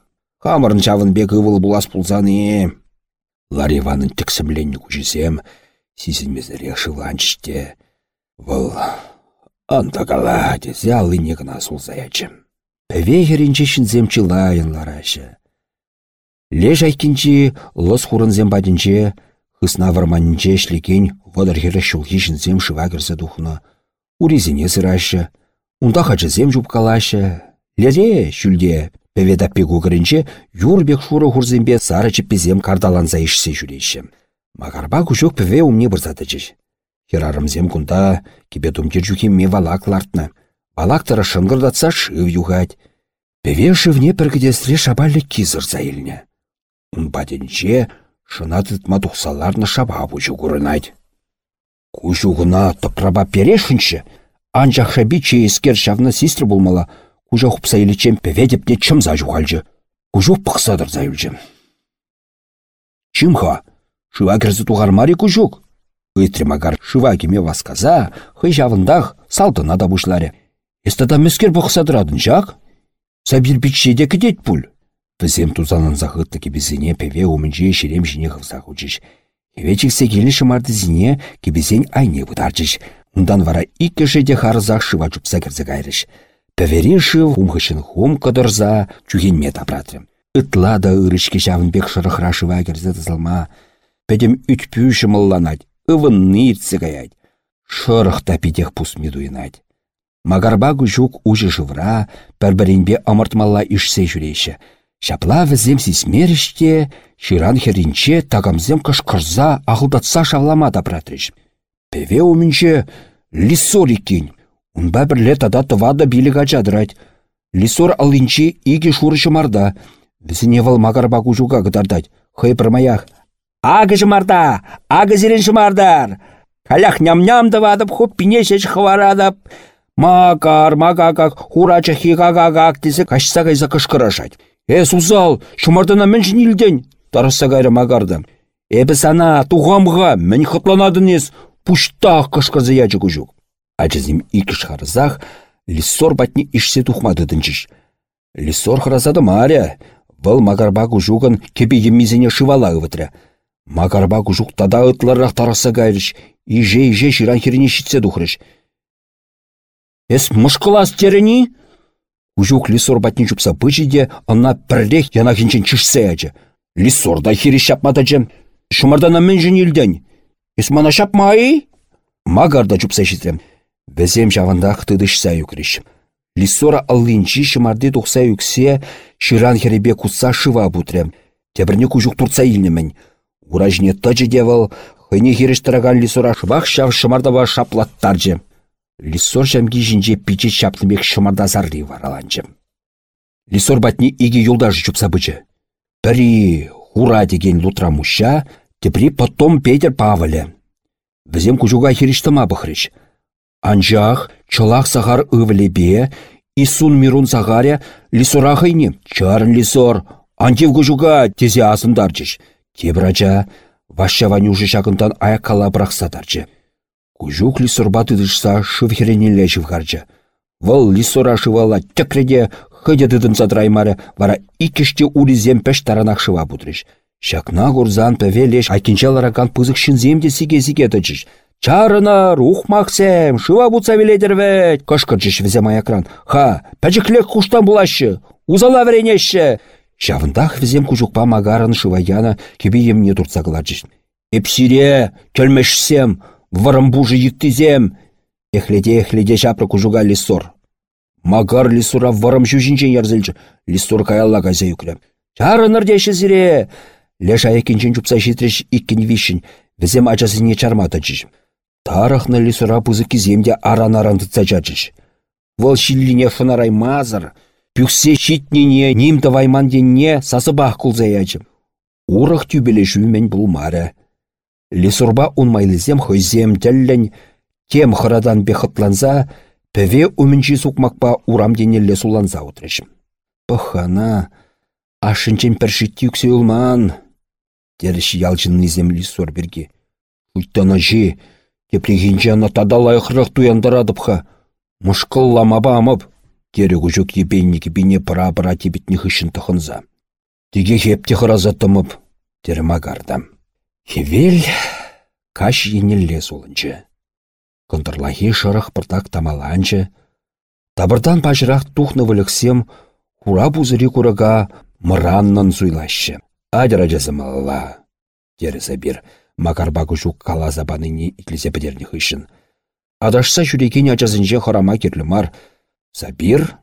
Хамырын чавын бек ывыл булас пулзаны. Лариванын тіксімленні күжізем, сизілмезірек шыванчыште. Выл антакала дезе алыне гына сулзаячы. Пәве херінче шинзем чылайын ларашы. Леш айкінче лыс хурынзем бадінче, хысна варманінче шликен водар хері шулхи шинзем шыва кірсе духна. Урезіне сырашы, унда хачызем жупкалашы. Лере шүлде пәве даппе көгірінче юрбек шуры хурзембе сары чіппезем кардаланза ішсе жүрейші. Магарба күшөк пәве умне бұрзатычыш. Херарымзем кунда кебе тумтер жүхемме валак лартны. Балактары шынгырдатса шыв югать. Певе шывне піргідесре шабалі кизыр заилне. Унбаденче шына тытма тухсаларны шаба бучу курынать. Кушуғына тыкраба перешінші, анчах шаби чейіскер шавна систр болмала, кужа хупса илечем певе депне чымза жухальжы. Кужу пықсадыр зайылжы. Чымха, шыва кірзі туғармари кужук. Ыйтрымагар шыва кеме васказа, хый жавындах салтына да бушларе. Эстада мүскер бұқсадырадын жақ? Сабир бичеде кедет пуль. Візем тузанын зағытты кебезіне певе умінже шерем жіне қывсақ учиш. Хевечіксе келі шымарды зіне кебезен айне бұдарчыш. Ундан вара иккі жеде харызақ шыва чупса кірзі шыв умхышын хум кыдырза чугенме тапратрым. Ытла да ырышке бек шырықра шыва кірзі тызылма. Пәдем үтпі шымылланать, ывынны иртсе гаять. Шырық та пидех пусме дуйнать. Магарба күжук ұжы жывра, пәрбірінбе ымыртмалла ішсе жүрейші. Шапла візем сисмеріште, ширан херінче тагамзем кышқырза ағылдатса шавлама да пратрыш. Певе иккен. Унба бірле тада тывада билік ачадырать. Лисор алынче иге шурышы марда. Візіне вал магарба күжуға гыдардать. Хай пырмаях. Ағы жымарда, ағы зерен жымардар. Калях ням-ням давадып, хоп пинешеш хварадып. Макар, макакак, хурача хигагагак десе кашса кайса кышкырашать. Э, сузал, шумардана мен жинилден, тараса кайры макарды. Эбі сана, туғамға, мен хытланадын ес, пуштақ кышкырзы ячы. Ачызым икі шхарызах, лиссор батни ишсе тухмады дынчыш. Лиссор хразады маря, вăл макарба күжугын кепе еммизене шывала ывытря. Макарба күжук тада ытларрақ тараса кайрыш, иже-иже ширан херіне шитсе тухрыш. Эс мышкылас терени? Ужук лисор батни чупса бычиде, ана пірлех яна хинчен чишсе ачы. Лисор да хири шапматачы. Шумардана мен жын илден. Эс мана шапмай? Магарда чупса шитрем. Візем жавандақ тыдышса юкриш. Лиссора аллинчи шымарды тухса юксе, ширан херебе кутса шыва бутрем. Тебірне күжук турца илнемен. Уражне тăчы девал, хыйне хирештіраган лиссора шывах шав шымардава шаплаттаржы. Лиссор жамги жинже пиче шаплымек шымарда зарри вараланчы. Лиссор батни иге юлдажы чупса бычы. Пірі хура деген лутра муща, тепри потом Петер Павле. Візем күжуга хирештіма бұхрыш. Анжақ, чылақ сағар ывлебе, Исун мирун сағаря, лисора хайне, чарын лисор, антив күжуга тезе асындарчыш. Тебрача, ваша ванюжы шағынтан аяққала брақсадарчы. Күжук лисорба тыдышса шыв херенелі жывгарчы. Вăл лисора шывала текреде хыде тыдын садраймары, вара икеште улизем пәш таранақ шыва бұдрыш. Шакна гурзан пәвелеш айкенчаларакан пызык шинземде сиге-сиге тычыш. Чарына рух мақсем, шыва бұтса веледірвет, кышкырчыш візем аякран. Ха, пәжіклек құштан бұлашы, узала вренеші. Шавындах візем күжукпа магарын шываяна кебе емне турца кылачыш. Эпсире, келмешсем, варым бужы yiktizem. Эхледе-эхледе шапры күжуга лисор. Магар лисура варым жүжінчен ярзелчі, лисор каялла каза юклем. Чарыныр деші зіре, Леш аякенчен чупса житреш иккен вишін, візем ачасыне чарматачыш. Тарахна лисура пузы киземде аран-аран тытса чачыш. Вол шиллине фынарай мазыр, пюксе щитнине нимді вайман денне сасыбақ кулзаячым. Урах тюбеле жүймен булмары. Лисурба унмайлызем хойзем тәллән, тем хырадан бехытланса, пәве умінчі сукмакпа урам денелле суланса утрышым. Пăхана, ашынчен пәршітті үксе улман, Теріш ялчынны землі сор берге. Уйттана жи, тепрегенче ана тадалай хрық туяндарадыпха. Мұшқылламаба амып, тері күжік ебейнікі біне пыра-пыра тебетні хышын тұхынза. Теге хепте хыразаттымып, тері магардам. Хевел каш енелле солынчы. Контрлахи шырық пыртак тамаланчы. Табырдан пажырақ тухны вылықсем, хура бузыри курага мыраннан суйлашы. Адыра жазымалла. Дері забир. Макарба күшук кала забаныне итлесе бідерні хышын. Адашса жүрекен ачазынже хорама керлі мар. Забир,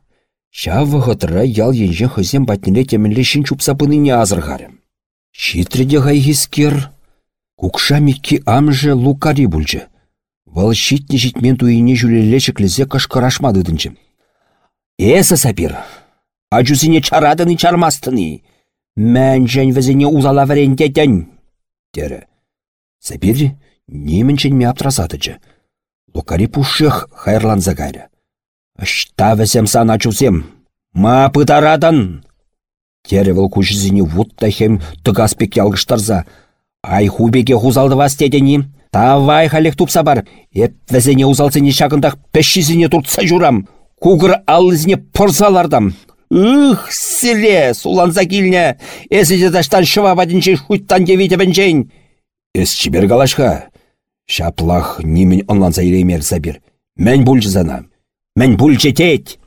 шавы ғытыра ял енже хызем батнеле темінле шын чупса быныне азырғарым. Шитреде ғайхискер, кукша микки амжы лукари бүлжі. Вал щитне житмен туйне жүлеле шеклізе кашкарашмадыдынчы. Эсі сабир, ачузіне чарадыны чармастыны. Мән жән візіне узала вәрендетен. Дері. Сабир немен ме аптрасадычы. Лукари пушых хайрлан загайры. Ашта візем сана чузем. Ма пытарадан. Дері віл күшізіне вуттахем тұгаспек ялғыштарза. Ай хубеге хузалды вастедені. Тавай халек тупса бар. Эп візіне узалсыне шағындақ пәшшізіне туртса журам. Кугыр алызіне пұрсалардам. Ух, селе, суланса килне, эсіде таштан шыва бадінче хуттан девите. Эс чибер галашха. Шаплах немен онланса илеймер забир. Мән бульчы зана. Мән бульчы тет.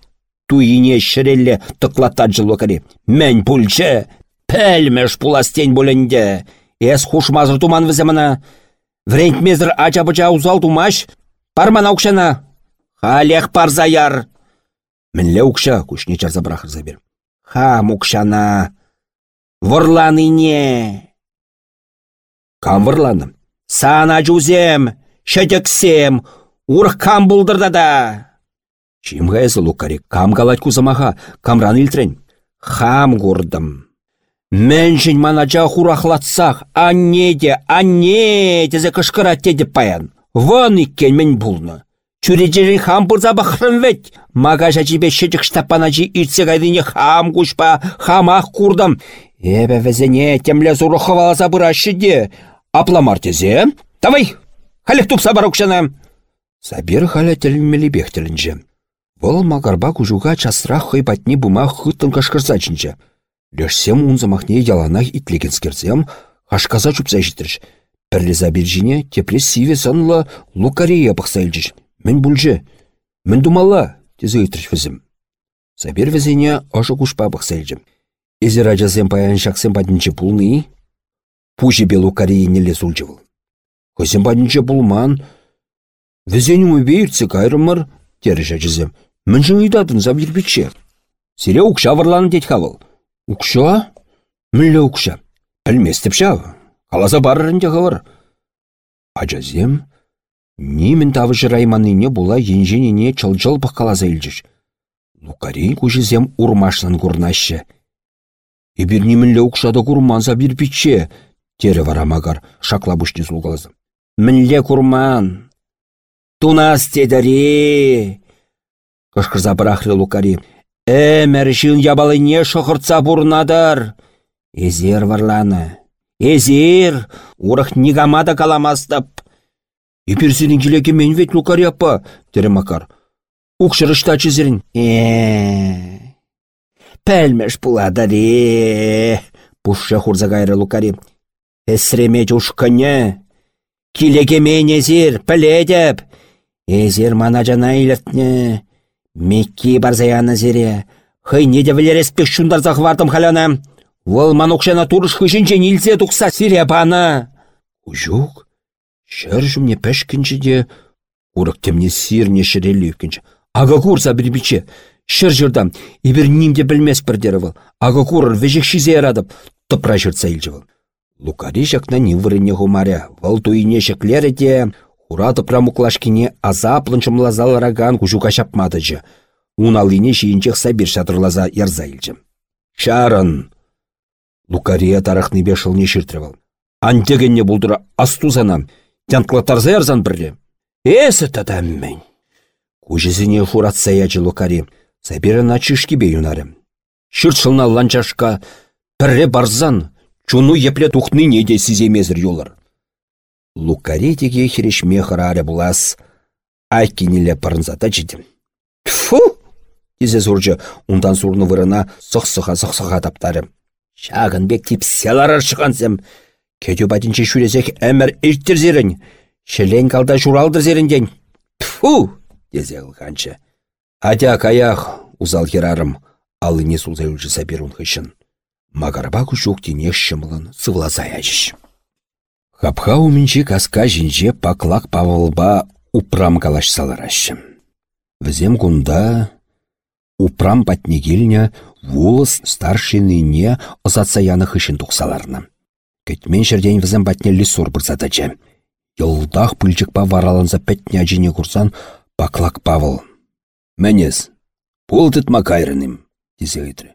Туйне шірелле тұклаттаджы локари. Мән бульчы. Пәлмеш пуластен бөленде. Эс хушмазыр туман візіміна. Врентмезір ача-быча узал тумаш. Парман аукшана. Халех парзаяр. Укша, күшне чарза брахыр забер. Ха, мукшана. Вұрланыне. Кам вұрланым? Сана жузем, шәдексем, урх кам бұлдырда да. Чим ғайзы лукари, кам галать кузамаға, камран илтрен. Хам гурдым. Мэншін манача хурахлатсақ, анне де, анне дезе кышкырат деп паян. Вон иккен мен бұлны. Чүрежері хам бұрза бақырын вет. Мага жачибе шедік штапанажи иртсе гайдыне хам кушпа, хамақ курдым. Эбе везене темле зуры хываласа бұрашы де. Апламар тезе? Давай, халек тупса барукшана. Сабир халя телмелі бехтелінже. Бұл магарба күжуға часырақ хыйбатни бума хыттын кашкырзачынче. Лешсем унзамахне яланах итлегенскерзем, хашказа чупса житріш. Пірлі забиржіне тепле сиве санла лукарея бақсайлжыш. Мен бүлже, мен думала, тезе ытрыш візім. Сабир візіне ашы кушпа бақсайлжым. Езі ражазем паян шақсем бадынче пулны, пужи белу кореи неле сулчывыл. Хозем бадынче пулман, Візен умы бейіртсі кайрымыр, тері жәжізім. Міншін үйдадын забирбітші. Сире укша варланы дед хавыл. Укша? Мүлі укша. Пілместіп шав. Қаласа барырын де хавыр. Ачазем, Нимін тавышы райманыне була енженіне чыл-чыл қалаза илчіш. Лукарин кужызем урмашнан курнашы. Ибір нимінлі ұқшады курманса бір пиче, тері варамагар шакла бұшны сұлғалазы. Мінле курман. Тунас тедері. Кышқырза бірақры Лукари. Әмір жын ябалыне шықыртса бұрнадар. Эзер варланы. Эзер, урық нигамада каламастып. Иперсенің келеке мен вет Лукари апа, тері Макар. Укшырышта чизерін. Эээ. Пәлмеш бұладаре. Пушша хурза Лукари. Эсреме жушкыне. Килеге мен езір, піледіп. Езір мана жана илертне. Мекки барзаяны зере. Хый неде вілереспек шундарзақ вардым халяна. Вол манукшана турыш хышынче нилзе тұқса сире баны. Ужук, шыр жүмне пәшкінчі де, урық темне сирне шірелі Ага курса бірбіче, шыр жырдам, ибір нимде білмес бірдері Ага курыр вежек шизе ярадып, тыпра жыртса илжі Лукари жақна нивырыне хумаря, вал туйне шеклері де, Ураты прамуклашкине азаплын чымлазал раган кужука шапмадыжы. Уналине шиінчех сабир шатырлаза ярза илчім. Шарын! Лукария тарахны бешылне ширтревал. Антегенне булдыра астузанам, тянтлатарза ярзан бірре. Эсі татаммен. Кужезіне фуратса ячы Лукари, сабирын ачышки бе юнарым. Шыртшылна ланчашка, пірре барзан, чуну епле тухны неде сиземезір юлар. Лукари теге херешме хыраре булас. Айкинеле парынзата жидім. Фу! Тезе зуржы, ундан сурны вырына сықсыға-сықсыға таптары. Шағын бек тип селарар шығансым. Кетю бәтінче шүрезек әмір ирттерзерін. Шелен калда журалдырзерінден. Фу! Тезе ғылғанчы. Адя каях, узал херарым, алыне сулзай үлжі хышын. Магарба күшук денег шымылын сывлазай ажыш. Хапха умінчі каска жінже паклак павылба упрам калаш саларащым. Візем кунда упрам патнегелня вулыс старшиныне ызатса яны хышын тухсаларны. Кетмен шерден візем патне лисур бұрзадачы. Йылдах пүлчікпа вараланса пәтне ажине курсан паклак павыл. Мәнес, пултыт макайрыным, десе гайтры.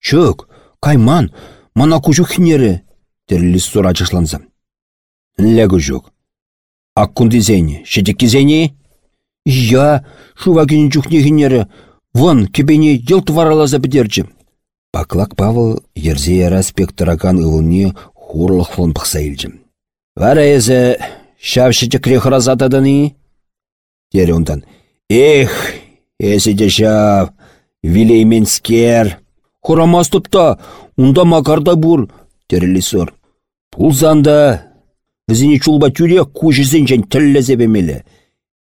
Чөк, кайман, мана кужу хинері, терлі сур ачышланса. Ләгу жүк. Аккунды зәйні, шедекке зәйні? Я, шува кені жүхне вон, кебене ел варалаза бідерчі. Паклак Павыл ерзе яра спектракан ылыне хурлық фон пықса. Вара езі, шав шедекре хыразатадыны? Тере ондан. Эх, езі де шав, вилейменскер. Хурамас тұпта, унда макарда терелі сор. Пулзанда, Візіне чулба тюре кужызінчен тіллезе бемелі.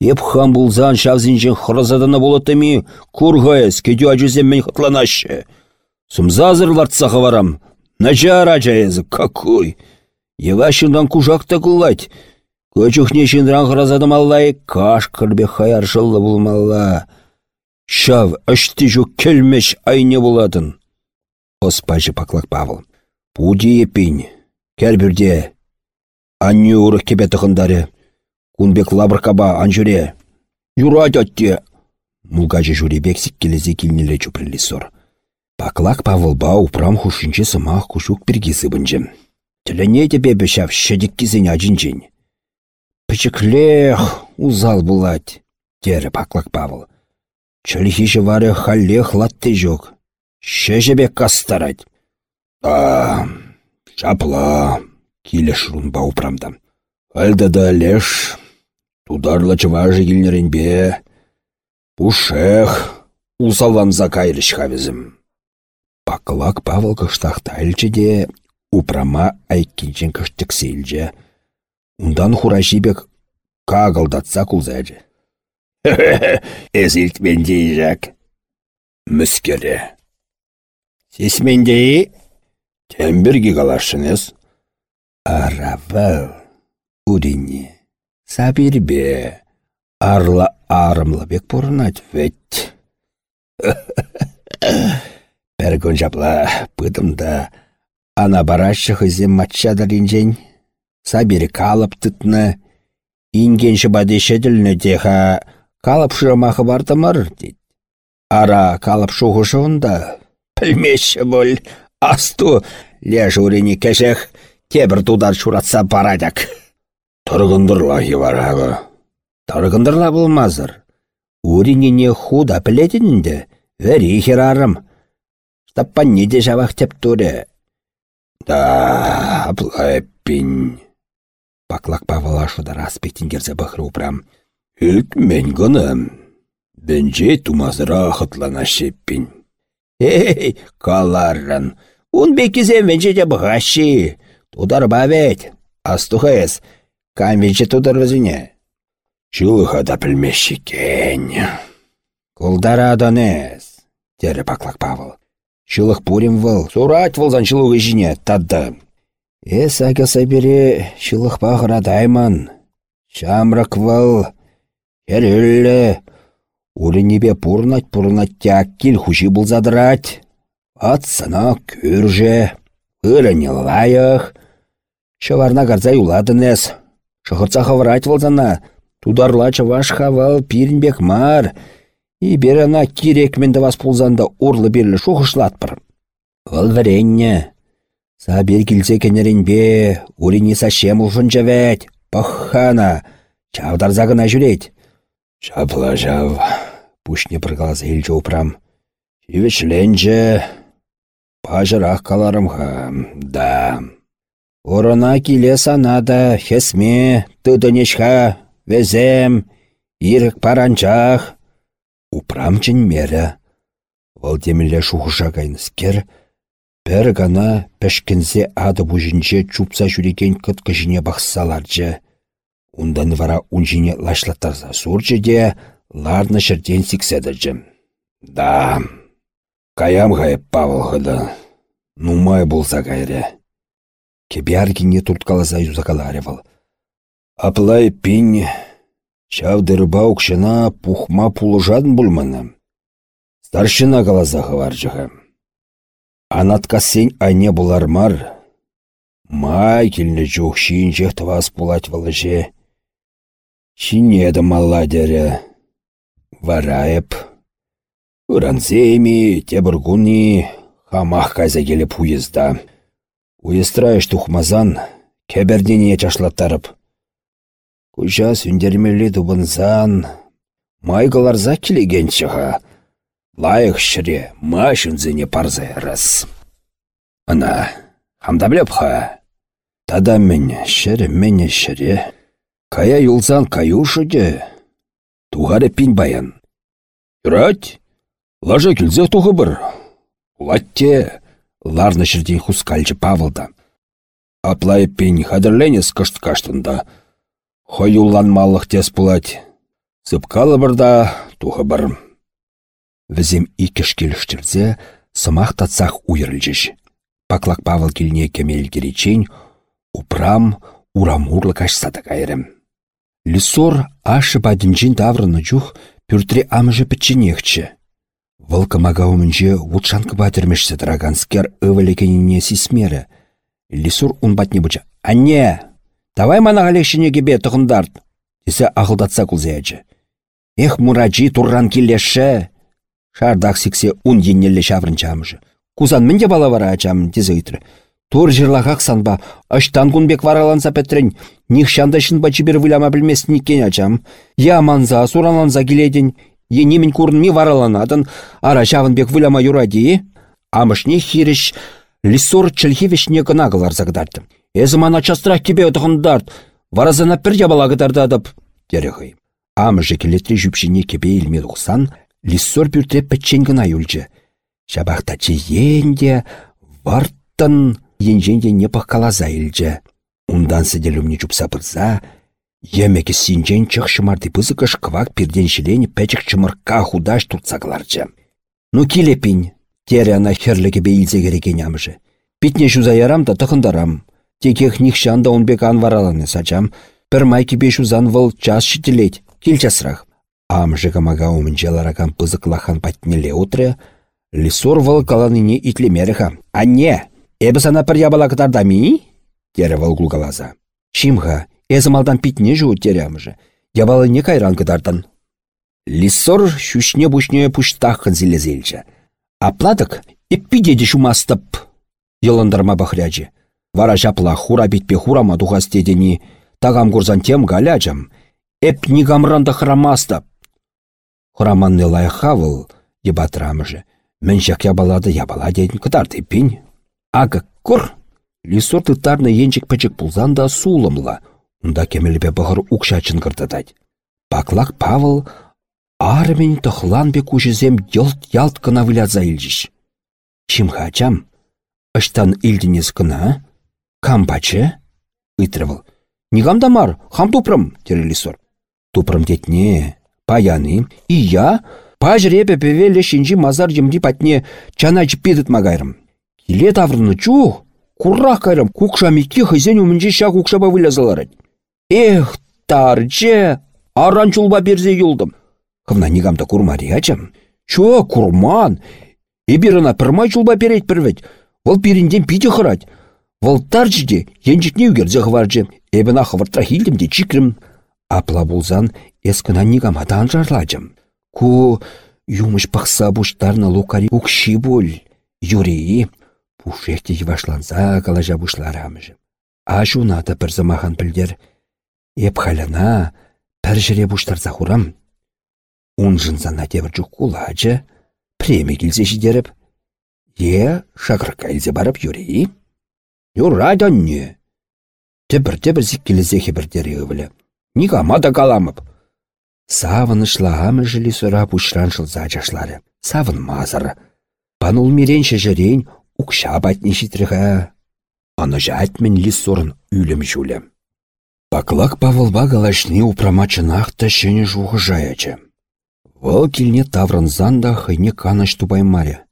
Еп хам булзан шавзінчен хыразадана болатыми, кургайыз, кедю ажызем мен хытланашы. Сумзазыр лартсаға варам. Начар ажаязы, какой! Евашындан кужакта кулать. Көчухне шиндран хыразадым аллай, каш кірбе хаяр жылы булмалла. Шав, ашты жүк келмеш айне болатын. Оспайжы паклак Павыл. Пуди епін, кәрбірде, Анне урық кепе тұқындары. Кунбек лабыркаба анжуре. Юрать атте. Мулгачы бек сиккелезе килнеле чуприли сор. Паклак Павылба упрам хушинче сымақ кушук пиргизы бінжім. Тіліне тебе бешав шедік кизен ажинчен. Пічіклех узал булать, тері Паклак Павыл. Чөлхиші вары халлех латты жоқ. Шежебек кастарать. А, шапла. Киле шрунба упрамда. Альда да леш, тударлы чыважы бе. Пушех, усалламза кайрыш хавизім. Пақылак Павыл кыштақта де упрама айкинчен сейлже. Ундан хурашибек кағылдатса кулзайжы. Эзілтменде жак. Мүскері. Сесмендей, тембірге қалашыныз. Аравыл, урине, сабирбе, Арла арымлы бек пұрынат вет. Пәр күн жапла пыдымда ана барашы хызем матчадар инжен. Сабері калып тұтны. Инген шыбадеші діліні деха калып шырамақы бардымыр, дейді. Ара калып шуғышуында. Пілмеші бұл. Асту леш урені кәшек тебір тудар шуратса барадяк. Тұрғындырла еварағы. Тұрғындырла болмазыр. Уренене худа пілетінінде, вәрі херарым. Штаппан неде жавақ теп туре. Да, аплай пин. Баклак павала шудар аспектін керзе бұқыру упрам. Үк мен гыным. Бенже тумазыра шеппин. Эй, каларрын. Ун бекізем венже де бұғаши. Тудар бавет. Астухайыз. Кам венже тудар өзіне. Чулыха да пілмеші кен. Кулдара адонез. Дері баклак павыл. Шылық пурим выл. Сурать вылзан шылығы жіне. Тадды. Эс аке сабере шылық бағыра дайман. Шамрак выл. Херелі. Уренебе пурнать тяк кил хуши булзадырать. Атсына күрже. Ырыне лайық. Шыварна гарза юладынес. Шықырца хавырать вылзана. Тударла чаваш хавал пирінбек мар. И берана кирек менді вас пулзанда урлы берлі шухышлатпыр. Выл варенне. Сабер килсе кенеренбе, урине сашем ұлшын жавет. Пахана, чавдарзағына жүрет. Шапла жав. Пушне пыргаласа елчі упрам. Шивешленже. Пажырақ каларымға. Да. Орына келе санада, хесме, тыдынешха, везем, ирік паранчах. Упрам чын мере. Ол демілі шухыша кайныскер, гана пәшкінзе ады бұжынче чупса жүреген кыткышыне бақсаларчы. Ундан вара унжине лашлаттарса сурчы де, ларны шырден сікседірчі. Да, каям ғайып павылғыды. Нумай болса кайре. Кебяргине турткаласа юзакаларевал. Аплай пинь, чавдырба укшына пухма пулыжадын бұлманы. Старшина каласа хыварчыға. Анатка сен айне булармар. Май келіне жоқ вас булать валыже. Шинеді малладері. Варайып. Уранземи, тебіргуни, хамах кайза келіп уезда. Уестраеш тухмазан, кәбердене чашлаттарып. Куча сүндермелі дубынзан, майгаларза келеген чыға. Лайық шыре, ма шынзіне парзай рас. Ана, хамда біліп ха. Тада мен шыре, мен шыре. Кая юлзан каюшы де. Туғары пин баян. Юрать, лажа келзе туғы бір. Латте, ларны шырден хускальчы Павылда. Аплай пин хадырленес кышт каштында. Хойулланмалық тес пулать. Сыпкалы бірда туғы бір. Візем икіш келіштірзе, сымақ татсақ уйрылжыш. Паклак Павыл келіне кемел керечен, упрам, урамурлы кашсада кайрым. Лисор ашы бадинжин даврыны жух пүртре амыжы пітченекчі. Вылка магаумынже вудшанкы батырмешсе драганскер ывалекеніне сисмері. Лисур унбатне быча. Анне, давай мана галешіне кебе тұғындард. Десе ағылдатса күлзеячі. Эх, мураджи турран келеші. Шардақ сіксе ун еннелі шаврын чамыжы. Кузан мінде бала вара ачам, дезе үйтірі. Тур жырлағақ санба, аштан күнбек вараланса пәтрін, нихшанда шынба чибір вылама білмес никкен ачам. Я манза, суранланза келеден, е немен курнми вараланадын, ара бек вылама юради. Амышне хиріш, лисор чілхевішне гынағылар загдарды. Эзі мана частырақ кебе ұтығындард, варазана пір ябалагыдардадып, дерехай. Амыжы келетри жүпшіне кебе илмед ұқсан, лиссор пүртре пәтчен гына юлчы. Шабақтачы енде, варттын, енженде не паққалаза илчі. Ундан сіделімне чупса пырза, емекі синжен чық шымарды пызықыш квак пирден шілені пәчік чымырка худаш турцакларчы. Ну келепін, тере ана херлігі бейлзе керекен амжы. Питне жуза ярам да тұхындарам. Текех нихшан да онбек анвараланы сачам. Пір майки бешузан выл час шітілет. килчасрах. Амжы камага умынче ларакан пызык лахан патнеле утре, лисор вăл каланыне итлемерха. Анне, эбі сана пір ябала ми? Тере вăл кулгаласа. Чимха, эзі малдан питне жу терямжы. Ябалы не кайран кытартан. Лисор шүшне бушне пуштахын зелезелчі. Апладык иппидеде шумастып. Йылындарма бахрячы. Вара жапла хура битпе хурама тухастедені. Тагам курзан тем галячам. Эп нигамранда храмастып. Хураманны лайхавыл, ебатрамыжы. Мен жак ябалады ябала дейін кытарды пин. Ага кур. Лисор тытарны енчик пачык пулзан да сулымла. Унда кемелбе бұғыр укшачын кыртатать. Паклак Павыл армен тұхлан бе күшізем елт-ялт кына выляза илжіш. Чимхачам, ыштан илдінес кына, кампачы? Ытрывыл. Нигамдамар, хам тупрым, терелисор. Тупрым детне, паяны, и я, пажрепе певеле шинжи мазар емди патне чанач пидыт магайрым. Киле таврыны чух, куррах кайрым, кукшамики хызен умінжі ша кукшаба вылязаларать. Эх, тарче, аран чулба берзе юлдым. Хывна нигамда курмари ачам. Чо, курман. Эбирына пырмай чулба берет пірвет. Вол пирінден пиде хырать. Вол тарчыде енжікне үгерзе хварчы. Эбіна хвартра хилдімде чикрім. Апла булзан эскіна нигамадан жарлачым. Ку юмыш пақса буштарна лукари укши боль. Юрии, пушехте евашланса калажа бушларамыжы. Ажуна бір замахан білдер. Еп халяна, пәржіре бұштарза хурам. Унжынзана девір жүк кулачы, премі келсе жидеріп. Е, шақырқа әлзе барып юрей. Юрай не. Тепір-тепір зіккелізе хебірдері өвілі. Никама да каламып. Савын ышлагамы жылі сұра бұшран жылза жашлары. Савын мазыр. Панул мирен шежерен укша батне житріға. Аны жатмен лис сорын үлім жүлім. Паклак Павылба галашни упрамачынахта шене жуғы жаячы. Вăл килне таврынзанда хыйне канаш тубаймаря.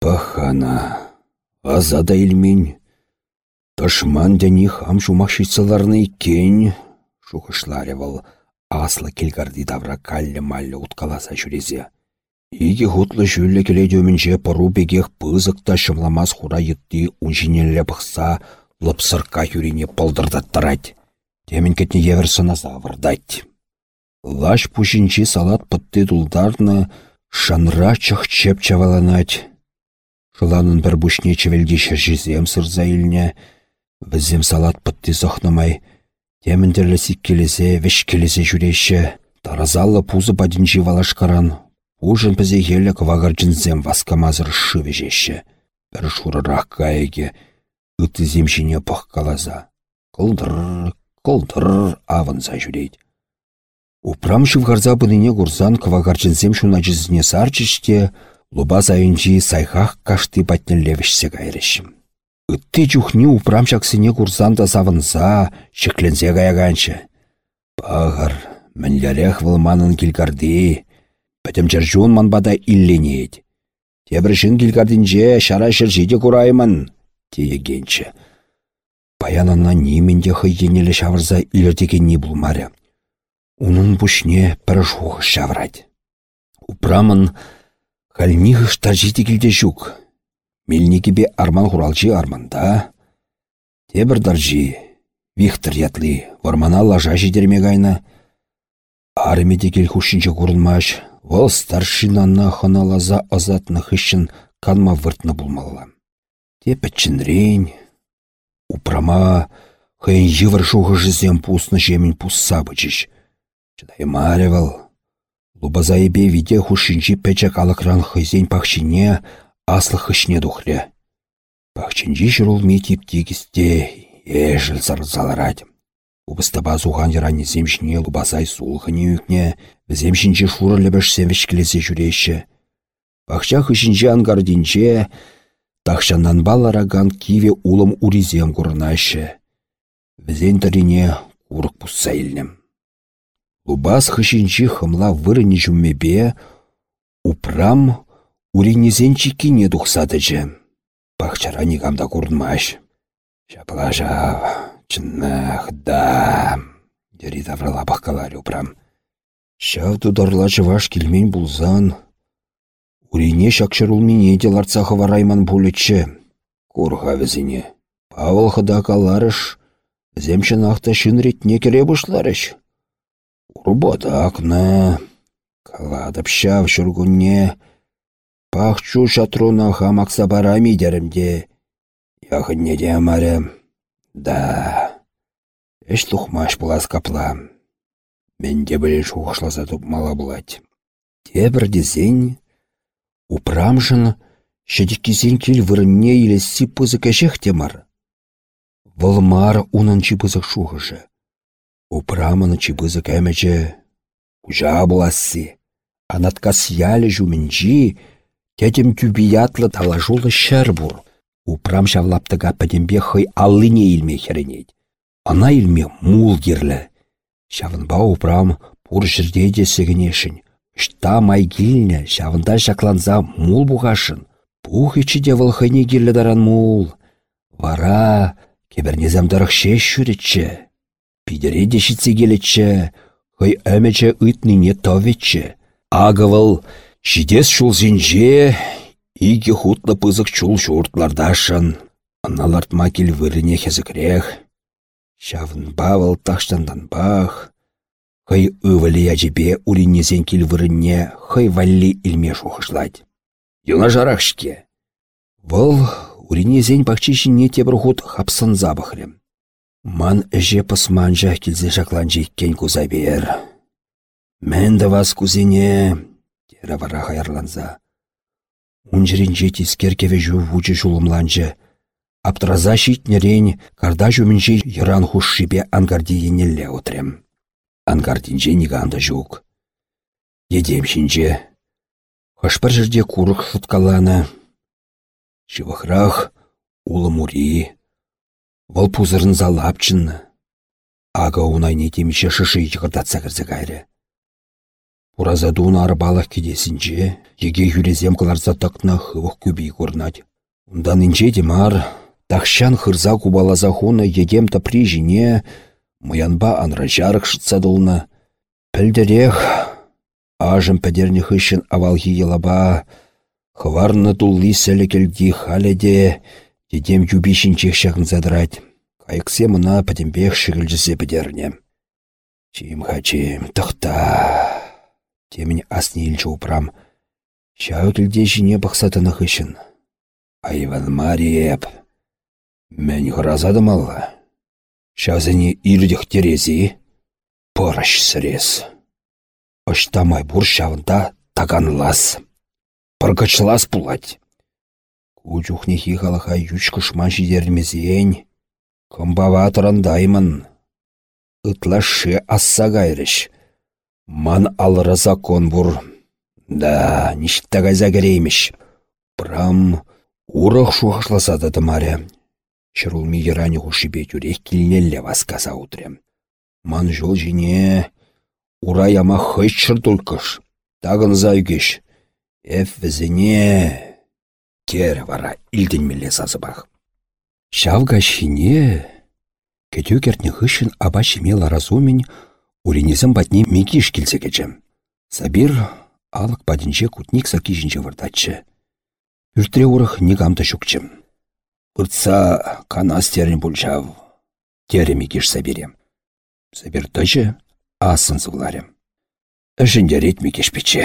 Пахана, азада илмень. Ташман дяни хам шумахшицаларны кен, шухышларе вăл аслы келгарди тавра калле малле уткаласа жүрезе. Иге хутлы жүлле келеде өмінже пыру бегех пызықта шымламас хура етті унжинелле бұқса лыпсырка юрине пылдырдаттырать. Темін кетне еверсіна завырдать. Лаш пушинчи салат пытты дулдарны шанра чеп чаваланать. Шыланын бір бушне чевелде шержизем сырза илне, візем салат пытты зохнамай, теміндерлі сиккелесе, вешкелесе жүреші, таразалы пузы бадинчи валашкаран, ужын пізе елі квагарджинзем васкамазыр шывежеші. Бір шурырақ кайеге, үтті земшіне пыққалаза. Кылдыр, кылдыр авынса жүрейді. Упрам шывгарза бұныне курсан квагарджинзем шуна жізіне сарчыште, луба зайынжи сайхах кашты батнеллевішсе кайрышым. Үтті чухни упрам шаксыне курсанда савынса, шекленсе каяганчы. Пағыр, мінлерек вылманын килкарды, пәтім чаржуын манбада илленейд. Тебіршін килкардинже шара шыржиде кураймын, тегенчі. Паянына неменде хыйгенелі шавырза илертеген не бұлмары. Унын пушне пір жуғы шаврать. Упрамын хальнихы штаржиде келде жүк. Мельникебе арман хуралчы арманда. Тебір даржи, Вихтор ятлы, вармана лажа жидерме гайна. Армеде кел хушинче вол старшинанна ханалаза азатны хыщын канма выртны булмалла. Тепечінрейн, упрама, хăйн йывыр шухы жызем пусны жемін пусса бычыш. Чыдаймаревал. Лубазайбе виде хушинчи печек алыкран хызен пахчине аслы хышне духле. Пахчинчи жырулме тип тегісте ежіл зарзаларать. Убыстаба зуған ярани земшне лубазай сулхыне үкне, земшинчи шурылы бәш севішкілесе жүреші. Пахча хышинчи ангардинче, тахшаннан балараган киве улым уризем курнашы. Візен тірине урық пусса илнем. Лубас хышинчи хымла вырыне жүммебе, упрам уринезенчи кине тухсадычы. Пахчара нигамда курнмаш. Шапла жав, чыннах да. Дері таврала баққалар ұпрам. Шав тударла чываш келмен бұлзан. Урине шакшырул мине деларцахы варайман пулетші. Курға візіне. Павыл хыда каларыш. Земшін ақта шын ретне кере бұшларыш. Урбода акна. Каладып шав шүргүнне. Пахчу шатруна хамакса барами дерімде. Яхынне де амарым. Да. Эш тухмаш булас капла. Менде біле шуғышласа мала булать. Тебір дезен, упрамшын, шедіккесен кел вырынне елесі пызы кәшек темар. Вылмар унын чипызық шуғышы. Упрамын чипызы кәмәчі, ұжа буласы. Анаткас ялі жүмінжі, тәтім тюбиятлы талажулы шәр бұр. Упрам шавлаптыға пәдембе хый аллыне илме херенет. Ана илме мул керлі. Шавынба упрам пур жердейде сегінешін. Шта майгилне шавында жакланза мул буғашын. Пух ичиде вылхыне керлі даран мул. Вара кебернезамдарық шеш шүретчі. Пидере дешітсе келетчі. Хый әмече үтніне товеччі. Агывыл шидес шул зинже, иге хутлы пызык чул шуртлардашын. Аналартма кел вырыне хезікрех. Шавын бавыл бах. Хай ывалі әжібе уринезен кел вырынне хай валли илме шухышлать. Юна жарақшке. Вăл уринезен не тебір худ хапсын забахрем. Ман әже пысманжа келзе жакланжы иккен кузабер. Мәнді вас кузене, тері вара хайырланза. Унжыринже тискеркеве жу вучы жулымланжы. Шитнерен карда жүмінже йыран хушшипе ангарди енелле отрем. Ангардинже ниганда жук. Едем шинже. Хашпар жерде курық шуткалана. Шивахрах улы мури. Вăл пузырын залапчын. Ага унайне темеше шышы йығырдатса кірзе кайры. Уразадун арбалық кедесінче, еге юрезем кыларса тақна хывық көбей көрнать. Ундан инче демар, Тахшан хырза кубалаза хуны едем тапри жіне, мұянба анра жарық шытса дулна. Пілдірек, ажым пәдерні хышын авалхи елаба, хварны тулли сәлі келді халеде, дедем юбишін чекшағын задырать. Кайықсе мұна пәдембек шығылжысе бідерне. Чим хачим, тұқта. Темін асны елчі упрам. Шау тілде жіне бақсатыны хышын. Айван Мариеп. Мен ғыразадым алла. Шазыне ирдіх терези, пырыш сірес. Ыштамай бұр шавында таганлас. Пыргычлас пулать. Кучухне хихалаха ючкы шман жидермезен, кымбава тұрандаймын. Ытлашы асса гайрыш. Ман алыры закон бұр. Да, ништагайза кереймеш. Прам урық шуғышласады тымаре. Шырулми ерани хушипе тюрех килнелле васкаса утрем. Ман жол жине ура яма хыччыр тулкыш. Тагын зайгеш. Эф візіне кер вара илденмелле сазыбах. Шавга шине кетю кертне хышын аба шиме ларазумень уринезім батне мекиш келсе. Сабир алық падинче кутник саки жинче вырдатчы. Үртре урых негамды шукчым. Ыртса канастерін бұлчав. Теремі кеш саберем. Сабер тăчы асын зывларем. Әшіндер етмі кешпече.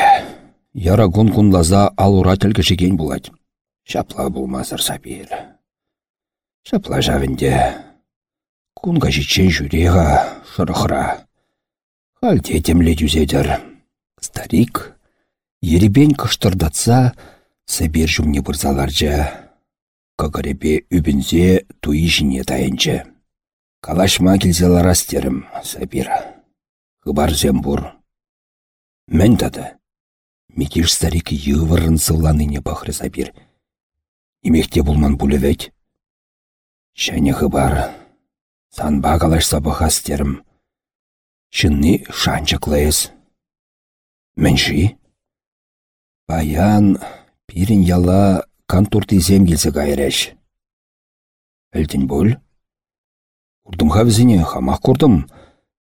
Яра гун кунлаза алура тілгішеген булать. Шапла булмазыр сабир. Шапла жавінде. Кунга жичен жүреға шырықра. Халде темле юзедер. Старик, еребен кыштырдатса, сабир жүмне бұрзаларжа Кагарепе үбінзе туи жіне тайынчы. Калашма келзе ларастерім, Сабир. Хыбар зембур. Мен тады. Микиш старик йывырын сылланыне бахры Сабир. Имекте булман пулевет. Шәне хыбар. Санба калашса бахастерім. Чынны шанчыклайыз. Мэнши? Баян пирин яла кантуртисем келсе кайрәш. Әлтін? Урдым хавзіне хамақ құрдым.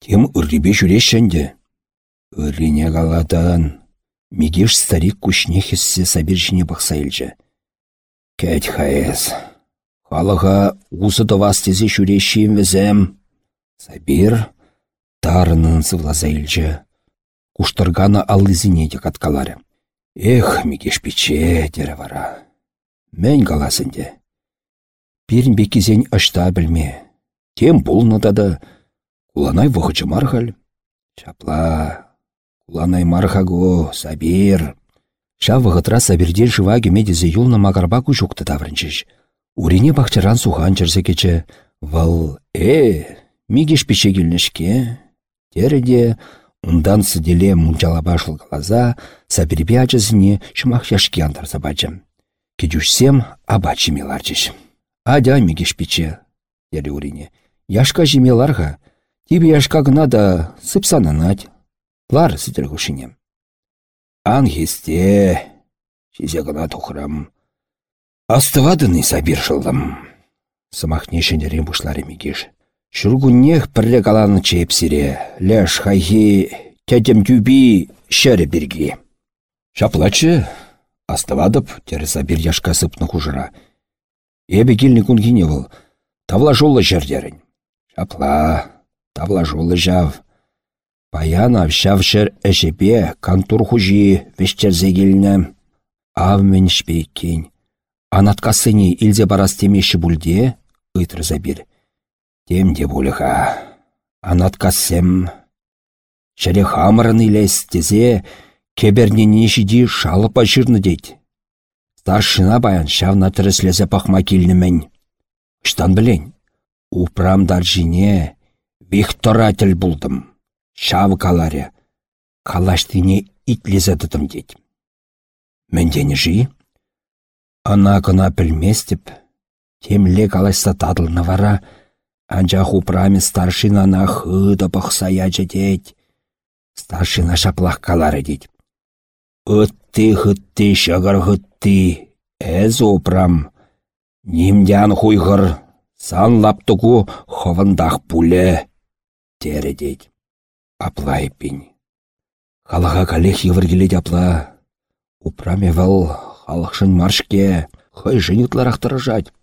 Тем ыррипе жүрешшенде. Ыррине калатан. Мигеш старик кушне хессе сабир жіне бақса елжі. Кәт хаэс. Халыға узы тывастезе жүрешшем візем. Сабир тарынын сывлаза елжі. Де каткалары. Эх, мигеш пече, дере вара. Мен галасынде. Пирін бекізен ашта білме. Тем болнада да куланай вұхычы мархал. Чапла, куланай мархаго, сабир. Ша вғытра сабирден жыва кемедезе юлна магарба күжукты таврынчыш. Урине бақчаран сухан чырсы кече. Вал, э, мигеш пече келнешке. Тереде, ундан сыделе мунчалаба шылгалаза, сабирбе ачызыне шымақ яшки андарса бачым. Кедюшсем абачы меларчыш. Адя мигеш пече, дері урине. Яшка жемеларға, тибі яшка гына да сыпсананать. Лар сидір күшінем. Ан хесте, шизе гына тухрам. Астывадыны сабир шылдым. Сымахне шендерен бұшлары мигеш. Шүргуннех пірлі каланы чепсире, ләш хайхи, тәтем тюби шәрі бірге. Шаплачы, астывадып, тәрі сабир яшка сыпны хужыра. Эбі келні күнгене бұл, тавла жолы жердерін. Шапла, тавла жолы жав. Паян авшав шыр әшепе кантур хужи вештерзе келіне. Авмен шпейкен. Анаткасыни илзе барас темеші бүлде, ыйтры забир. Темде бұлыға. Анаткасем. Шәре хамырын илес тезе, кебернені жиди шалып ажырны дейд. Старшина баян шавна тіріслезе пақма келнімін. Штан білен, упрамдар жине Викторатель бұлдым. Шав каларе, калаштыне итлезе дыдым дейд. Мендені жи? Ана кына білместіп, темле калашса тадылны вара, анчах упраме старшинана хыда пықсая жедет. Старшина шаплах калары дейд. Үтті хытты шагар хытты, әз упрам. Нимдян хуйғыр, сан лаптугу ховындақ пуле, тері дейд. Аплай пин. Халаға калех евіргелет апла. Упраме вал халықшын маршке, хай жынытларақтары жать.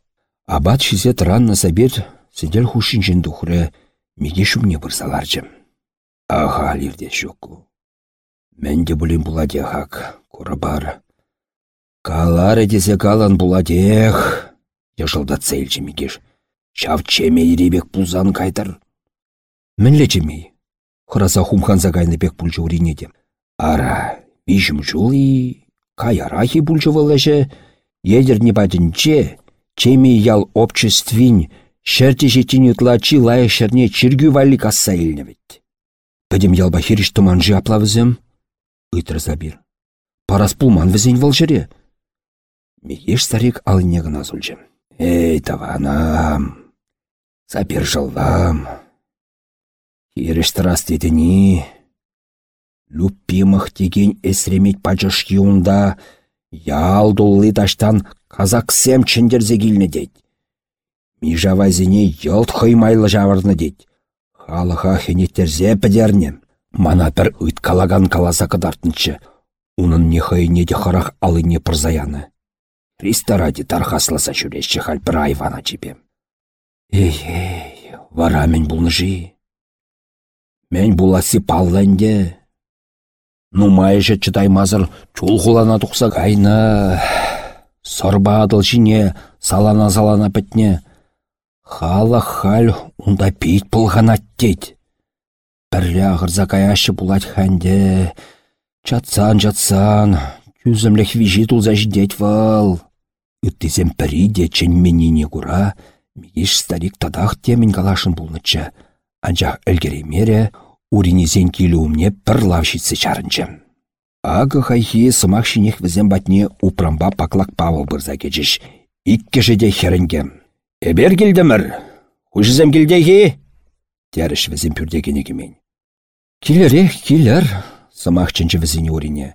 Абат шизе транна сабет, сидел хушин жын духры, меге шумне бұрсаларчым. Аға лирде шоку. Менде бұлін бұладе хак, бар. Калары десе калан бұладех, ежылда цельчі мегеш. Шав чеме еребек бұлзан кайтар. Мінле чемей. Хыраса хумханса кайны бек бұлжы уринедем. Ара, вишім жулы, каярахи бұлжы едер не бадынче, чеме ял обществин, шерте жетин ютлачи лая шерне чиргю вали касса илневет. Пәдем ялба хириш туманжы аплавызым, ыйтыр забир. Парас пулман візен валжыре. Мегеш старик алыне гына зульжым. Эй, таванам, забир жылдам. Хириш тарас дедіні. Люппимых деген эсремет пачыш юнда, ял дуллы таштан казаксем чендерзе келіне дейд. Мижавазине йылт хыймайлы жавырны дейд. Халыға хенеттерзе підернем. Мана бір ұйт калаган каласа кыдартынчы. Унын не хыйне де харах алыне пырзаяны. Христа ради тархасласа жүрешчі хал бір айвана чепем. Эй-эй, вара мен бұлны жи. Мен буласи палланде. Ну майже чытаймазыр чулхулана тұқса кайна. Сорба адыл жине салана-салана пітне. Хала хал унда пейт пулған аттет. Бірлі ағырза каяшы булать ханде. Чатсан, чатсан, күзімлік вижи тулза жидет вал. Үттізем пірі де чен меніне кура, мегеш старик тадақ темін калашын булныча. Анчах әлгеремере, уринезен келуімне бір лавшицы чарынчы. Ағы хайхи сымақ шинех візен батне упрамба паклак павыл бірза кечіш. Икке жеде херінгем. Эбер келдімір, келдеге? Тәріш візен пүрдегене кемен. Келерек, келер, сымақ чынчы візен урине.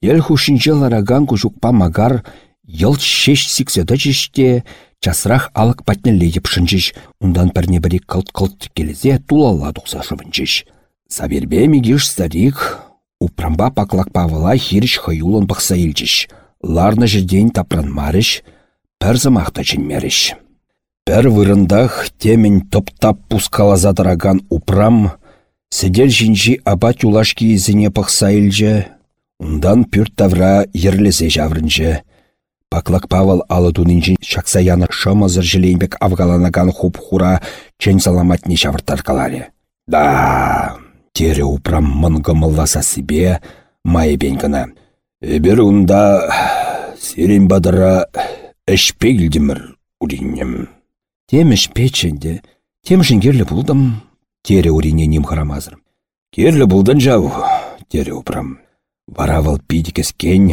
Ел хушинче лараган кужукпа магар йыл шеш сикседі жеште, Часрах алық патнелле епшінчіш, ундан пірне бірі кылт-кылт келізе тулалла тұқса шывынчіш. Сабербе мегеш старик, упрамба паклакпавыла хиріш хаюлын бақса илчіш. Ларны жерден тапранмарыш, пір замақта Пір вырындах темін топтап пускалазадыраган упрам, сідел жинжи аба тюлашки изіне пықса илже, ундан пүрт тавра ерлізе жаврынже. Паклак Павыл алы тунинчен шакса яны шымызыр жилейнбек авгаланаган хуп хура чен саламатне шавыртар каларе. Да, тере упрам мынгымылласа себе майбен гына. Эбір унда сирен бадыра әшпегілдімір. Тем әшпеченде, тем жингерлі бұлдым, тере урине нем харамазыр. Керлі бұлдын жау, тере упрам. Варавыл пидікескен,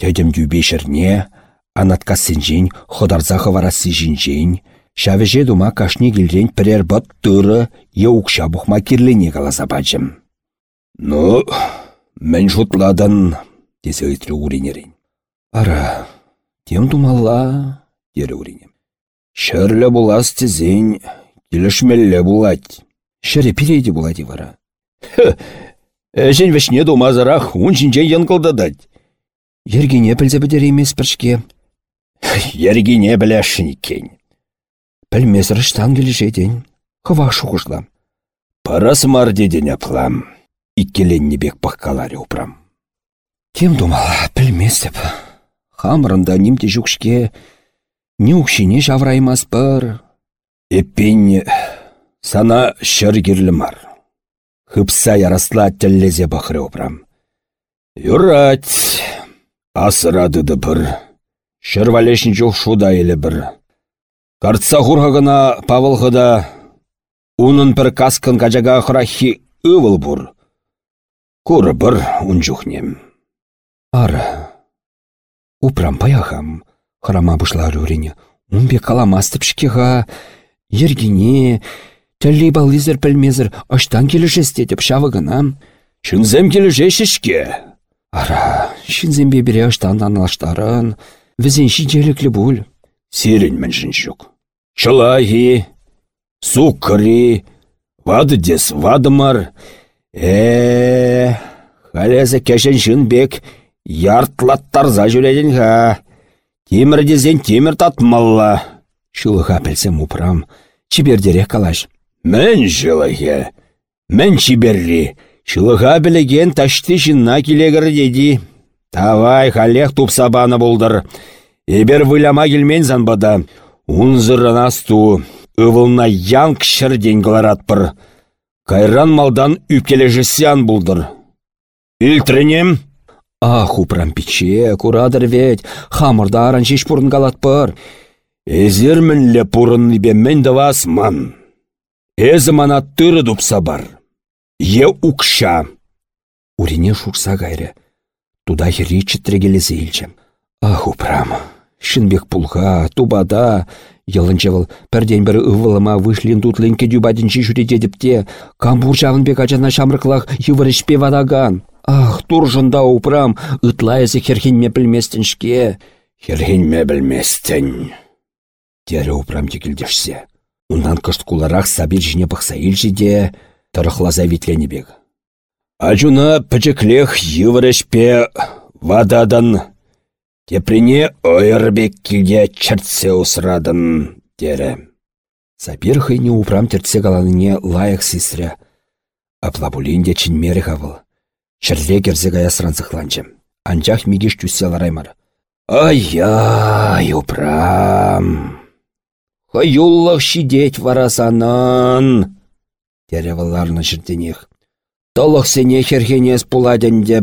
тәдім дюбешерне, Анатка сенжен, ходарзахы варасы жинжен, шавеже дума кашни келрен пірер бұт тұры еукша бұхма кирлене қаласа бачым. Ну, мен жұтладын, десе үйтірі уринерен. Ара, тем думалла, дері уринем. Шырлі булас тізен, келішмелі булать. Шыры пирейді булады вара. Әжен вешне думазарақ, он жинжен янқылдадать. Ергене пілзе бідер емес біршке, Ергене біләшін екен. Пілмезір штан келешеден, хыва шуғышла. Парас мар деден аплам. Иккеленне бек паққаларе упрам. Кем думала, пілмесіп. Хамырында немде жүкшке, не ұқшине жавраймас бір. Эппен сана шыргерлі мар. Хыпса ярасла тіллезе бақыры упрам. Юрать, асырадыды бір. Шырвалешін жоқ шуда елі бір. Картса хурхагына павылғыда унын бір каскын качага хырахи ывыл бұр. Куры бір ұн жүхнем. Ары. Упрам паяхам, хырама бұшлар үрене. Унбе каламастып шкеға, ергене, тәлі балызыр пілмезір, аштан келішесте деп шавығына. Шынзем келішешішке. Ара, шынзембе бере аштан аналаштарын, Візен шиджеліклі бұл. Серін міншін жүк. Чылайы, суккыри, вады дес вадымар. Э, халезі кәшін шын бек, яртлаттарза жүреден ха. Темір дезен темір татмалла. Шылыға пілсем упрам, чибердерек калаш. Мен жылығы, мен чиберри, шылыға білеген ташты жынна келегір деді. Тавай халех тупсабаны болдыр. Эбер выляма келмен занбада. Унзырын асту, ывылна янг шырден кыларатпыр. Кайран малдан үпкележесян болдыр. Үлтрінем? Ах, упрам пиче, курадыр ведь, хамырда аран жеш пурын галатпыр. Эзер мінлі пурын ибе мен давасман. Эзі мана түрі дупса бар. Е укша. Урине шурса гайры. Туда хири читрегелесе илчем. Ах, упрам. Шинбек пулға, тубада, Йылынчевыл пәрден бір ұвылыма вышлин тутлинке дюбадинчи жүрете депте, камбур бек ачана шамрықлақ евірішпе вадаган. Ах, туржында упрам, ытлайызы херхинме білместіншке. Херхинме білместін. Тере упрам текілдешсе. Ундан кышт куларақ сабир жіне бұқса илжіде, тұрықлаза бек. Ажуна пӹчӹклех йывырышпе вададан. Теприне ойырбек килге чыртсе усрадын, тере. Сапир хыйне упрам тертсе галаныне лайық сисря. Аплабулинде чынмері хавыл. Чырле керзе гая сранцықланчы. Анчах мигеш чүссе лараймар. Ай-яй, упрам. Хаюллах шидеть варасанын. Тере валларны жырденех. Толық сене хергенес пуладенде.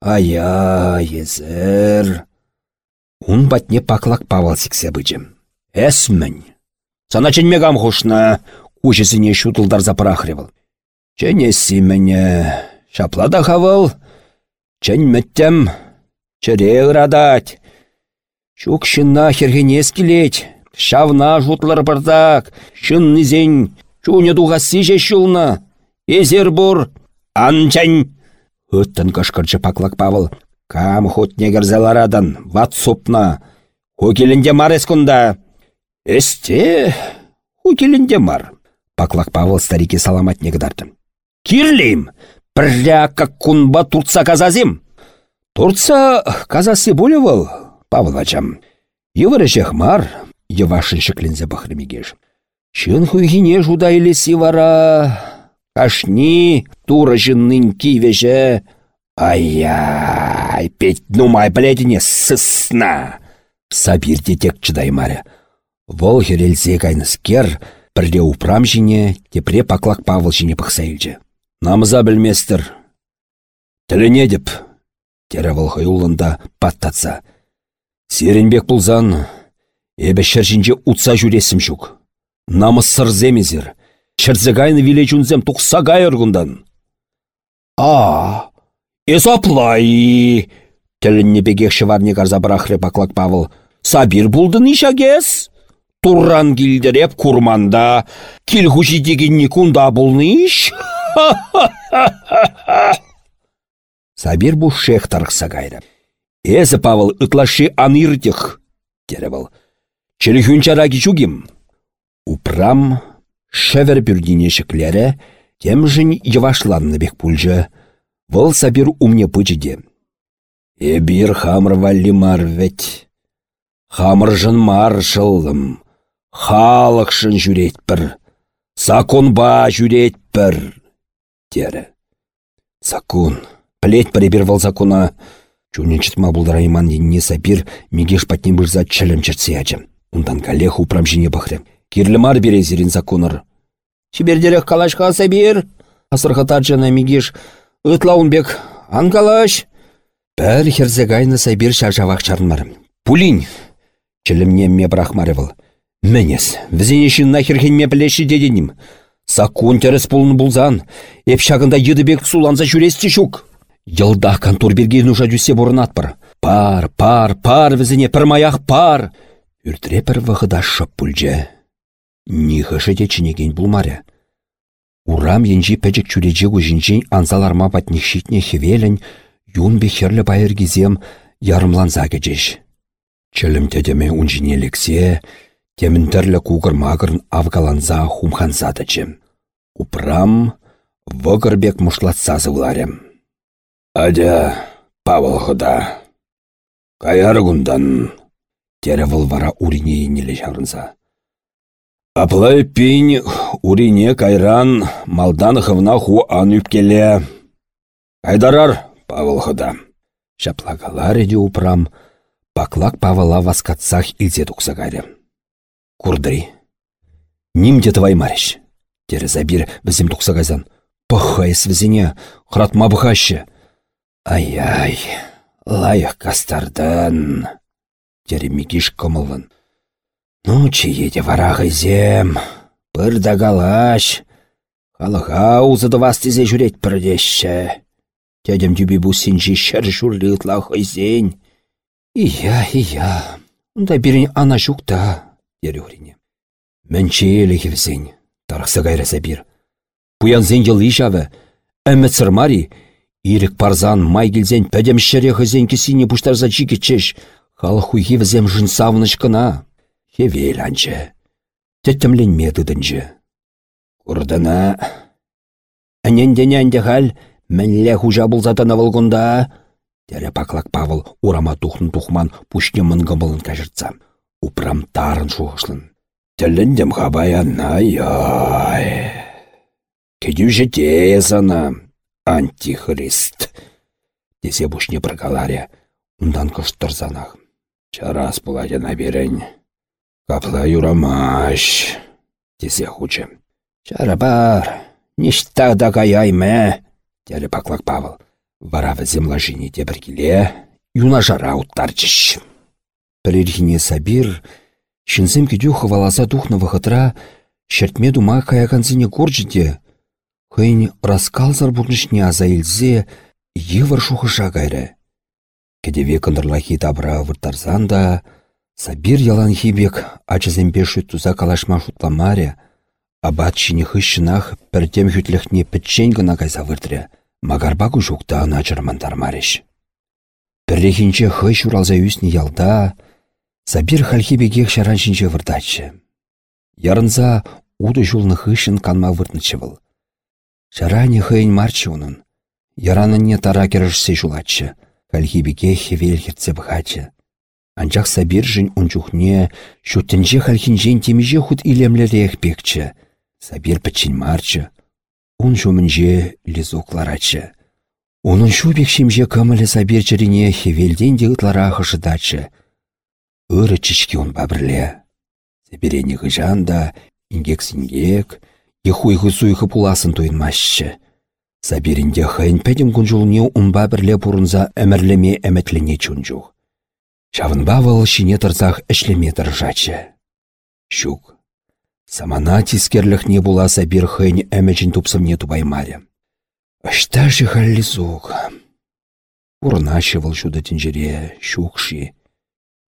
Ая, езір. Ун батне паклак павал сіксе бычым. Әсмін. Сана ченмегам хушна, кучесіне шутылдар запырахревал. Ченесі мене, шаплада хавал, ченметтем, чыре ырадать. Шук шынна хергенес келет, шавна жутлар бардак, шын низен, чуне дуғасы же шулна. Езер бур, анчань. Өттін кышкырчы паклак Павыл. Кам хут негерзеларадан, ват супна. Хукелінде марес күнда. Эсте, хутелінде мар. Паклак Павыл старике саламатне кыдарды. Кирлейм, пірля как кунба турца казазим. Турца казасы боле вăл, Павыл ачам. Йывыры мар, йывашын шеклензе бахрымегеш. Чын хуйхине жуда илеси вара. Кашни тура жыннын кивеже. Ай-яй, петь нумай блядіне сысна. Сабир тек чыдаймаря. Вол херелсе кайныскер, пірде упрам жіне, тепре паклак Павыл жіне. Намыза білместір. Тіліне деп, тері волхай улында паттатса. Серенбек бұлзан, эбі шыржінже ұтса жүресім жүк. Намыз сырземезір. Шырзығайны виле жүнзем тұқса ғайырғындан. А, Эсаплай! Тілінне бегек шыварне карза барахры паклак Павыл. Сабир булдын ишагес? Турран килдереп курманда. Булныш? Сабир бу шех тарықса гайры. Эзі Павыл ытлашы аныртых, дері был. Челіхүнчара кичугим. Упрам шевер бүрдіне тем жын евашланны бек пульжы. Вăл сабир умне пычыде. Эбир хамыр валли мар вәт. Хамыржын мар шыллым. Халықшын жүретпір. Законба жүретпір. Дері. Закон. Плеть бір вал закона. Чунен чытма бұлдырайман енне сабир мегеш патнен бұлза чілім чертсе ачым. Ундан калех упрам жіне бақры. Кирлі мар березерін законыр. Чибердерек калашқа сабир. Асырға жана мегеш Ытлаунбек, анкалаш. Пәр херзе гайны сайбир шаржавақ чарынмар. Пулин. Чілімне ме брахмарывыл. Мәнес, візенешін нахерхен ме білеші деденім. Сакун терес пулын. Эп шағында едібек суланса жүресті шук. Йылда контур берге нужа жүсе бұрын атпыр. Пар, пар, пар візіне пір пар. Үртіре пір вғыда шып пүлже. Нихышы де чінеген бұлмаря. Урам енжи пәчік чүреже көжінжен анзаларма батнекшитне хевелін, юн бехерлі байыргізем ярымланза кечеш. Чөлім тедеме унжине лексе, темінтірлі кугыр мағырын авгаланза хумханза тачым. Упрам вғырбек мұшлатса зывларым. Адя, Павыл хыда, каяр гундан, тері вара урине енелі жарынса. Аплай пень урине кайран малдан хывна ху ан үпкеле. Айдарар, Павыл хыда. Шаплагалар еде упрам, паклак Павыла васкатсах илзе туксагаре. Курдри. Нимде твай мариш. Тере забир візім туксагазан. Пахайс візіне, хратма бұхашы. Ай-ай, лайық кастардан. Тере микиш кымылын. Ну, чиеде варағызем, бір да галаш. Халыға узыды вастызе жүрет бірдеші. Дядем дүбі бұсенжі шәр жүрлі ұтлақ ызен. Ия, ия, ұнда бірін ана жүкта, Мәнче елі кевзен, тарықсы ғайраса бір. Бұян зен жыл ишавы, әмет сырмари, ирік парзан май келзен пәдем шәре хызен кесіне бұштарза жігетчеш, халық хуйхи візем жын савынышқына. Хевел анчы. Теттімленме дыдынчы. Курдына. Әнендене әнде хал, мәнле хужа бұлзатана вылгунда. Тәрі паклак Павыл урама тухын тухман пушне мынгымылын кажыртса. Упрам тарын шуғышлын. Тіліндем хабаян ай-ай. Кедю жете антихрист. Десе бушне прогаларя, ундан кыштырзанах. Чарас на берень. Капла юрамаш, тесе хучы. Чарабар, ништа да каяйме, теле паклак Павыл. Вара візем жіне те біргіле, юна жара уттарчыш. Пірерхіне сабир, шынзем кедю хываласа тухна вахытра, шертме дума каяканзіне коржыде, хыйн раскалзар бурнышне аза илзе, евар шухыша гайры. Кедеве кындырлахи табра выртарзан Сабир ялан хибек ачыземпе туза калашма шутламаре, абат чине хыщынах піртем хүтліхне пітчен гына кайса выртре, магарбагу жукта ана чырмандар мареш. Піррехінче хыщ уралза үсіне ялда, Сабир хальхибекех шаран шинче выртаччы. Ярынса уды жулны хышын канма выртнычы был. Шарани хыйн марчы унын. Яранынне тара керішсе жулатчы. Хальхибекех хевел херце бхачы. Анчах сабир жын унчухне, шуттенже хальхинжен темеже худ илемлерек пекчі. Сабир пачин марчы. Ун жумынже лизукларачы. Унын шу бекшимже кымылы сабир чырине хевелден дегітлара хышыдачы. Үрі чички он бабірле. Сабирене ғыжан да, ингек сингек, ехуйхы суйхы пуласын туйынмашчы. Сабирінде хайын пәдім күнжулне унба бірле бұрынза әмірлеме әмәтлене чунжух. Чавынба вăл шине тұрзақ әшлеме тұржачы. Щук. Самана тискерліхне була Сабир хăйн әмәчін тупсымне тубаймаре. Ашташы халлизук. Урнашы вăл çуда тенчере,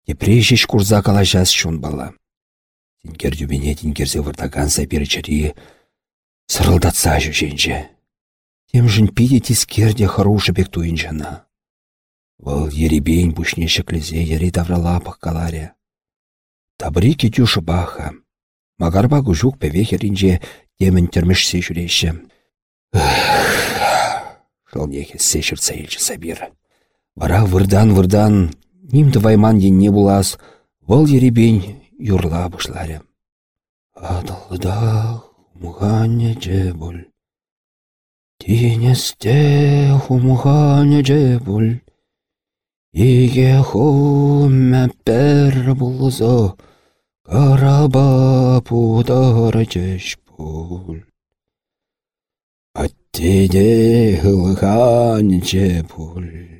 щукши. Тепрежеш курза калажас шун бала. Тинкер тюбене тинкерсе выртакан Сабир чари сырылдатса жүженче. Тем жын пиде тискерде харушы бек туйынчана. Вăл еребейн пушне шеклезе ере тавралапах каларе. Табри кетюшы баха. Магарба күжук певехерінже темін термешсе жүрейші. Шылнехе сешіртса елші сабир. Вара вырдан-вырдан, нимді вайман енне булас, вăл еребен юрла бұшларе. Же бұл. Тенесте хумғане же бұл. Иге хуmme пәр бұлызо, караба пудары жеш бұл. Аттеде же бұл.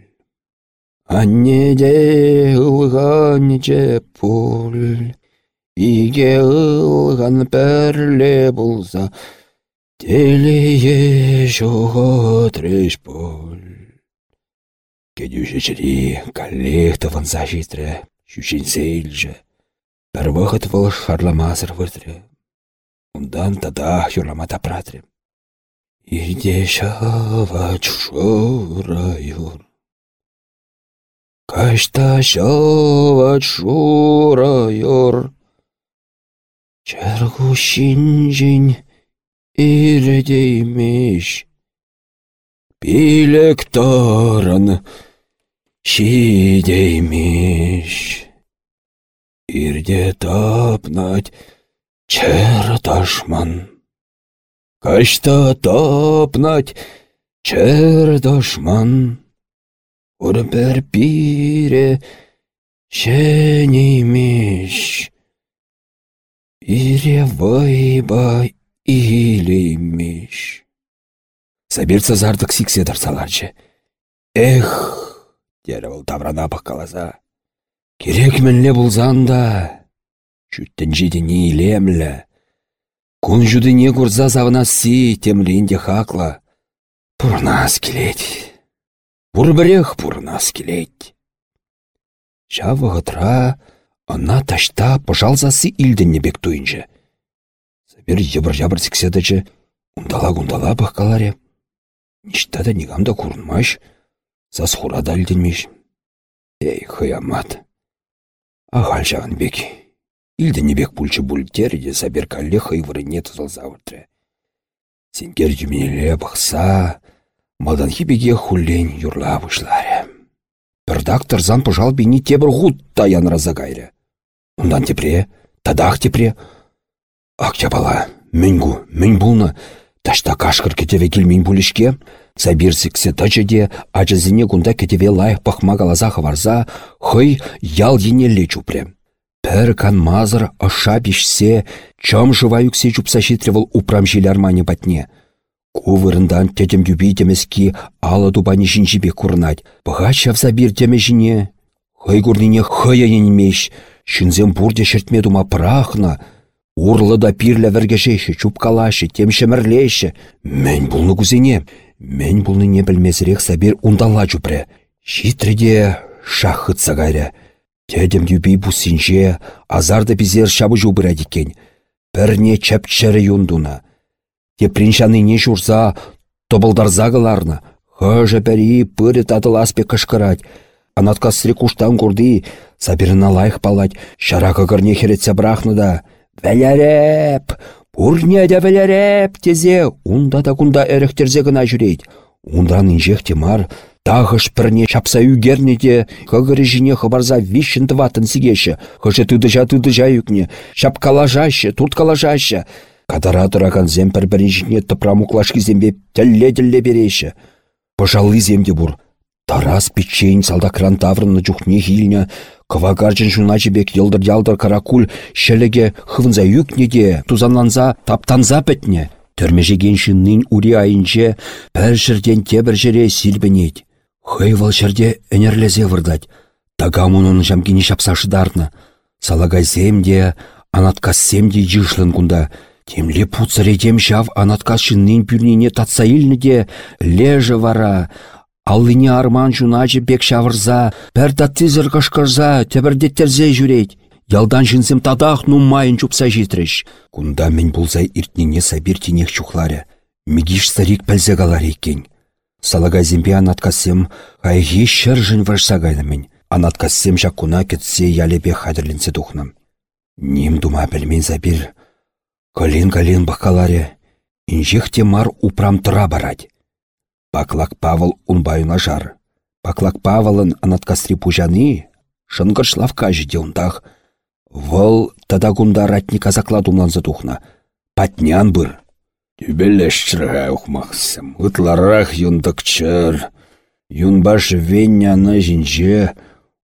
Аннеде же бұл. Иге ылған пәрле бұлза, телее жоғы треш бұл. Кедюші чири коллекта ванса житрі, шүшін сейлжі. Бір вақыт выл шарламазыр выртрі. Ундан тада юрлама тапратрі. Ирде шавач шурайыр. Кашта Кашташават шурайор. Чергу шинжин ирдеймиш. Пилекторан шидеймиш. Ирде тапнать черташман. Кашта тапнать черташман. Урбер пире шенеймеш. Ире вайба илеймеш. Сабирца зардық сиксе тарсаларчы. Эх, дері бұл таврана паққаласа. Керек мінле бұлзанда. Чүттін жеді не илемлі. Күн жүді не күрза завына си темлінде хақла. Пұрнас келет. Бұрбірех пұрнас келет. Жавы ғытра, ана ташта пожалзасы илден небек туйынчы. Сабир ебір-жабір сікседічі, ұндала-ұндала паққаларе. Ништа да нигамда курнмаш, сас хурада илденмеш. Эй, хыямат. Ағал жағын бек. Илдені бек пульчы бультерде сабир калле хыйвырыне тызылзавыртры. Сенгер жүменеле бақса, малданхи беге хуллен юрла вышларе. Бір доктор зан пожал бейні тебір ғуд таян разагайры. Ундан тепре, тадақ тепре. Ак бала, мінгу, мін бұлны, ташта кашқыр кетеве келмейін бұлішке, Сабир сіксе тачыде, ачызіне күнда кетеве лайық пақма галазаға варза, хый ял енелле чупре. Пір кан мазыр аша бішсе, чам жыва юксе чупса шитревыл упрам жилярмане батне. Кувырындан тетем юби темески ала тупани жінжібе курнать. Бұға чавса бір теме жіне. Хый курнине хыя енмеш, шынзем бурде шертме тума прахна, Урлы да пирлі віргешеші, чупкалашы, темшемірлеші. Мен бұлны күзене, мен бұлны не білмезірек сабир ундала чупре. Шитреде шахыт сагайря. Тедем юби бусинже, азарды бізер шабы жубыра дикен. Пірне чәпчәрі юндуна. Теприншаны не журза, тобылдарзағыларны. Хыжы пәрі пыры татыл аспе кышкырать. Анаткасри куштан курди, сабирына лайық палать, шарака кырне херетсе брахны да. Вәләрәп! Пурне де вәләрәп! Тезе, унда да кунда әріхтерзе гына жүрейд. Ундан инжех темар, Тағыш пірне чапса үгерне де, көгірі жіне хыбарза вишін тыватын сигеші, хыжы үкне, шапкала жашы, турткала жашы. Кадара тұраған зем пір бірін жіне тыпрамуклашки зембе тәлле-тәлле береші. Пожалы земде бұр. Тарас печень салдакран таврынны жүхне хилне, Кывагарчын жуна жібек елдір-ялдыр каракул шелеге хывынза үкне де, тузанланза таптанза пәтне. Түрмежеген шыннын ури айынче пәр жерден тебір жере силбенет. Хый вăл çрте ӹнерлесе вырдать. Тагамунын çамкине çапсашыдарнă. Салагайсем де, анаткассем де йышлын кунда. Темле пуцăретем çав анаткас çыннин пюрнине татса илнне де, лежі вара. Аллине арман жуначы бек çавырса, пәр таттизыр кышкырса, тепірдеттерзе жүрейт. Ялдан жынсем тадах майын чупса житреш. Кунда мен булзай иртнине сабир тенех чухларя. Мигиш старик пәлзе галар екен. Салага зембе анаткасем хайхи шыржын варса гайнамень. Анаткасем куна кетсе ялепе хадырленсе тухнам. Ним дума пельмен забир. Калин-калин бақаларе. Инжех темар упрам тұра барать. Паклак Павыл унбайына жар. Паклак Павылын анаткастри пужаны, шынгыр шлавка жиде ұндақ. Вăл тада кунда ратни казакла думланса тухна. Патнян бір. Түбелешчірға ұқмақсым. Үтларақ юндықчыр. Юнбаш венняны жінже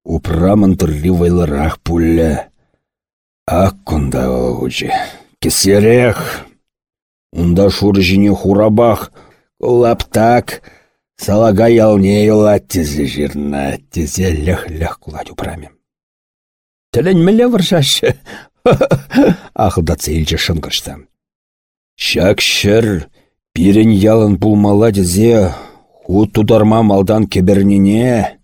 упрамын тұрли вайларақ пулі. Ақ күнда олғычы. Кесерек. Унда шур жіне хурабақ. Лаптак. Салага ялне елат тезе жирна. Тезе лях-лях кулать упрамем. Тілін мілі варшашы. Ақылдацы елчі шынғыштам. Шак шыр, пирен ялын пулмала дезе, ху тударма малдан кебернене,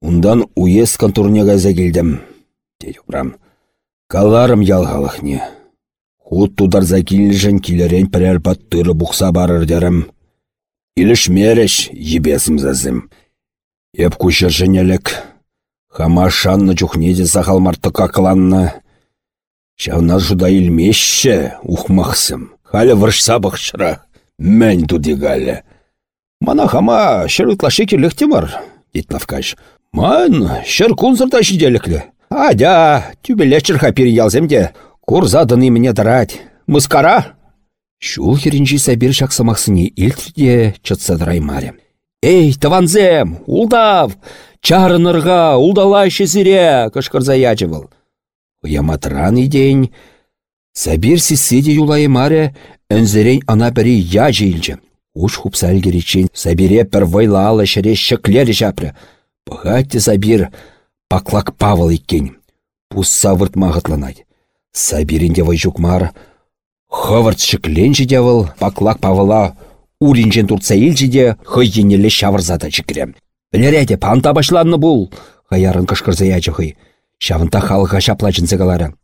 ундан уез контурне газа келдім. Деді ұрам. Каларым ялғалықне. Ху тударза келжін келерен пірер баттыры бұқса барыр дерім. Иліш мереш, ебесім зазым. Еп күшір жынелік. Хама шанны жүхнеде сақалмарты какланны. Шавна жуда илмешші, ухмақсым. Халя варшса бақшыра. Мән галя. Мана хама шыр ытлашы келіқтемар, дит Лавкаш. Ман шыр кунзырда шиделіклі. Адя, түбелі чырха ялземде. Курзадыны мне дарать. Мыскара? Шул херінжі сабир шақсамақсыне илтрде чытсадырай маре. Эй, таванзем, улдав! Чарынырға, улдалай шезіре, кышкырза ячывыл. Яматран идень, Сабир сиссиде юлайы маре, өнзерен ана бірі я жейлжі. Уж хупсал керечен, Сабире пір вайлалы шыре шықлері жапры. Бұғатты Сабир паклак Павыл еккен. Пус савырт мағытланай. Сабирінде вай жүкмар. Хывырт шықленжі девыл, паклак Павыла уринжен турца илжіде хыйенелі шавырзада жікірем. Білереде панта башланны бұл, хаярын кышкырзая жықый. Шавынта халыға шаплачын зігалары.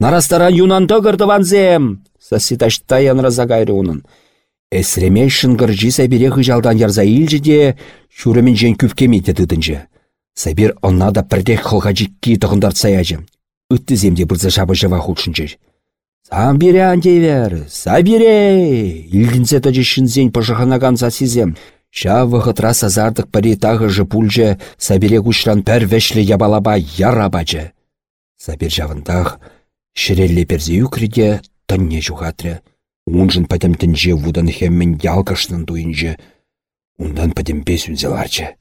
Нарастаран юнанды ванзем. Саситашта янраза гайры унын. Эсремей шынгыржи сәбире жалдан ярза илжі де, шүрімен жен күпкемейді дыдынжы. Сәбир онна да пірдек қылға жикки тұғындар саяжы. Үтті земде бірзі жабы жыва хұлшынжы. Самбире андевер, сабире! Илгінзе тәжі шынзен пыжығынаган засизем. Ша вғытра сазардық пари тағы жы пульжы, сабире күшран пәр вәшлі ябалаба ярабачы. Сабир жавындақ, Шерелле перзе юкриде тынне жухатры. Унжын пәтем тінже вудан хеммен ялкашнын дуйынже. Ундан пәтем бес үнзеларчы.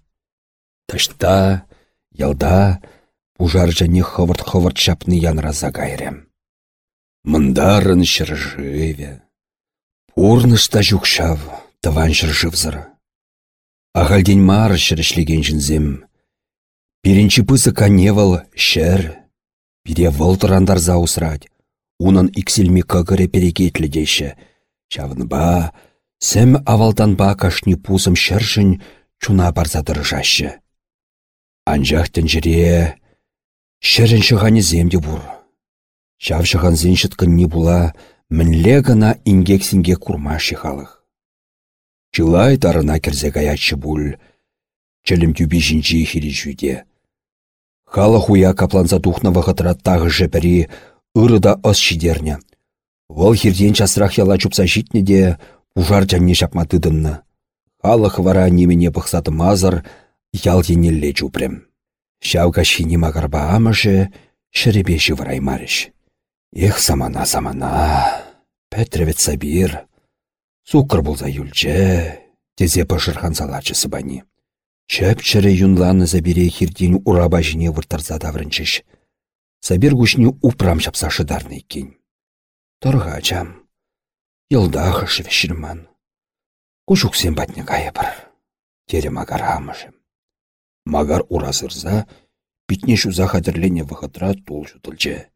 Ташта, ялда, пужар не хывырт-хывырт шапны янраза гайрем. Мындарын шыржыве. Урнышта жүкшав, тыван шыржывзыр. Ағалден мар шырышлеген жінзем. Бірінші пысы каневал шәр, Бире вăлтăрандар заусрать. Унын иксилми кăкăре перекетлле Чавнба, сәм авалтанба кашни пусым çршӹн чуна барса тырышаççы. Анчах çррен шығаны земде бур. Çав шығансен çыткăнни була мінле гына ингексинге курмашы халық. Чылай тарына кірзе гаяччы буль. Чӹлім тюби жінчи хири жүйде. Хала хуя капланса тухна вахытра тағы жепері ырыда ос шидерне. Вол хирден часрах яла чупса житне де ужар жанне шапма тыдынны. Халық вара немене пықсаты мазыр, ял енелле. Шаука шини магарба амышы, шыребе вараймарыш. Ех самана самана, пәтревет сабир. Сукыр болза юлче, тезе пышырхан салачы сыбани. Чөпчірі юнланы забире хирден ураба жіне выртарза даврынчыш. Сабир гушни упрам шапса шыдарны кен. Торға жам. Йылдағы швешірман. Кушуксен батне кая бар. Тере магар амыжым. Магар уразырза, питне шуза хадырлене вахытра тул жұтылчы.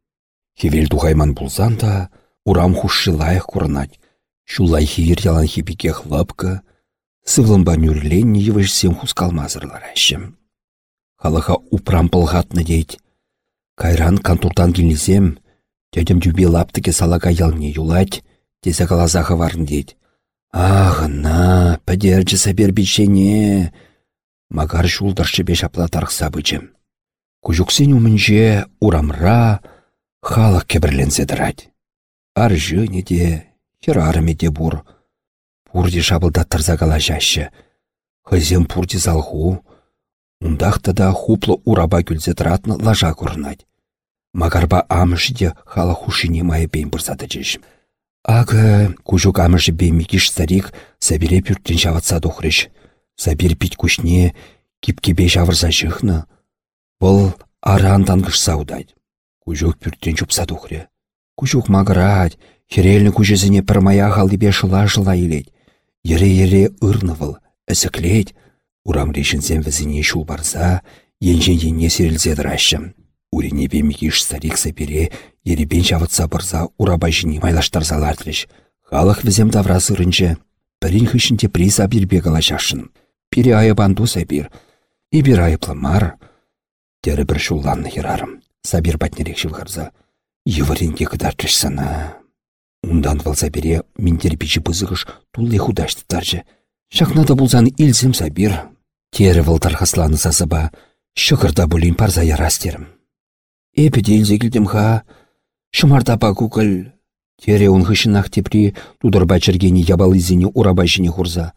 Хевел тухайман булзан да, урам хушшы лайық курнать. Шулай хир ялан хипике хлапка, сывлымба нүрленне евышсем хускалмазырлар әшім. Халыха упрам пылғатны дейд. Кайран кантуртан келнезем, тәдім дүбе лаптыке салаға ялне юлать, тесе қалазаға варын дейд. Ағына, пәдерчі сәбер бішене. Магар шулдаршы беш апла тарқса бычым. Күжіксен умінже урамра халық кебірленсе дырать. Ар жөне де, херарыме де бур. Пурде шабылда тұрзағала жашы. Хызем пурде залху. Ундақта да хуплы ураба күлзе тұратны лажа көрінать. Магарба амышы де халық хушине майы бейн бұрсады жешім. Ага, кужук амышы беймикиш старик сабире пюрттен шаватса тухрыш. Сабир пить кушне, кипкебе шавырса жыхны. Бұл аран тангыш саудайд. Кужук пюрттен чупса тухры. Кужук магырать, херелні кужезіне пірмая халдыбе шыла-шыла илет. Ере-ере ырнывыл, әсіклет. Урам решінсен візіне шул барса, енжен енне серілзе дыращым. Урине бемикиш старик сапере еребен çавытса бұрза ураба жіне майлаштарзалартрыш. Халық візем давра сырынче, пірін хүшінде приз абирбе калашашын. Пире айыбанду сабир, и бір айыплымар. Тері бір шулланны херарым. Сабир батнерек шылғарза. Еваренге кыдартрыш сана. Ундан вал сабире минтер пичі пызығыш тулле худашты. Шақнада бұлзан илзем сабир. Тері валтархасланы сасыба. Шықырда бұлін парза ярастерім. Эпі дейлзе ха, шымарда кукіл. Тере он хышынақ тепри тудырба чергені ябал изіне жіне хурза.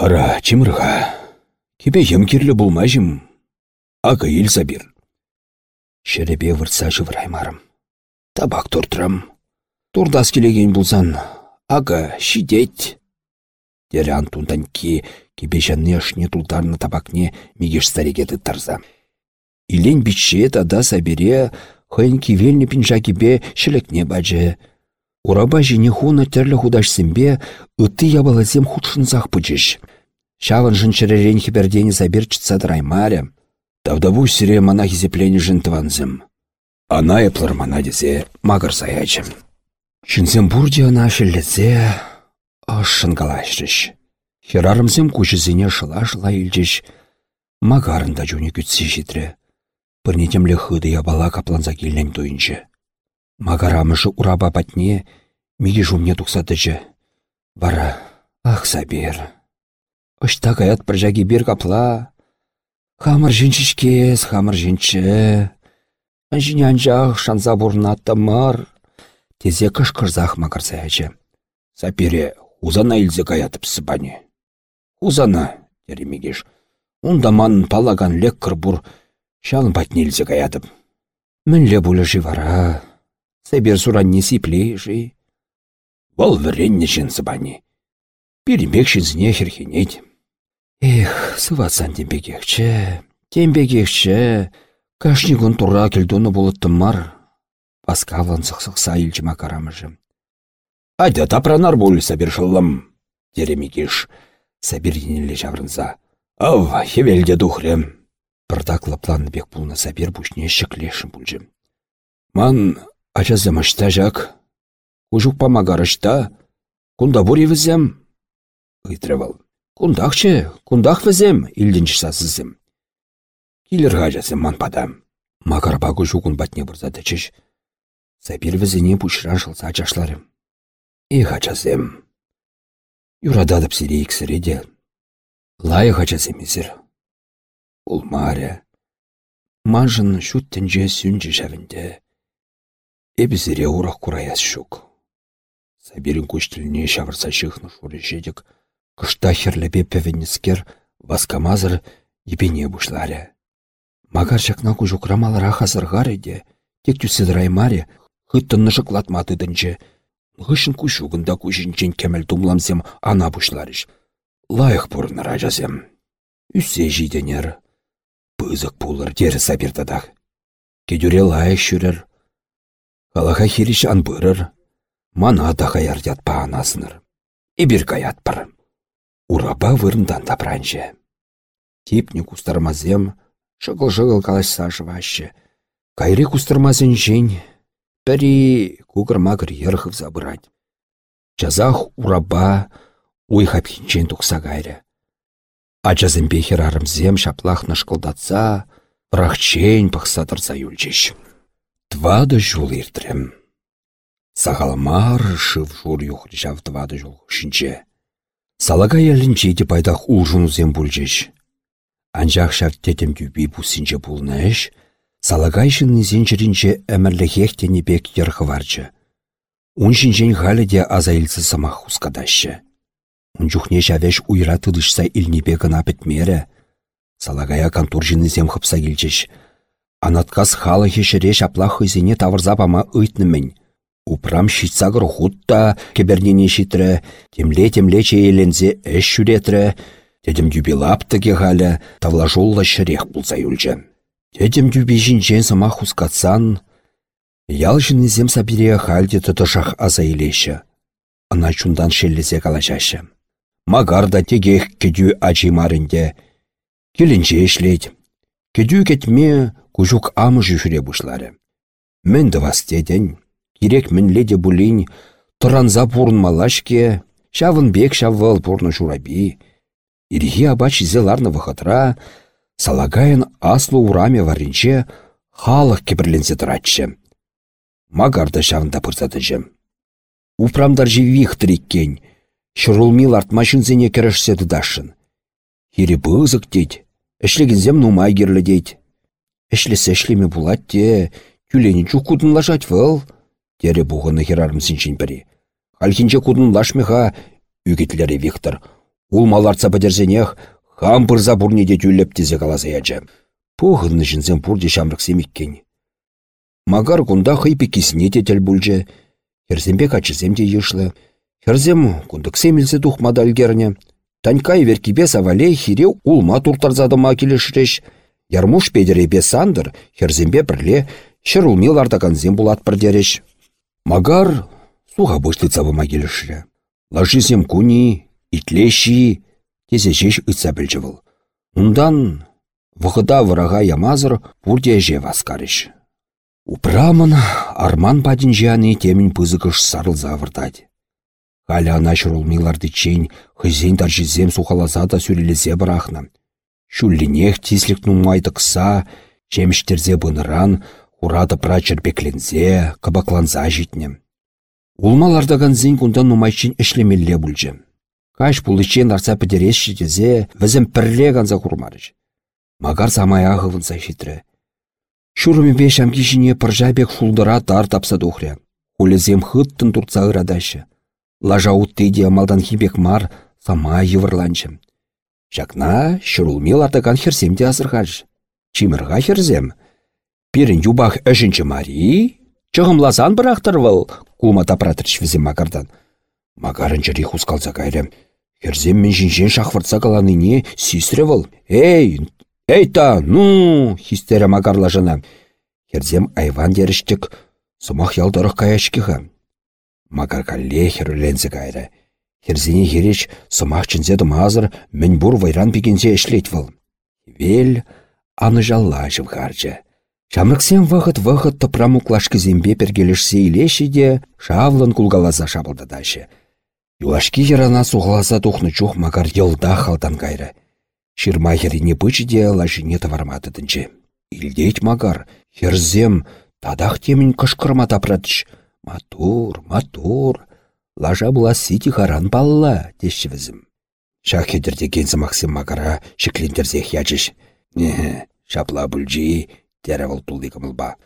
Ара, чимырға. Кепе ем керлі бұлмажым. Ага ел забир. Шеребе выртса жывыраймарым. Табак туртрам. Турдас келеген бұлзан. Ага, шидет. Тере антундан ки, кепе жанны ашне тулдарны табакне мегеш старегеті тарза. Илен биче тада сабере хăйн кивелнне пинжакипе çлекне бачы. Ураба жіне хуна терлі худашсембе ытты ябаласем худшынсах пычыш. Шавын жынчыререн хибердені забер чытса драймаря. Тавдабу сире мана хизеплені жынтыванзым. Ана еплыр мана дезе магыр саячым. Шынсем бурде ана шеллезе ашын калашрыш. Херарымсем кучызіне шыла-шыла илчеш. Магарында жуне күтсі житре. Пырнетемле хыды ябала. Магарамышы ураба патне, миге жумне тухсатычы. Бара, ах сабер. Ышта каят пржаги бир капла. Хамыр жинчишкес, хамыр жинчі. Анжине анжақ шанса бурнатты мар. Тезе кышкырзах магарсаячы. Сапере, узана илзе каятып сыбане. Узана, теремегеш. Ундаман палаган леккір бур Шалын патнелзе каятып. Мінле бұлы вара. Сәбер суранне сиплейші. Вол віренне жын сыбане. Перемек зіне. Эх, сыватсан тембегекче, тембегекче. Кашнигун тура келдоны болыттым мар. Паскавлан сықсықса илчіма карамыжы. Айда тапранар болы сәбір шылым. Теремекеш. Сәбір енелі жаврынса. Ау, хевелде духрем. Пырдаклы план бек пулна сабер пушне шықлешін пульжым. Ман ачазымышта жак. Кужук памагарышта. Кунда бури візем? Ыйтрывал. Кундахчы, кундах візем, илденчі сасызым. Килер ғажасым ман падам. Макарба кужукун батне бұрзады чыш. Сабир візіне пушран шылса ачашларым. Их ачасым. Юрададып сирейік сіреде. Лайық ачасым езір. Улмаря. Мажын шуттенже сүнжі шәвінде. Эбізіре урах кураяс шук. Сабирин көштіліне шавырса шықны шуры жедік, кышта херлепе пәвенескер васкамазыр епене бұшларе. Магар шакна кужукрамалара хазырғар еде, тек түседраймаре, хыттынны жықлатматыдынче, Гышын кушугында кушинчен кемел тумламсем ана бушларыш. Лайық бұрыныр ажасем. Үссе жиденер. Пызык пулыр дері сабирдадақ. Кедюре лайық шүрір. Халаха хириш анбырыр. Мана да хаярдят па анасыныр. Ибір каят пар. Ураба вырындан тапранче. Типне кустармазем, шығыл-шығыл калашса жываще. Кайри кустармазен жень, Пәрі кукыр-макыр ерхов забырать. Чазах ураба уйхапхинчен тұқса кайры. Ачазымбе зем шаплах нашқылдатса, рахчен пақсатырса юлчеш. Твады жул иртрем. Сағалмар шыв жур жав твады жул хушинче. Салага елінче де пайдақ зем бүлчеш. Анжақ шарт тетем дюби бұсынче бұлнаш, Салагайшын зенчерінче әмірлі бек ерхы варчы. Ун шинчен халі де азайлсы самах хускадашы. Ун жүхне жавеш уйра тыдышса илнебе гына бітмері. Салагая контуржыны зем хыпса келчеш. Анаткас халы хешере шаплах хызене тавырза пама ыйтнымын. Упрам щитсагыр хутта кебернене шитрі, темле-темле чейлензе әш шүретрі, дедім дюбелаптыге халі тавлажолла шырех бұлза юлжы. Тетем тюбежінчен сама хускатсан, ялшын низем сабире халде тұтышақ аза илеші. Ана чундан шеллесе калачашы. Магарда тегех кедю ачимарынде. Келінче ешлет. Кедю кетме кужук амы жүшіре бұшлары. Мен керек мен леде бұлін, тұранза малашке, шавын бек шаввал пурны жураби. Ирхи абач зеларны вахатра, Салагайын аслы ураме варринче халық кебірленсе тұратшы. Магарды шағында пырзадыжы. Упрамдар живих триккен, шырулмил артмашын зене керешсе дашын. Хири бұзық дейд, зем нумай керлі дейд. Эшлесе эшлеме булат те, күлені выл, тере бұғыны херарым сінчен бірі. Халхинче кудын лашмеха, үгетлері Виктор, улмаларца бәдерзенех, Хам пырза бурнеде тюллеп тезе каласа ячы. Пухынны жінзен пурде шамрық семіккен. Магар кунда хыйпе кисне тетел бульже. Херзембе качызем де йышлы. Херзем кундык семілсе тухмада ілгерне. Танькай веркибе савале хире улма туртарзадыма келешреш. Ярмуш педеребе сандыр, херзембе бірле, шырулмел ардаканзем булат бірдереш. Магар суға бұшлыца бұма келешрі. Лажызем куни, итлеші, тезе жеш үтса білжі бұл. Ундан вғыда вырага ямазыр пурде же васкарыш. Упрамын арман падин жаны темін пызыкыш сарыл завыртад. Халя ана шырулмиларды чейн хызен таржизем сухаласа да сүрелесе барахна. Шуллинех тислік нумайтықса, чеміштерзе бұныран, урады прачыр беклензе, кабакланза житнем. Улмалардаган зин кундан нумайчын ішлемелле бүлжем. Каш пулычен арса пӹтересші тезе, візім пірле канса курмарыш. Магар самай ағывынса хитрі. Шурымы беш амкишіне пыржабек шулдыра тар тапса тухря. Хулезем хыттын турца ырадашы. Лажа утты малдан хибек мар сама йывырланчы. Шакна шырулмел артакан херсем те асырхаш. Чимырға херзем. Пирін юбах әшінші мари? Чығымласан бірақтырвыл, кулма тапратырш візем магардан. Магарын жыри хускалса кайрем. Херзем мен жинжен шахвыртса каланыне сисревыл. Эй, эй та, ну, хистере макарлажына. Херзем айван дерештік, сымақ ялдырық каяшкіға. Макар калле херлензе кайры. Херзене хереш сымақ чынзеді мазыр, мен бұр вайран пекензе выл. Вел аны жалла жывғаржы. Шамрықсен вғыт-вғыт тыпраму клашкы зембе пергелешсе илеші де, шавлын кулгалаза шабылдадашы. Юлашки ярана суғаласа тухны чух макар йылда халдан кайры. Ширма херіне бычы де лажыне таварматыдынче. Илдейт магар, херзем, тадах темін кышкырма тапратыш. Матур, матур, лажа була сити харан балла, деші візім. Шақ хедерде кензі Максим магара шеклендерзех ячыш. Не, шапла бүлжи, Тәрі выл тулы кымылба.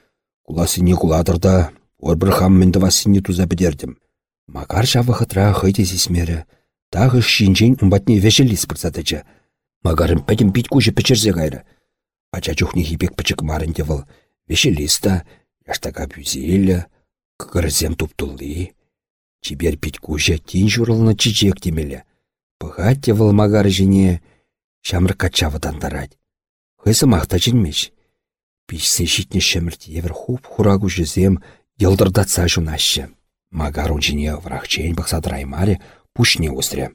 Куласыне куладырда, орбір хамменді васыне туза бідердім. Макар жавы хытра хыйде зесмері. Тағы шинжен умбатне вешеліс бірзадычы. Магарым пәдім бит кужы пічірзе гайры. Ача чухне хипек пічік марынде выл. Вешеліста, яштаға бюзелі, кығырзем туптулы. Чибер пит кужы тин журылны чичек демелі. Пығатте выл магар жіне, шамыр качавыдан дарать. Хызы мақта жінмеш. Пишсе шитне шемірті евір хуп хурагу жізем елдырдатса жунашы. Магар жіне врахчен бақсадыраймаре пушне усре.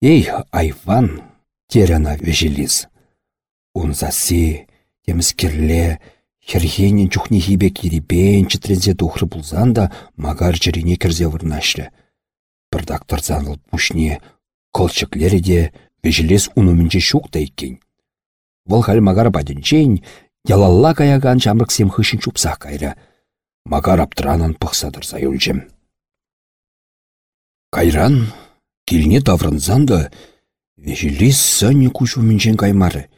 Эй, айван, теряна вежеліз. Унзаси, темскерле, херхенен чухне хибе кирипен читрензе тухры булзан да магар жерине кірзе вырнашлы. Бірдак тұрзаныл пушне, кылчыклері де вежелез унумінче шукта иккен. Вăл хал магар паденчен, ялалла каяган чамрыксем хышын чупсах кайры. Магар аптранан пықсадыр заюлчем. Кайран, килне таврынзан да, вежелес сәне кушу мінчен каймары.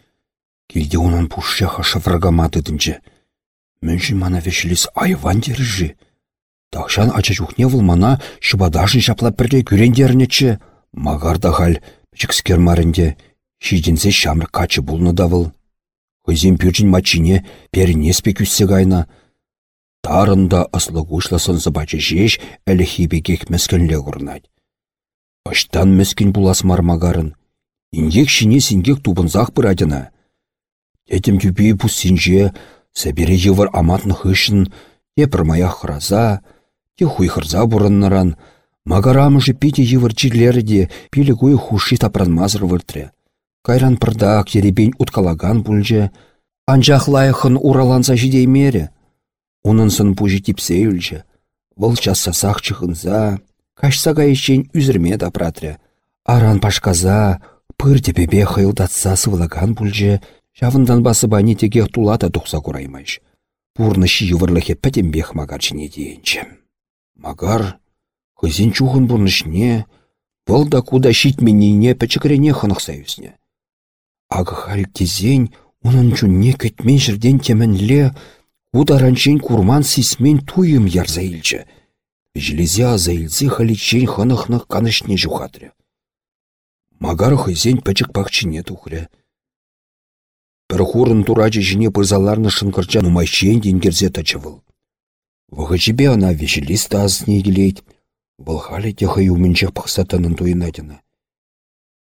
Килде онан пушшаха шыфрагаматы дінчі. Мөншін мана вежелес айван деріжі. Тахшан ача чухне мана шыбадашын шапла бірде күрендерінечі. Магар да хал, пчікскер марынде, шиденсе шамыр качы бұлны давыл. Хызем пүрчін мачине перенеспе күссе гайна. Тарында аслы гушласын зыбачы жеш әлі хибекек мәскінле ғұрнать. Аштан мәскін булас мармагарын. Индек шине сингек тубынзақ бір адына. Тетім түбей бұс синже, сәбере евір аматны хышын, те пірмая хыраза, те хуйхырза бұрынныран, магарамыжы пите евір чирлері де пилі гой хуши тапранмазыр выртре. Кайран пырдақ еребен уткалаган бүлже, анжақ лайықын ураланса жидеймере. Унынсын пужи типсе үлже, выл чассасақ чықынза, кашсага ешен үзірме дапратря. Аран пашказа, пыр тепебе хыйлдатса сывылаган бүлже, Шавындан басы бани теге тулата тұқса құраймайш. Пурны шиювырлы пәтембех магар чіне дейінчі. Магар, хызин чухын бұрнышне, бұл да куда шитменіне пәчікірене хынықса үсіне. Ағы халік тезен, оның жүнне көтмен жерден теменле, ударанчен курман сисмен туйым ярза илчі. Железе аза илзе халичен хынықнық канышне жухатры. Магар хызен пәчік пақчыне тухры. Бір хурын турачы жіне пырзаларны шынкырча нумайчен денгерзе тачывыл. Вғычебе ана вешеліс тазысне келейд. Бұл халі техай.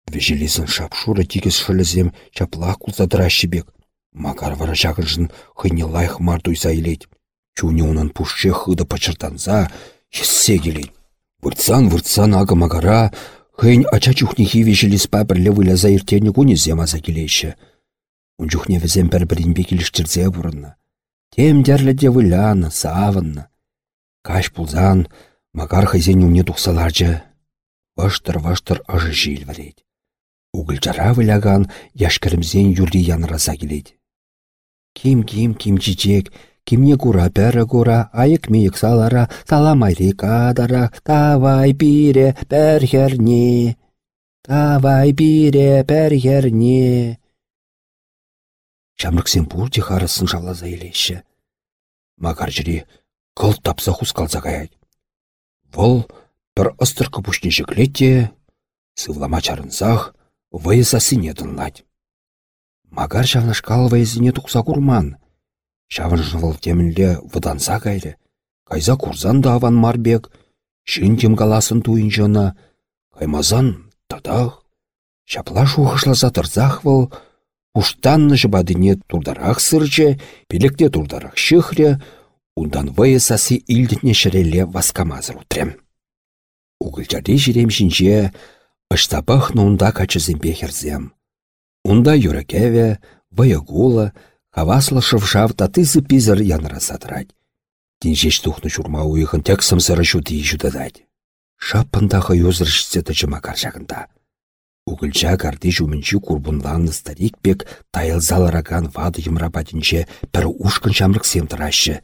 Вешелесін шапшура тигіз шылызем чаплақ кулзадыра бек. Макар вара жағынжын хыне лайх мар туйса илейд. Чуне онын пушше хыды пачыртанса, хессе келейд. Выртсан выртсан ага магара, хыйн ача чухнехи вешелес пәбірлі выляза иртені куне земаза келейші. Унчухне візем пәрбірінбе келіштірзе бұрынна. Тем дәрлі де выляны, савынны. Каш пулзан, макар хызен уне тухсаларчы. Ваштыр-ваштыр ажы жил варейд. Угылчара выляган яшкірімзен юрли янраса келейд. Ким-ким, ким-чичек, кимне кура пәрі кура, айык мейік салара, саламайри кадара, тавай бире пәрхерне, тавай бире пәрхерне. Чамрыксен пурте харысын жалаза елеші. Магар жири кыл тапса хускалса каяд. Вұл бір ыстырқы пушне жіклетте, сывлама чарынсақ, вайыса сине тынлать. Магар шавнашкал вайызіне тұқса курман. Шавын жывыл темінле выданса кайлы. Кайза курзан да аван марбек, шын туын жона, каймазан тадақ. Шапла шухышласа тұрзақ выл, Уштанны жыбадыне турдарах сырче, пелекте турдарах шыхре, ундан вайысасы илдетне шіреле васкамазыр утрем. Угылчаре жирем жинже, ыштапах нунда качызембе херзем. Унда юрекеве, ваягула, хаваслы шывшав татызы пизір янра сатрать. Тинжеш тухны журма уйхын тек сымсыры жуды жудадать. Шаппындағы юзыршыце тачыма каршағында. Угылча карты жумінчі курбунланны старик бек тайылзалараган вады юмрапатінче пір ушкын шамрық сем тұрашы.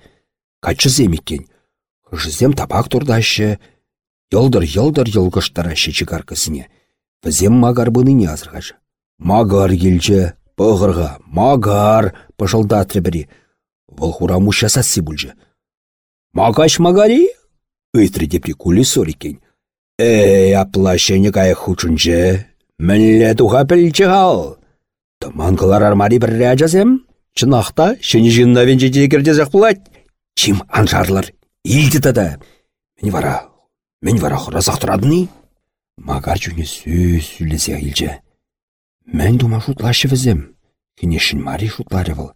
Качы. Хыжызем табак турдашы. Йылдыр-йылдыр йылгыштарашы чыгаркысыне. Візем магар не азырғашы. Магар келчі, бұғырға, магар, пышылдатры бірі. Вăл хура муща сасси пульчче. Макаш магари? Ыйтрре депри кулі сорикен. Эй, аплащене кай хучунче. Мӹнле туха пӹлчче хал. Тыман кылар армари бірре ажасем? Чынақта, шыны жынна венче текердезақ бұлать. Чим анжарлар, илді тада. Мен вара, мен вара хуразақ тұрадыны? Магар жүне сөз сүлесе илче. Мен дума шутлашы візем. Хинешін мари шутлары выл.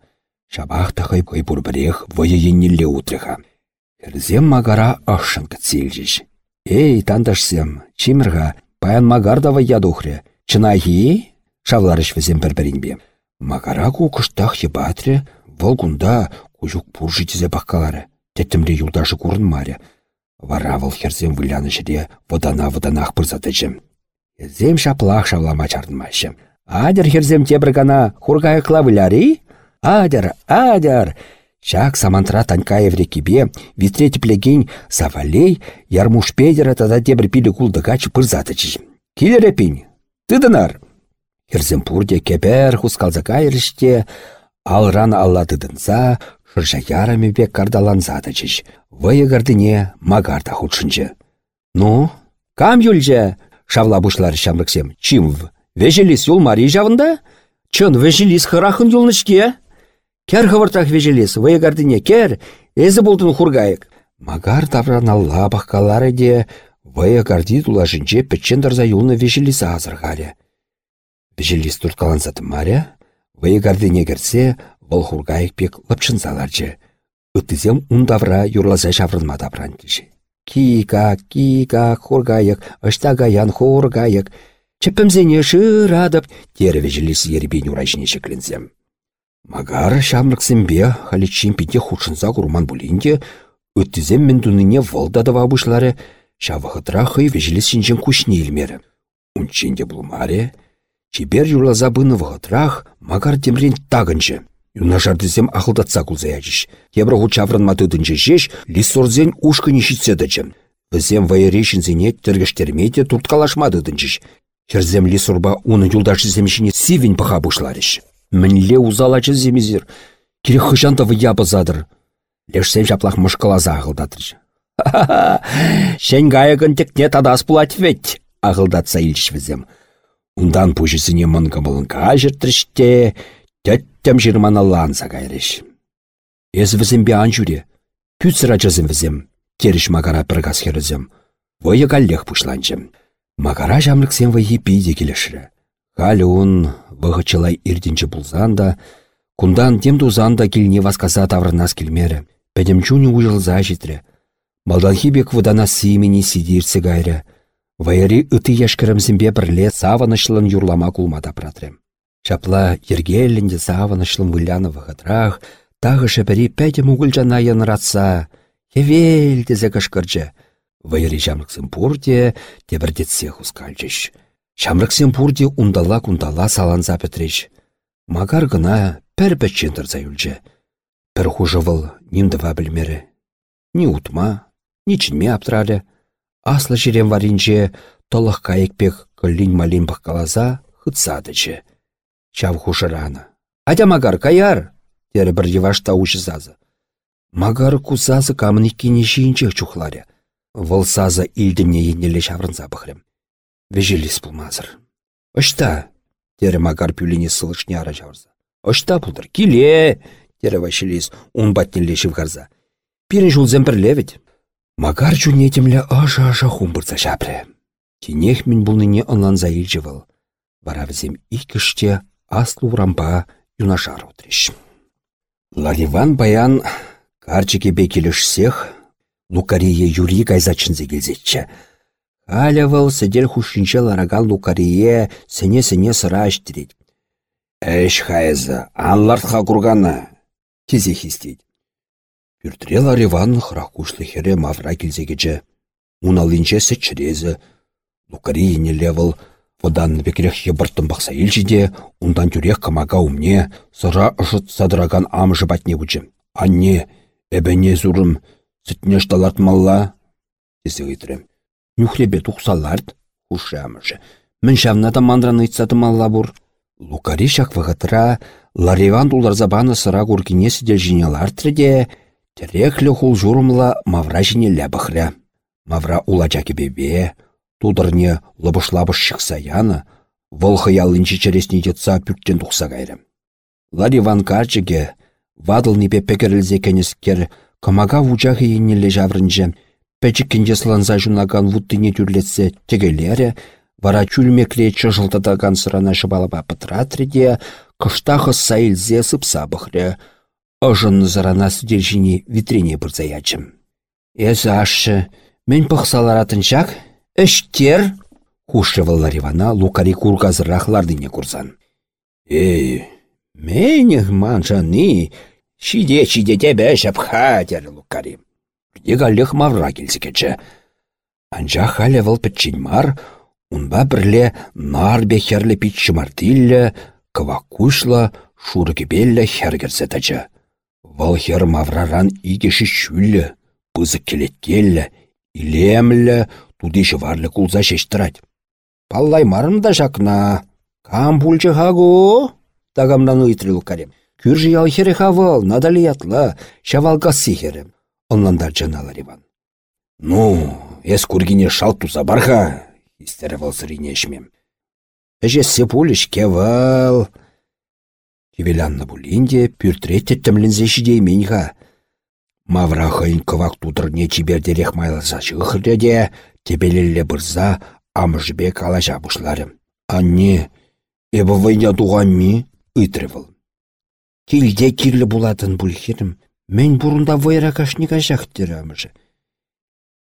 Шабах тахай бой бурбірех войы еннелле утреха. Херзем магара ашшын кітселжіш. Эй, тандашсем, чимірға, паян магардава ядухре. Чынайи? Шавларыш візем бір-бірінбе. Магара кукыштах ебатре, волгунда кужук пуржы тізе баққалары. Юлдашы курын маре. Вара вăл херзем выляны жире вăдана-вăданах пырзатычым. Херзем шаплах шавлама чарнмайшым. Адер херзем тебір гана хургайықла? Адер, адер! Шак самантра танька еврекибе, витре теплегень завалей, ярмуш педера тада тебір кулдыгач пырзатычым. Килере пинь, тыдынар! Херзем пурде кепер хускалза кайрыште, алран алла тыдынса, ярами бек кардаланзатычыш. Вăйы гардыне магарда хутшынчы. Ну, кам юльче? Шавла бушлар çамрыксем. Чимв? Вежелис юл мари жавында? Чын вежелис хырахын юлнышке? Кер хывыртах вежелис, вăйы гардыне кер, эзі болдын хургайык. Магар тавран алла бахкалары де, вăйы гарди тулашынче пӹччен тарса юлны азыргаре. Вежелис турткалансаты маря, вăйы гардыне керсе, вăл хургайык пек лапчынсаларчы. Ыттызем ундавра юрласа шаврынма тапрантыш. Кика, кика, хургайык, ыштагаян хургайык. Чеппімзене шырадып, теревежелес ербен урайшыне шекленсем. Магар шамрыксембе халичин пите худшынса курман булинде, ыттызем мен туныне валдадыва бұшлары, шавығытра хый вежелес шинчен кушне илмері. Унченде булмаре, чебер юрлаза быны вғытрах, магар темрен тагынчы. Юнашардызем ахылдатса кулзаячыш. Тебір хучаврын матыдынчы жеш, лисорзен ушкы нешітсе дычым. Візем вайырешінзене тергештермейте турткалашмадыдынчыш. Херзем лисорба уны юлдашы земшіне сивень паха бушларыш. Мінле узалачы земезір. Керек хышантавы ябы задыр. Лешсен жаплах мышкалаза ағылдатырыш. Ха-ха-ха! Шен гайығын текне тадас пулать ведь, ағылдатса илчіш візем. Ундан пұжысыне тәттім жырмана ланса кайрыш. Эз візем бе ан жүре, пүтсіра жазым візем, теріш магара біргас херізем. Войы каллех пушланчым. Магара жамлыксем вайы пейде келешірі. Халі он вғычылай ирденчі бұлзан да, кундан тем тузан да келіне васказа таврынас келмері. Пәдем чуни ұжылза житре. Малданхи бек вадана симени сидирсе гайры. Вайыри ыты яшкірімзімбе бірле саванышлын юрлама кулмада пратрем. Чапла ергелінде саванышлым выляны вғытрах, тағы шәпірі пәдем угылжана янратса, хевел дезе кышкырчы. Вайыри жамрыксым пурде, тебірдетсе хускальчыш. Шамрыксем пурде ундала-кундала саланза петреш. Магар гына пәр бәтчен тұрза юлчы. Пір хужы выл нимдыва білмері. Ни утма, ни аптралі. Аслы жерем варинче толық кайыкпек көлін малин баққалаза хытсадычы. Чав хушыраны. Адя магар каяр, тері бір евашта зазы. Магар кузазы камынеккене чухларе. Выл сазы илдімне еннелі шаврынса бұхрем. Вежелес пулмазыр. Ышта, тері магар пюліне сылышне ара жавырза. Ышта пулдыр, киле, тері вашелес ун баттенле шывгарза. Пирін жул зәмпірлевет. Магар чунетемлі аша-аша хумбырца шапры. Тенех мен бұлныне ынланза илжывыл. Вара аслу рамба юнашар утреш. Лаливан баян карчыке бекелішсех, Лукарие юри кайзачынзе келзетчі. Аля вăл сӹдел хушинче лараган лукарие сене-сене сыра аштерет. Әш хайзы, анлартха кургана. Тезе хистет. Пюртре лариван хракушлы хере мавра келзегече. Уналинче сечрезі. Лукариене левыл Водан бекерех ебырттым бақса елжиде, ундан тюрех камага умне, сыра ұшыт садыраган амышы батне бүчім. Анне, әбәне зұрым, Сітне шталартмалла, десе гыйтрем. Нюхлебе тухсаларт, хушамышы. Мін шавна да мандраны итсатымалла бур. Лукари шак вағытыра, Лариван туларзабаны сыра куркине сидел жинелартры де, тереклі хул журымла мавра жинелі бұхря. Мавра улача кебебе, тудырне лыбыш-лабыш шықса яны, волхы ялынчы чересне детса пүрттен тұқса кайры. Лариван карчыге, вадыл нипе пекерілзе кенескер, камага вучахы еннелі жаврынже, пәчіккенде сланза жунаган вуттыне түрлетсе тегелері, вара чүлмекре чыжылтатаган сырана шыбалаба пытратреде, кыштахы сайылзе сыпса бұхры. Ыжын зарана сидельжіне витрине бұрзаячым. Эзі ашшы, мен пықсаларатын жак, Эштер, хушевал Ларивана лукари кургазырахлардыне курсан. Эй, менех манжаны, шиде-шиде тебе шапха, дер лукари. Егаллех мавра келсекече. Анжа халя вал мар, унба бірле нарбе херле пит шымартилле, кывакушла, шурыкебелле хергерсе тача. Вал хер мавраран игеші шүллі, пызык келеткелле, илемлі, тудеші варлы кулза шештірать. Паллай марым да жакна. Кам пульчы хагу? Тагамнан уйтрыл карем. Күржі ял хері хавал, надали ятла, шавалга сихерем. Онландар жаналар Иван. Ну, эс кургине шал туза барха, истері вал сырине ішмем. Эжесі пуліш кевал. Кевелянны булинде пюртретте тімлінзе шидейменға. Мавра хыйын кывак тудырне чибердерех майласа шығырде тебелелле бұрза амыжбе калажа бұшларым. Анне, эбі вайня туғанми, ытрывыл. Килде кирлі булатын бұлхерім, мен бұрында вайра кашника жақтыр амыжы.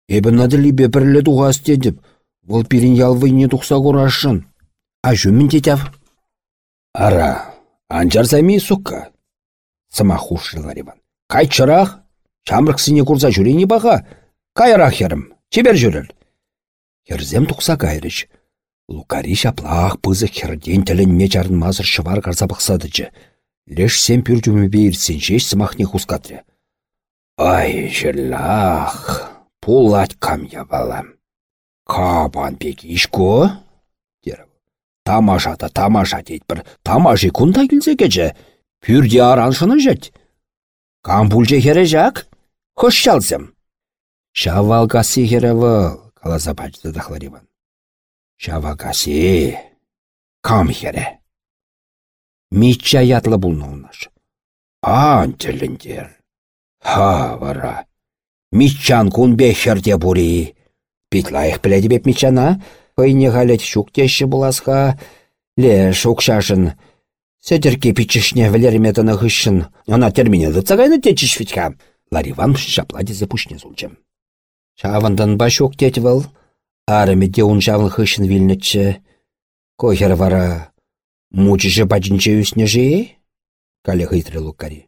Эбі надылибе бірлі туға стедіп, вол пирин ялвайне тұқса құрашын. А жүмін детяв? Ара, анжар займи сукка. Сыма хушрылар Иван. Кай чырақ, чамрықсыне курса жүрені баға, кайрақ херім, чебер жүріл. Херзем тұқса кайрыш. Лукари шаплақ пызы херден тілінме мазыр шывар қарса бақсадычы. Леш сен пүрдімі бейірсен жеш сымақне хускатры. Ай, жырлақ, пулат кам я балам. Кабан бек ішко? Дерім. Тамашата, тамаша дейд бір. Тамаши кунда келсе кече. Пүрде араншыны жет. Кам пульче хере жак? Хош шалсым. Шавалға сихере выл каласа пачты дахлариван. Шавагаси, кам хере. Митча ятлы булнауныш. Ан тіліндер. Ха, вара. Митчан кун бехерде бури. Питлайық біледі беп митчана. Пойне галет шуктеші буласха. Ле шукшашын. Сәдірке пичішне вілерметіні хышын. Она термине лыцагайны течіш фитка. Лариван шапладе запушне зулчым. Шавандан башок тетвал, арымеде унжавын хышын вилнетче. Кохер вара, мучышы бачынче үсне же? Кале хытры лукари.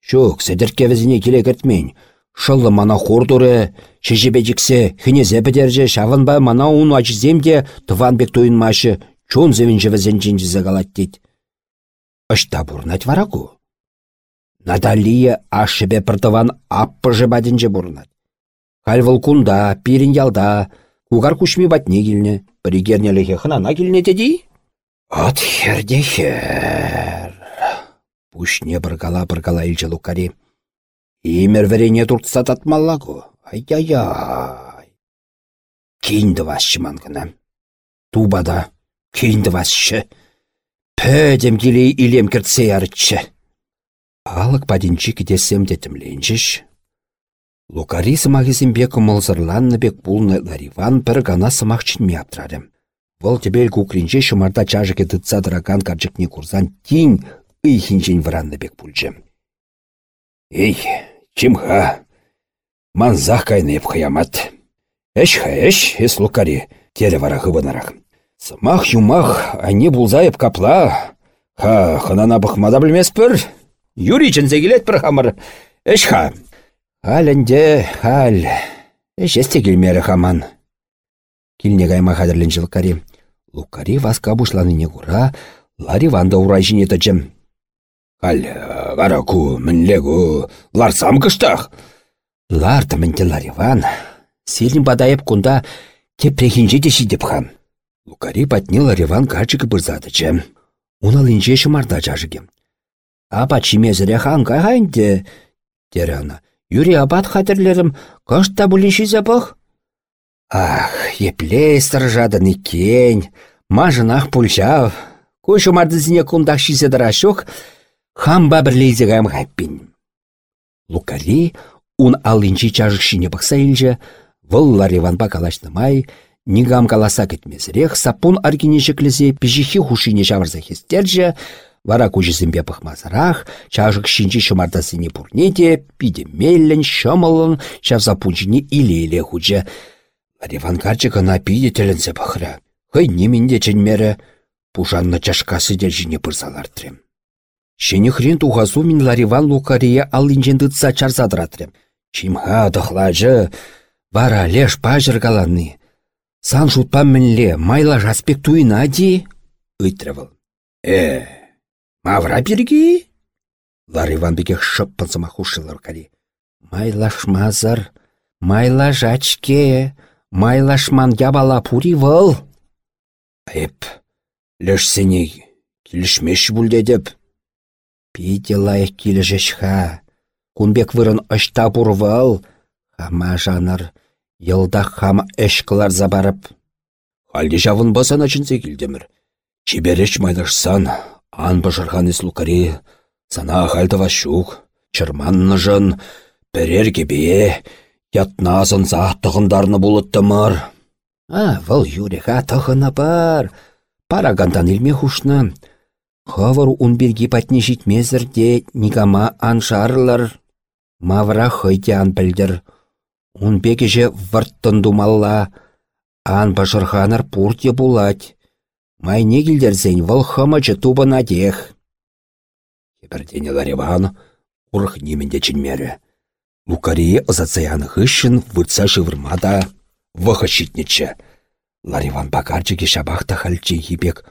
Шук, сәдірке візіне келе кіртмен. Шылы мана хордуры, шежебежіксе, хінезе бідерже, шаванба мана ачыземде бек тойынмашы, чон зевінжі візен жинжізе галат дейд. Ашта бурнать варагу. Наталия ашыбе пыртыван аппыжы бадінже бурнать. Хальвыл кунда, пирин ялда, кугар кушми батне килнне, пригернелехе хынана килнне теди? От херде хер. Пушне быргала-быргала илчі лукари. Имер верене туртса татмаллагу. Ай-яй-яй. Кейінді васшы мангына. Тубада кейінді васшы. Пөдем келей илем кіртсе ярытшы. Алық падинчи кедесем детімленчіш. Лукари сымағызын кымылзырланны бек бұлны Лариван бір гана сымақчын меаптрарым. Вол тебел кукринче шумарда чажыке дытса драган карчыкне курзан тинь ыйхинчен вранны бек пульчы. Эй, чимха, манзах кайнеп хаямат. Эш эш, эс лукари, тере вара хыбынарах. Сымах юмах, ане булзайып капла. Ха, хынана бұқмада білмес бір. Юрий чынзе келет хамыр. Эш ха, Халінде, хал. Эшесте келмері хаман. Килне кайма хадырлен жылкари. Лукари васка бушланыне кура, лари ванда ура жіне тачым. Хал, вараку, мінлегу, ларсам кыштах. Ларта мінте лариван. Селін бадайып кунда тепрехінже де шидеп хам. Лукари патне лариван качык бұрзадычы. Уна линже шымарда жажыгем. Апа чимезіре ханға ханде, дер ана. Юри апат хатерлерім кашта бұліншізе бұқ? Ах, еплей сыржадын икен, мажынақ пульчав. Көші мардызіне кундақ шизе дырашук, хамба бірлейзе ғайм ғайппин. Лукари, ун алынчи чажық шине бұқса илже, вұллар Иванба калашнымай, нигам каласа кетмезірек, сапун аргенешеклізе пижихи хушине жавырза хестерже, Вара кучесемпе пăхмасырах, чашык шинчи шымартасыне пурнете, пиде меллен, шымылын, çавса пунчине илеле хуче. Лариван карчы кына пиде тілінсе пăхрă. Хăй немінде ченмері, пушанны чашкасы держине пырсалартрем. Шені хрен тухасу min Лариван лукария аллинчен тытса чарсадыратрем. Чимха дăхлачы, вара леш пажыр каланны. Сан шутпан мінле майла жаспек туйна. Э, Мавра пирги? Лар Иван бекех шыппын сыма хушылар кари. Майлашмазар, майлажачке, майлашман ябала пури вăл. Эп, лешсене килішмеш бүлде деп. Пиде лайық килішеш ха. Кунбек вырын ашта вăл. Хама жанар, йылда хама эшкылар забарып. Халде жавын басана чынсе килдемір. Чибереш майлашсан, Ан башырханес лукари, сана хальтова щук, чырманныжын, пірер кебе, ятнасын зақтығындарны бұлыттымыр. А, вăл юреха тăхына бар, парагандан илме хушны. Хывыр ун бирги патне житмезірде нигама аншарлар. Мавра хыйте ан білдір. Ун бекеже вырттын думалла. Ан башырханар пурте булать. Майне килдерсен вăл хымычы тупына тех. Хепірдене Лариван урых немінде чынмері. Лукарие ызацаян хыщын выртса шывырмада вăхă щитнечче. Лариван пакарчыке шабахта хальче хипек.